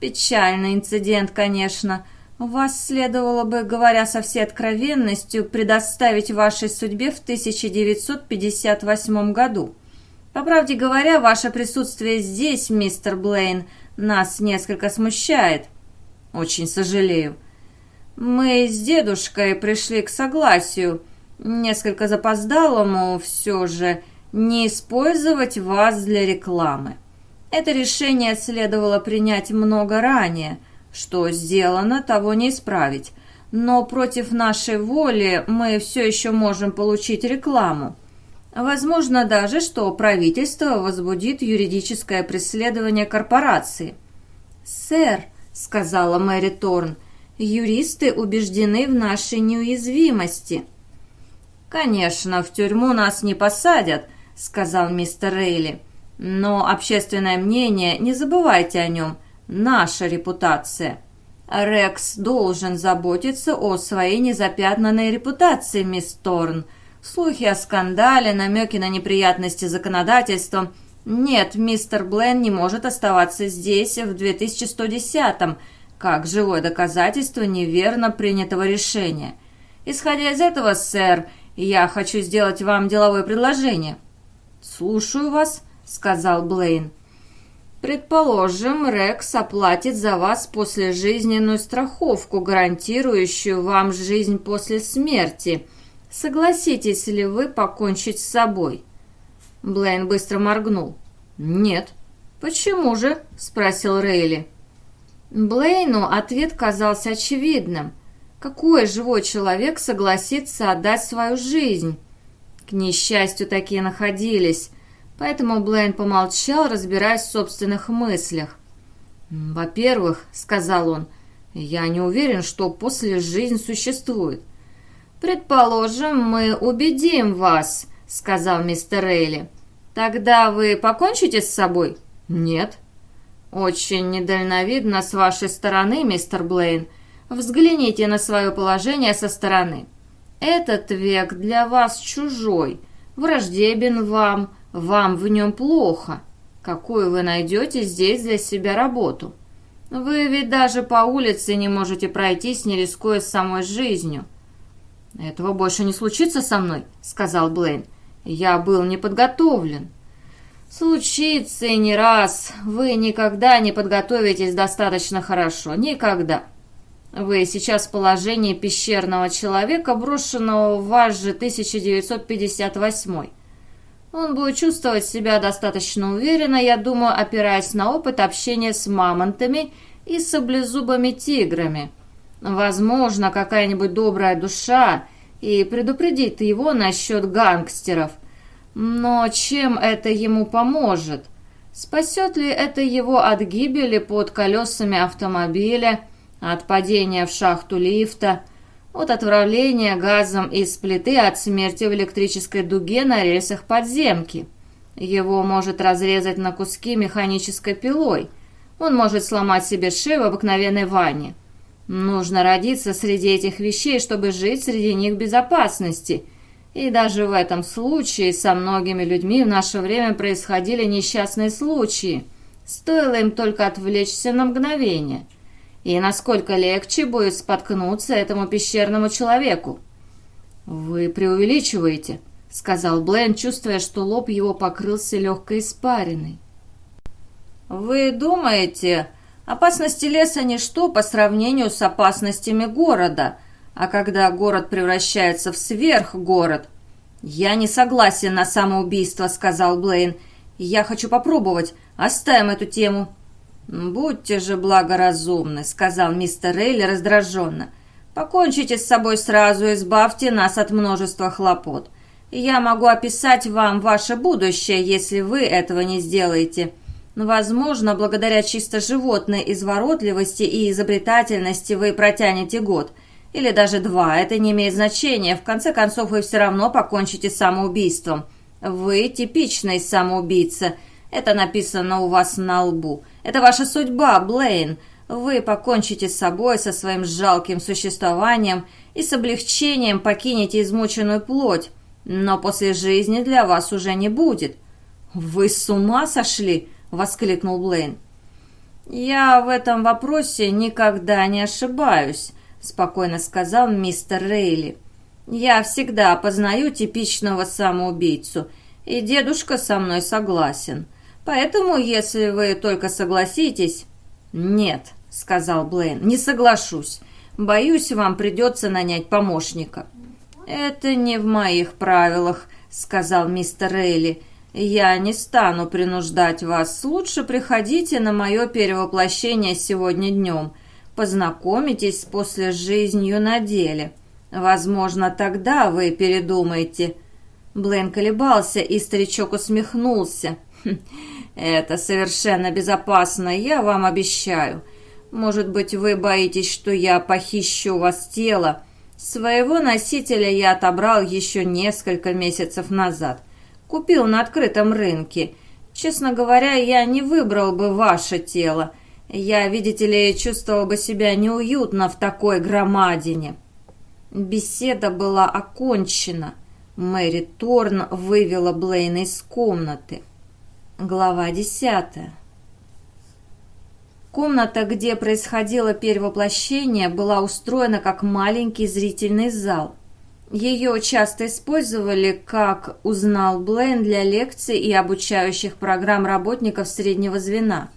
Speaker 2: «Печальный инцидент, конечно. Вас следовало бы, говоря со всей откровенностью, предоставить вашей судьбе в 1958 году. По правде говоря, ваше присутствие здесь, мистер Блейн, нас несколько смущает. Очень сожалею. Мы с дедушкой пришли к согласию, несколько запоздалому все же, не использовать вас для рекламы. Это решение следовало принять много ранее – что сделано, того не исправить. Но против нашей воли мы все еще можем получить рекламу. Возможно даже, что правительство возбудит юридическое преследование корпорации. «Сэр», — сказала Мэри Торн, — «юристы убеждены в нашей неуязвимости». «Конечно, в тюрьму нас не посадят», — сказал мистер Рейли. «Но общественное мнение, не забывайте о нем, — наша репутация. Рекс должен заботиться о своей незапятнанной репутации, мисс Торн. Слухи о скандале, намеки на неприятности законодательством. Нет, мистер Блен не может оставаться здесь в 2110-м, как живое доказательство неверно принятого решения. Исходя из этого, сэр, я хочу сделать вам деловое предложение. «Слушаю вас», — сказал Блейн. Предположим, Рекс оплатит за вас послежизненную страховку, гарантирующую вам жизнь после смерти. Согласитесь ли вы покончить с собой?» Блейн быстро моргнул. «Нет». «Почему же?» – спросил Рейли. Блейну ответ казался очевидным. Какой живой человек согласится отдать свою жизнь? К несчастью, такие находились. Поэтому Блейн помолчал, разбираясь в собственных мыслях. «Во-первых, — сказал он, — я не уверен, что после жизнь существует. «Предположим, мы убедим вас», — сказал мистер Рейли. «Тогда вы покончите с собой?» «Нет». «Очень недальновидно с вашей стороны, мистер Блейн. Взгляните на свое положение со стороны. Этот век для вас чужой, враждебен вам, вам в нем плохо. Какую вы найдете здесь для себя работу? Вы ведь даже по улице не можете пройтись, не рискуя самой жизнью. «Этого больше не случится со мной», — сказал Блейн. «Я был не подготовлен». «Случится и не раз. Вы никогда не подготовитесь достаточно хорошо. Никогда. Вы сейчас в положении пещерного человека, брошенного в ваш же 1958 он будет чувствовать себя достаточно уверенно, я думаю, опираясь на опыт общения с мамонтами и саблезубыми тиграми. Возможно, какая-нибудь добрая душа и предупредит его насчет гангстеров. Но чем это ему поможет? Спасет ли это его от гибели под колесами автомобиля, от падения в шахту лифта, от отравления газом из плиты, от смерти в электрической дуге на рельсах подземки. Его может разрезать на куски механической пилой. Он может сломать себе шею в обыкновенной ванне. Нужно родиться среди этих вещей, чтобы жить среди них в безопасности. И даже в этом случае со многими людьми в наше время происходили несчастные случаи. Стоило им только отвлечься на мгновение –
Speaker 1: и насколько легче будет споткнуться этому пещерному человеку. «Вы преувеличиваете», — сказал Блен, чувствуя, что лоб его покрылся легкой испариной. «Вы думаете, опасности леса ничто по сравнению с опасностями города, а когда город превращается в сверхгород...» «Я не согласен на самоубийство», — сказал Блейн. «Я хочу попробовать. Оставим эту тему». «Будьте же благоразумны», — сказал мистер Рейли раздраженно. «Покончите с собой сразу, и избавьте нас от множества хлопот. Я могу описать вам ваше будущее, если вы этого не сделаете. Возможно, благодаря чисто животной изворотливости и изобретательности вы протянете год. Или даже два, это не имеет значения. В конце концов, вы все равно покончите самоубийством. Вы типичный самоубийца. Это написано у вас на лбу. Это ваша судьба, Блейн. Вы покончите с собой, со своим жалким существованием и с облегчением покинете измученную плоть. Но после жизни для вас уже не будет. «Вы с ума сошли?» — воскликнул Блейн. «Я в этом вопросе никогда не ошибаюсь», — спокойно сказал мистер Рейли. «Я всегда опознаю типичного самоубийцу, и дедушка со мной согласен. Поэтому, если вы только согласитесь...» «Нет», — сказал Блейн, — «не соглашусь. Боюсь, вам придется нанять помощника». «Это не в моих правилах», — сказал мистер Рейли. «Я не стану принуждать вас. Лучше приходите на мое перевоплощение сегодня днем. Познакомитесь с после жизнью на деле. Возможно, тогда вы передумаете». Блейн колебался, и старичок усмехнулся. «Хм, «Это совершенно безопасно, я вам обещаю. Может быть, вы боитесь, что я похищу у вас тело? Своего носителя я отобрал еще несколько месяцев назад. Купил на открытом рынке. Честно говоря, я не выбрал бы ваше тело. Я, видите ли, чувствовал бы себя неуютно в такой громадине». Беседа была окончена. Мэри Торн вывела Блейна из комнаты. Глава десятая. Комната, где происходило перевоплощение, была устроена как маленький зрительный зал. Ее часто использовали, как узнал Блейн, для лекций и обучающих программ работников среднего звена.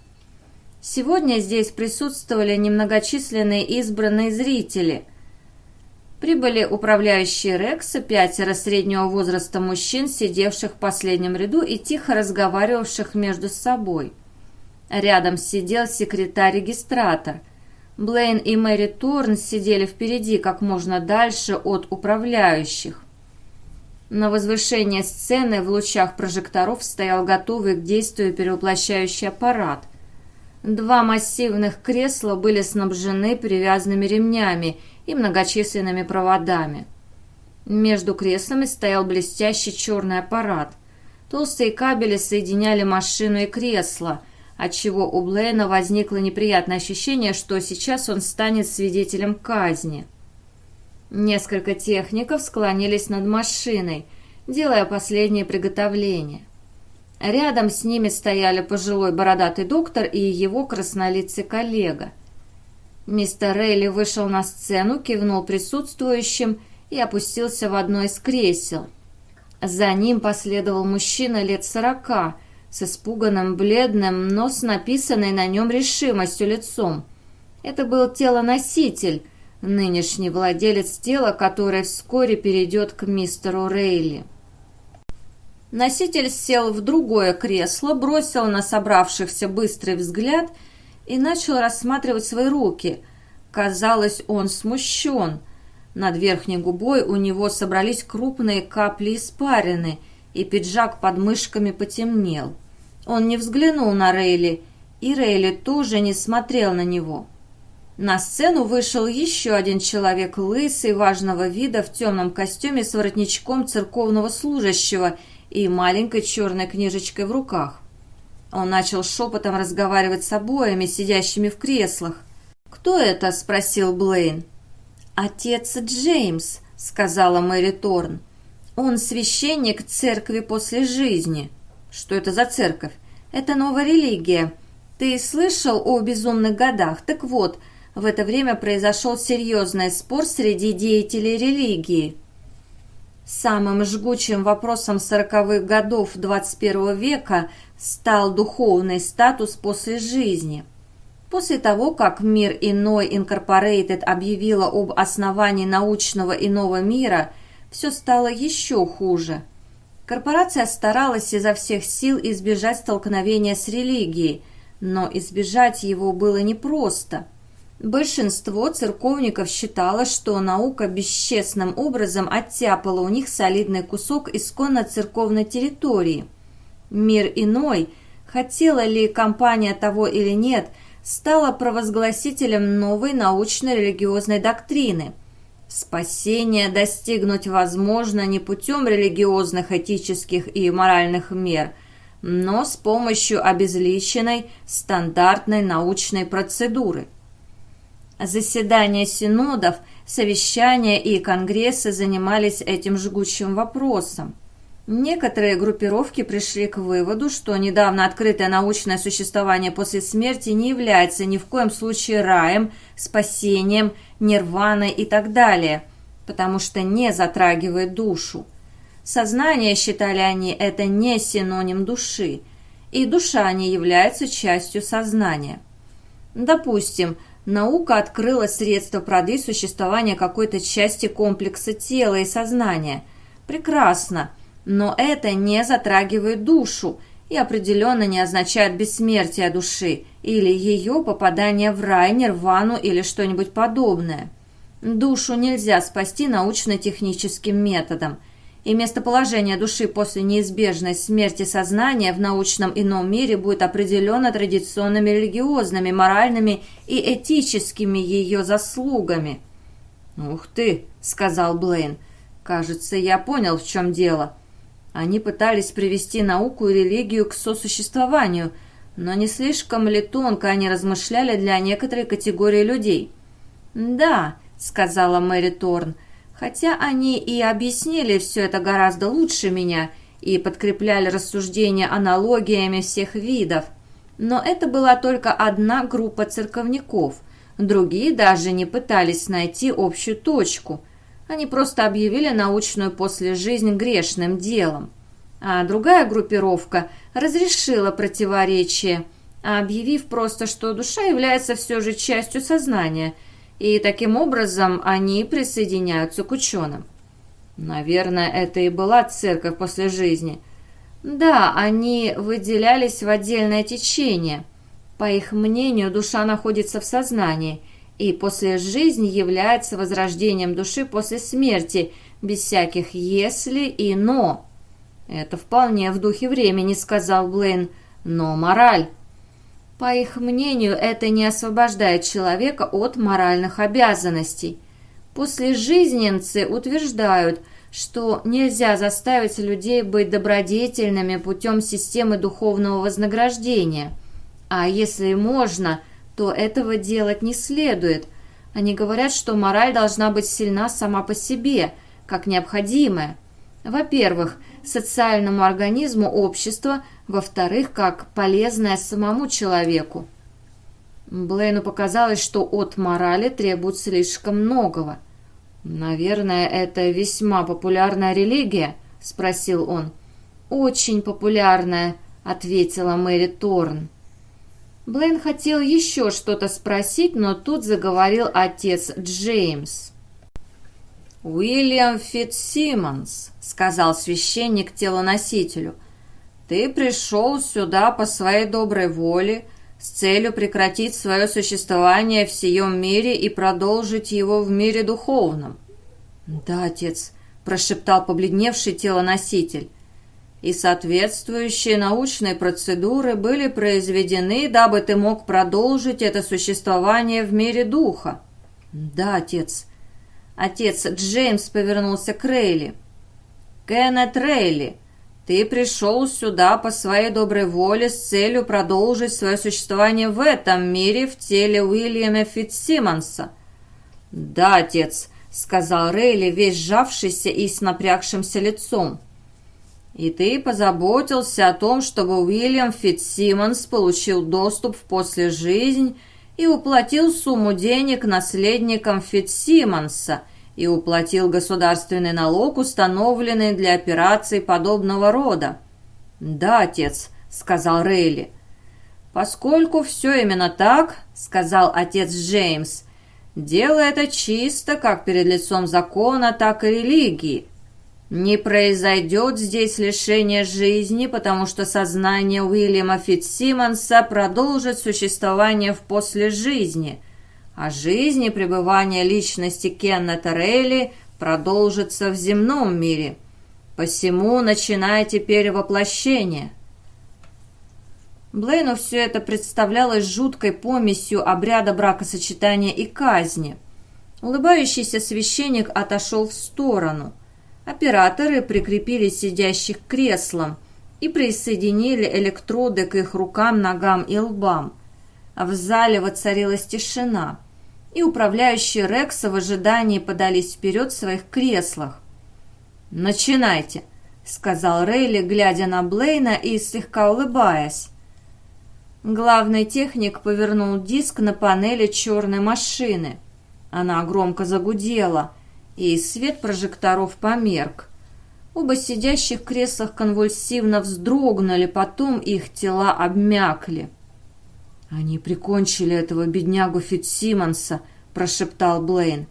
Speaker 1: Сегодня здесь присутствовали немногочисленные избранные зрители – Прибыли управляющие Рекса, пятеро среднего возраста мужчин, сидевших в последнем ряду и тихо разговаривавших между собой. Рядом сидел секретарь-регистратор. Блейн и Мэри Торн сидели впереди, как можно дальше от управляющих. На возвышении сцены в лучах прожекторов стоял готовый к действию перевоплощающий аппарат. Два массивных кресла были снабжены привязанными ремнями – и многочисленными проводами. Между креслами стоял блестящий черный аппарат. Толстые кабели соединяли машину и кресло, отчего у Блейна возникло неприятное ощущение, что сейчас он станет свидетелем казни. Несколько техников склонились над машиной, делая последние приготовления. Рядом с ними стояли пожилой бородатый доктор и его краснолицый коллега – Мистер Рейли вышел на сцену, кивнул присутствующим и опустился в одно из кресел. За ним последовал мужчина лет сорока, с испуганным, бледным, но с написанной на нем решимостью лицом. Это был телоноситель, нынешний владелец тела, который вскоре перейдет к мистеру Рейли. Носитель сел в другое кресло, бросил на собравшихся быстрый взгляд – и начал рассматривать свои руки. Казалось, он смущен. Над верхней губой у него собрались крупные капли испарины, и пиджак под мышками потемнел. Он не взглянул на Рейли, и Рейли тоже не смотрел на него. На сцену вышел еще один человек лысый, важного вида, в темном костюме с воротничком церковного служащего и маленькой черной книжечкой в руках. Он начал шепотом разговаривать с обоями, сидящими в креслах. «Кто это?» – спросил Блейн. «Отец Джеймс», – сказала Мэри Торн. «Он священник церкви после жизни». «Что это за церковь?» «Это новая религия. Ты слышал о безумных годах? Так вот, в это время произошел серьезный спор среди деятелей религии. Самым жгучим вопросом сороковых годов XXI века стал духовный статус после жизни. После того, как Мир Иной Инкорпорейтед объявила об основании научного иного мира, все стало еще хуже. Корпорация старалась изо всех сил избежать столкновения с религией, но избежать его было непросто – Большинство церковников считало, что наука бесчестным образом оттяпала у них солидный кусок исконно церковной территории. Мир иной, хотела ли компания того или нет, стала провозгласителем новой научно-религиозной доктрины. Спасение достигнуть возможно не путем религиозных, этических и моральных мер, но с помощью обезличенной стандартной научной процедуры – Заседания синодов, совещания и конгрессы занимались этим жгучим вопросом. Некоторые группировки пришли к выводу, что недавно открытое научное существование после смерти не является ни в коем случае раем, спасением, нирваной и так далее, потому что не затрагивает душу. Сознание, считали они, это не синоним души, и душа не является частью сознания. Допустим, Наука открыла средства продлить существование какой-то части комплекса тела и сознания. Прекрасно, но это не затрагивает душу и определенно не означает бессмертие души или ее попадание в рай, нирвану или что-нибудь подобное. Душу нельзя спасти научно-техническим методом – и местоположение души после неизбежной смерти сознания в научном ином мире будет определено традиционными религиозными, моральными и этическими ее заслугами. «Ух ты!» — сказал Блейн. «Кажется, я понял, в чем дело». Они пытались привести науку и религию к сосуществованию, но не слишком ли тонко они размышляли для некоторой категории людей? «Да», — сказала Мэри Торн, — Хотя они и объяснили все это гораздо лучше меня и подкрепляли рассуждения аналогиями всех видов. Но это была только одна группа церковников. Другие даже не пытались найти общую точку. Они просто объявили научную послежизнь грешным делом. А другая группировка разрешила противоречие, объявив просто, что душа является все же частью сознания – и таким образом они присоединяются к ученым. Наверное, это и была церковь после жизни. Да, они выделялись в отдельное течение. По их мнению, душа находится в сознании, и после жизни является возрождением души после смерти, без всяких «если» и «но». «Это вполне в духе времени», — сказал Блейн, — «но мораль». По их мнению, это не освобождает человека от моральных обязанностей. После жизненцы утверждают, что нельзя заставить людей быть добродетельными путем системы духовного вознаграждения. А если можно, то этого делать не следует. Они говорят, что мораль должна быть сильна сама по себе, как необходимая. Во-первых, социальному организму общества – во-вторых, как полезное самому человеку. Блейну показалось, что от морали требует слишком многого. «Наверное, это весьма популярная религия?» – спросил он. «Очень популярная», – ответила Мэри Торн. Блейн хотел еще что-то спросить, но тут заговорил отец Джеймс.
Speaker 2: «Уильям Фитсимонс», — сказал священник телоносителю, ты пришел сюда по своей доброй воле, с целью прекратить свое существование в сием мире и продолжить его в мире духовном.
Speaker 1: «Да, отец», – прошептал побледневший телоноситель.
Speaker 2: «И соответствующие научные процедуры были произведены, дабы ты мог продолжить это существование в мире духа».
Speaker 1: «Да, отец». Отец Джеймс повернулся к Рейли.
Speaker 2: «Кеннет Рейли, ты пришел сюда по своей доброй воле с целью продолжить свое существование в этом мире в теле Уильяма Фитцсимонса».
Speaker 1: «Да, отец», — сказал Рейли, весь сжавшийся и с напрягшимся лицом.
Speaker 2: «И ты позаботился о том, чтобы Уильям Фитцсимонс получил доступ в послежизнь
Speaker 1: и уплатил сумму денег наследникам Фитсимонса и уплатил государственный налог, установленный для операций подобного рода. «Да, отец», — сказал Рейли. «Поскольку все именно так», — сказал отец Джеймс, — «дело это чисто как перед лицом закона, так и религии». Не произойдет здесь лишение жизни, потому что сознание Уильяма Фитсимонса продолжит существование в после жизни, пребывание личности Кеннета Рейли продолжится в земном мире. Посему начинайте перевоплощение. Блейну все это представлялось жуткой помесью обряда бракосочетания и казни. Улыбающийся священник отошел в сторону – Операторы прикрепили сидящих к креслам и присоединили электроды к их рукам, ногам и лбам. В зале воцарилась тишина, и управляющие Рекса в ожидании подались вперед в своих креслах. «Начинайте», — сказал Рейли, глядя на Блейна и слегка улыбаясь. Главный техник повернул диск на панели черной машины. Она громко загудела — и свет прожекторов померк. Оба сидящих в креслах конвульсивно вздрогнули, потом их тела обмякли. «Они прикончили этого беднягу Фитсимонса», — прошептал Блейн.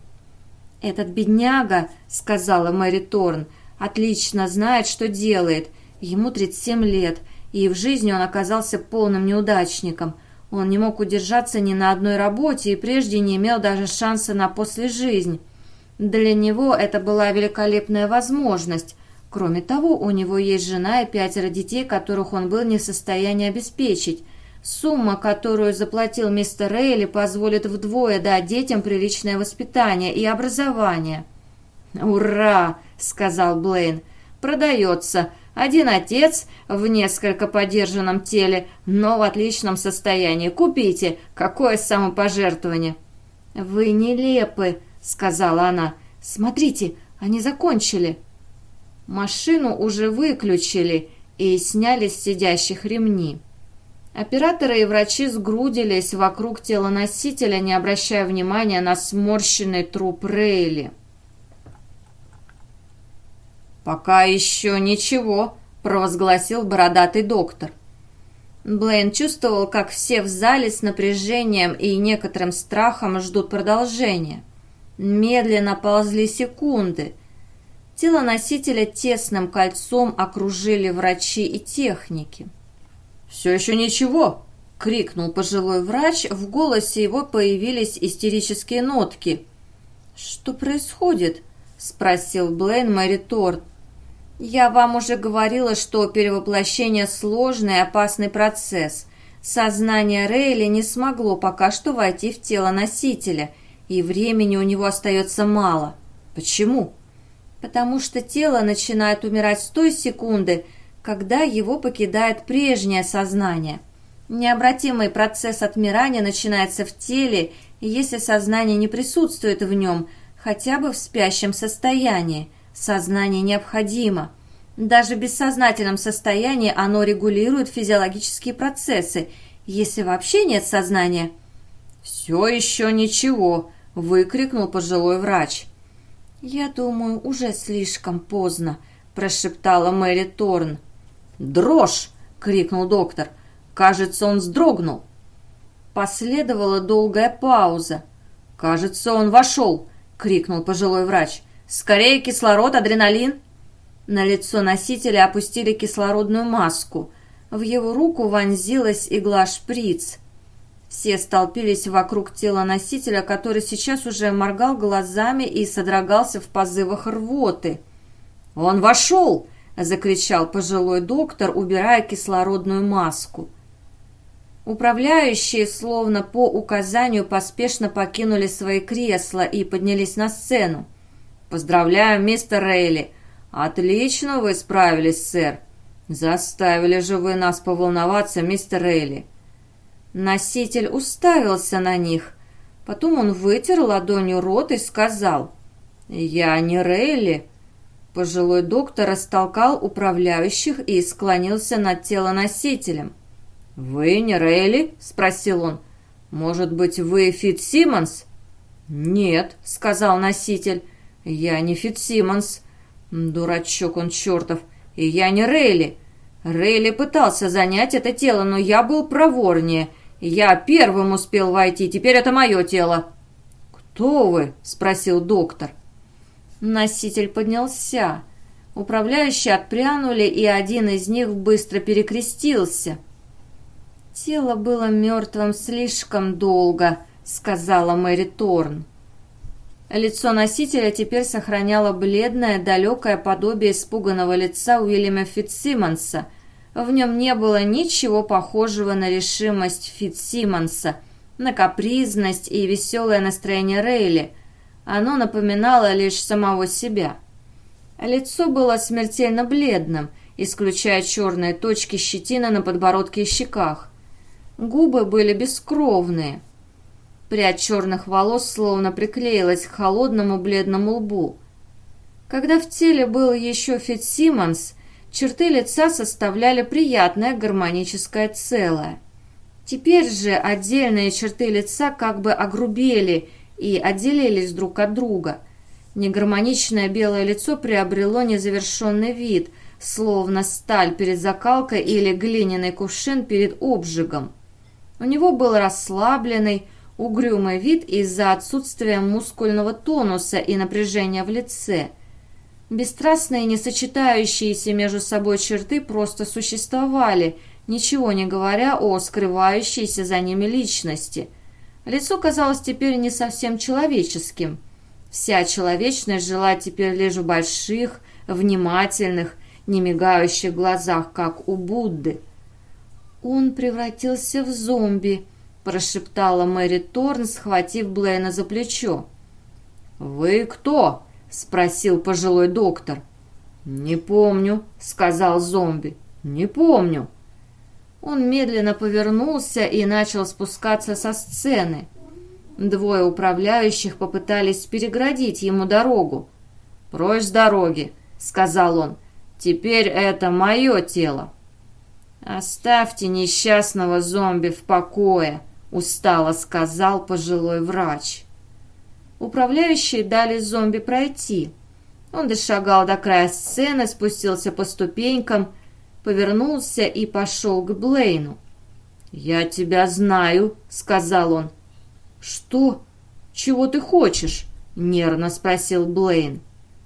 Speaker 1: «Этот бедняга», — сказала Мэри Торн, — «отлично знает, что делает. Ему 37 лет, и в жизни он оказался полным неудачником. Он не мог удержаться ни на одной работе и прежде не имел даже шанса на послежизнь. Для него это была великолепная возможность. Кроме того, у него есть жена и пятеро детей, которых он был не в состоянии обеспечить. Сумма, которую заплатил мистер Рейли, позволит вдвое дать детям приличное воспитание и образование. «Ура!» — сказал Блейн. «Продается. Один отец в несколько подержанном теле, но в отличном состоянии. Купите. Какое самопожертвование!» «Вы нелепы!» сказала она. «Смотрите, они закончили!» Машину уже выключили и сняли с сидящих ремни. Операторы и врачи сгрудились вокруг тела носителя, не обращая внимания на сморщенный труп Рейли. «Пока еще ничего», — провозгласил бородатый доктор. Блейн чувствовал, как все в зале с напряжением и некоторым страхом ждут продолжения. Медленно ползли секунды. Тело носителя тесным кольцом окружили врачи и техники. «Все еще ничего!» — крикнул пожилой врач. В голосе его появились истерические нотки. «Что происходит?» — спросил Блейн Мэри Торт. «Я вам уже говорила, что перевоплощение — сложный и опасный процесс. Сознание Рейли не смогло пока что войти в тело носителя — и времени у него остается мало. Почему? Потому что тело начинает умирать с той секунды, когда его покидает прежнее сознание. Необратимый процесс отмирания начинается в теле, если сознание не присутствует в нем, хотя бы в спящем состоянии, сознание необходимо. Даже в бессознательном состоянии оно регулирует физиологические процессы. Если вообще нет сознания... «Все еще ничего», — выкрикнул пожилой врач. «Я думаю, уже слишком поздно», — прошептала Мэри Торн. «Дрожь!» — крикнул доктор. «Кажется, он вздрогнул». Последовала долгая пауза. «Кажется, он вошел!» — крикнул пожилой врач. «Скорее кислород, адреналин!» На лицо носителя опустили кислородную маску. В его руку вонзилась игла-шприц. Все столпились вокруг тела носителя, который сейчас уже моргал глазами и содрогался в позывах рвоты. «Он вошел!» — закричал пожилой доктор, убирая кислородную маску. Управляющие, словно по указанию, поспешно покинули свои кресла и поднялись на сцену. «Поздравляю, мистер Рейли! Отлично вы справились, сэр! Заставили же вы нас поволноваться, мистер Рейли!» Носитель уставился на них. Потом он вытер ладонью рот и сказал, «Я не Рейли». Пожилой доктор растолкал управляющих и склонился над телоносителем. «Вы не Рейли?» — спросил он.
Speaker 2: Может быть, вы Фит Симмонс?» «Нет», — сказал носитель. «Я не Фит Симмонс. Дурачок он чертов. И я не Рейли. Рейли пытался занять это тело, но я был проворнее. Я первым успел войти, теперь это мое тело». «Кто вы?» — спросил доктор. Носитель поднялся. Управляющие отпрянули, и один из них быстро перекрестился. «Тело было мертвым слишком долго», — сказала Мэри Торн. Лицо носителя теперь сохраняло бледное, далекое подобие испуганного лица Уильяма Фитсимонса. В нем не было ничего похожего на решимость Фитсимонса, на капризность и веселое настроение Рейли. Оно напоминало лишь самого себя. Лицо было смертельно бледным, исключая черные точки щетины на подбородке и щеках. Губы были бескровные – Прядь черных волос словно приклеилась к холодному бледному лбу. Когда в теле был еще Фитсимонс, черты лица составляли приятное гармоническое целое. Теперь же отдельные черты лица как бы огрубели и отделились друг от друга. Негармоничное белое лицо приобрело незавершенный вид, словно сталь перед закалкой или глиняный кувшин перед обжигом. У него был расслабленный, угрюмый вид из-за отсутствия мускульного тонуса и напряжения в лице. Бесстрастные, не сочетающиеся между собой черты просто существовали, ничего не говоря о скрывающейся за ними личности. Лицо казалось теперь не совсем человеческим. Вся человечность жила теперь лишь в больших, внимательных, не мигающих глазах, как у Будды. Он превратился в зомби, прошептала Мэри Торн, схватив Блейна за плечо. «Вы кто?» — спросил пожилой доктор. «Не помню», — сказал зомби. «Не помню». Он медленно повернулся и начал спускаться со сцены. Двое управляющих попытались переградить ему дорогу. «Прочь с дороги», — сказал он. «Теперь это мое тело». «Оставьте несчастного зомби в покое», устало сказал пожилой врач. Управляющие дали зомби пройти. Он дошагал до края сцены, спустился по ступенькам, повернулся и пошел к Блейну. «Я тебя знаю», — сказал он. «Что? Чего ты хочешь?» — нервно спросил Блейн.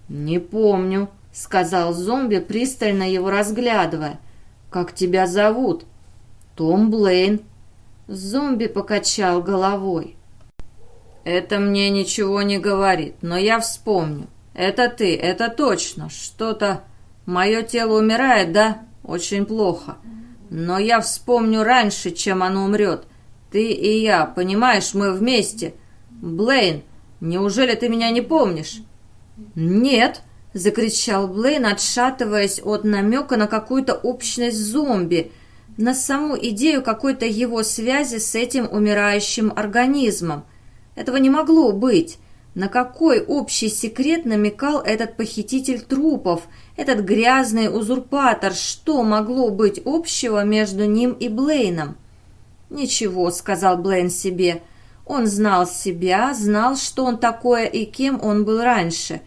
Speaker 2: «Не помню», — сказал зомби, пристально его разглядывая. «Как тебя зовут?» «Том Блейн», Зомби покачал головой. «Это мне ничего не говорит, но я вспомню. Это ты, это точно. Что-то... Мое тело умирает, да? Очень плохо. Но я вспомню раньше, чем оно умрет. Ты и я, понимаешь, мы вместе. Блейн, неужели ты меня не помнишь?» «Нет!» — закричал Блейн, отшатываясь от намека на какую-то общность зомби — на саму идею какой-то его связи с этим умирающим организмом. Этого не могло быть. На какой общий секрет намекал этот похититель трупов, этот грязный узурпатор, что могло быть общего между ним и Блейном? «Ничего», — сказал Блейн себе. Он знал себя, знал, что он такое и кем он был раньше.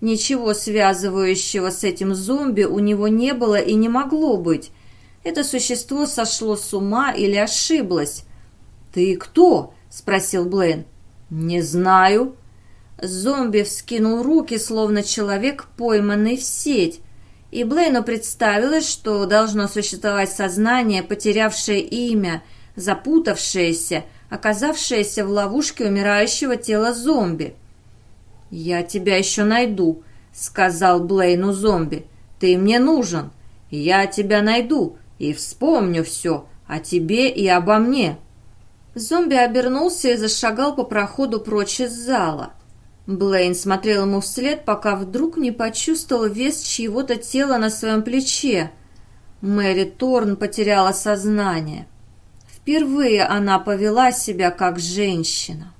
Speaker 2: Ничего связывающего с этим зомби у него не было и не могло быть это существо сошло с ума или ошиблось. «Ты кто?» — спросил Блейн. «Не знаю». Зомби вскинул руки, словно человек, пойманный в сеть. И Блейну представилось, что должно существовать сознание, потерявшее имя, запутавшееся, оказавшееся в ловушке умирающего тела зомби. «Я тебя еще найду», — сказал Блейну зомби. «Ты мне нужен. Я тебя найду и вспомню все о тебе и обо мне». Зомби обернулся и зашагал по проходу прочь из зала. Блейн смотрел ему вслед, пока вдруг не почувствовал вес чьего-то тела на своем плече. Мэри Торн потеряла сознание. Впервые она повела себя как женщина.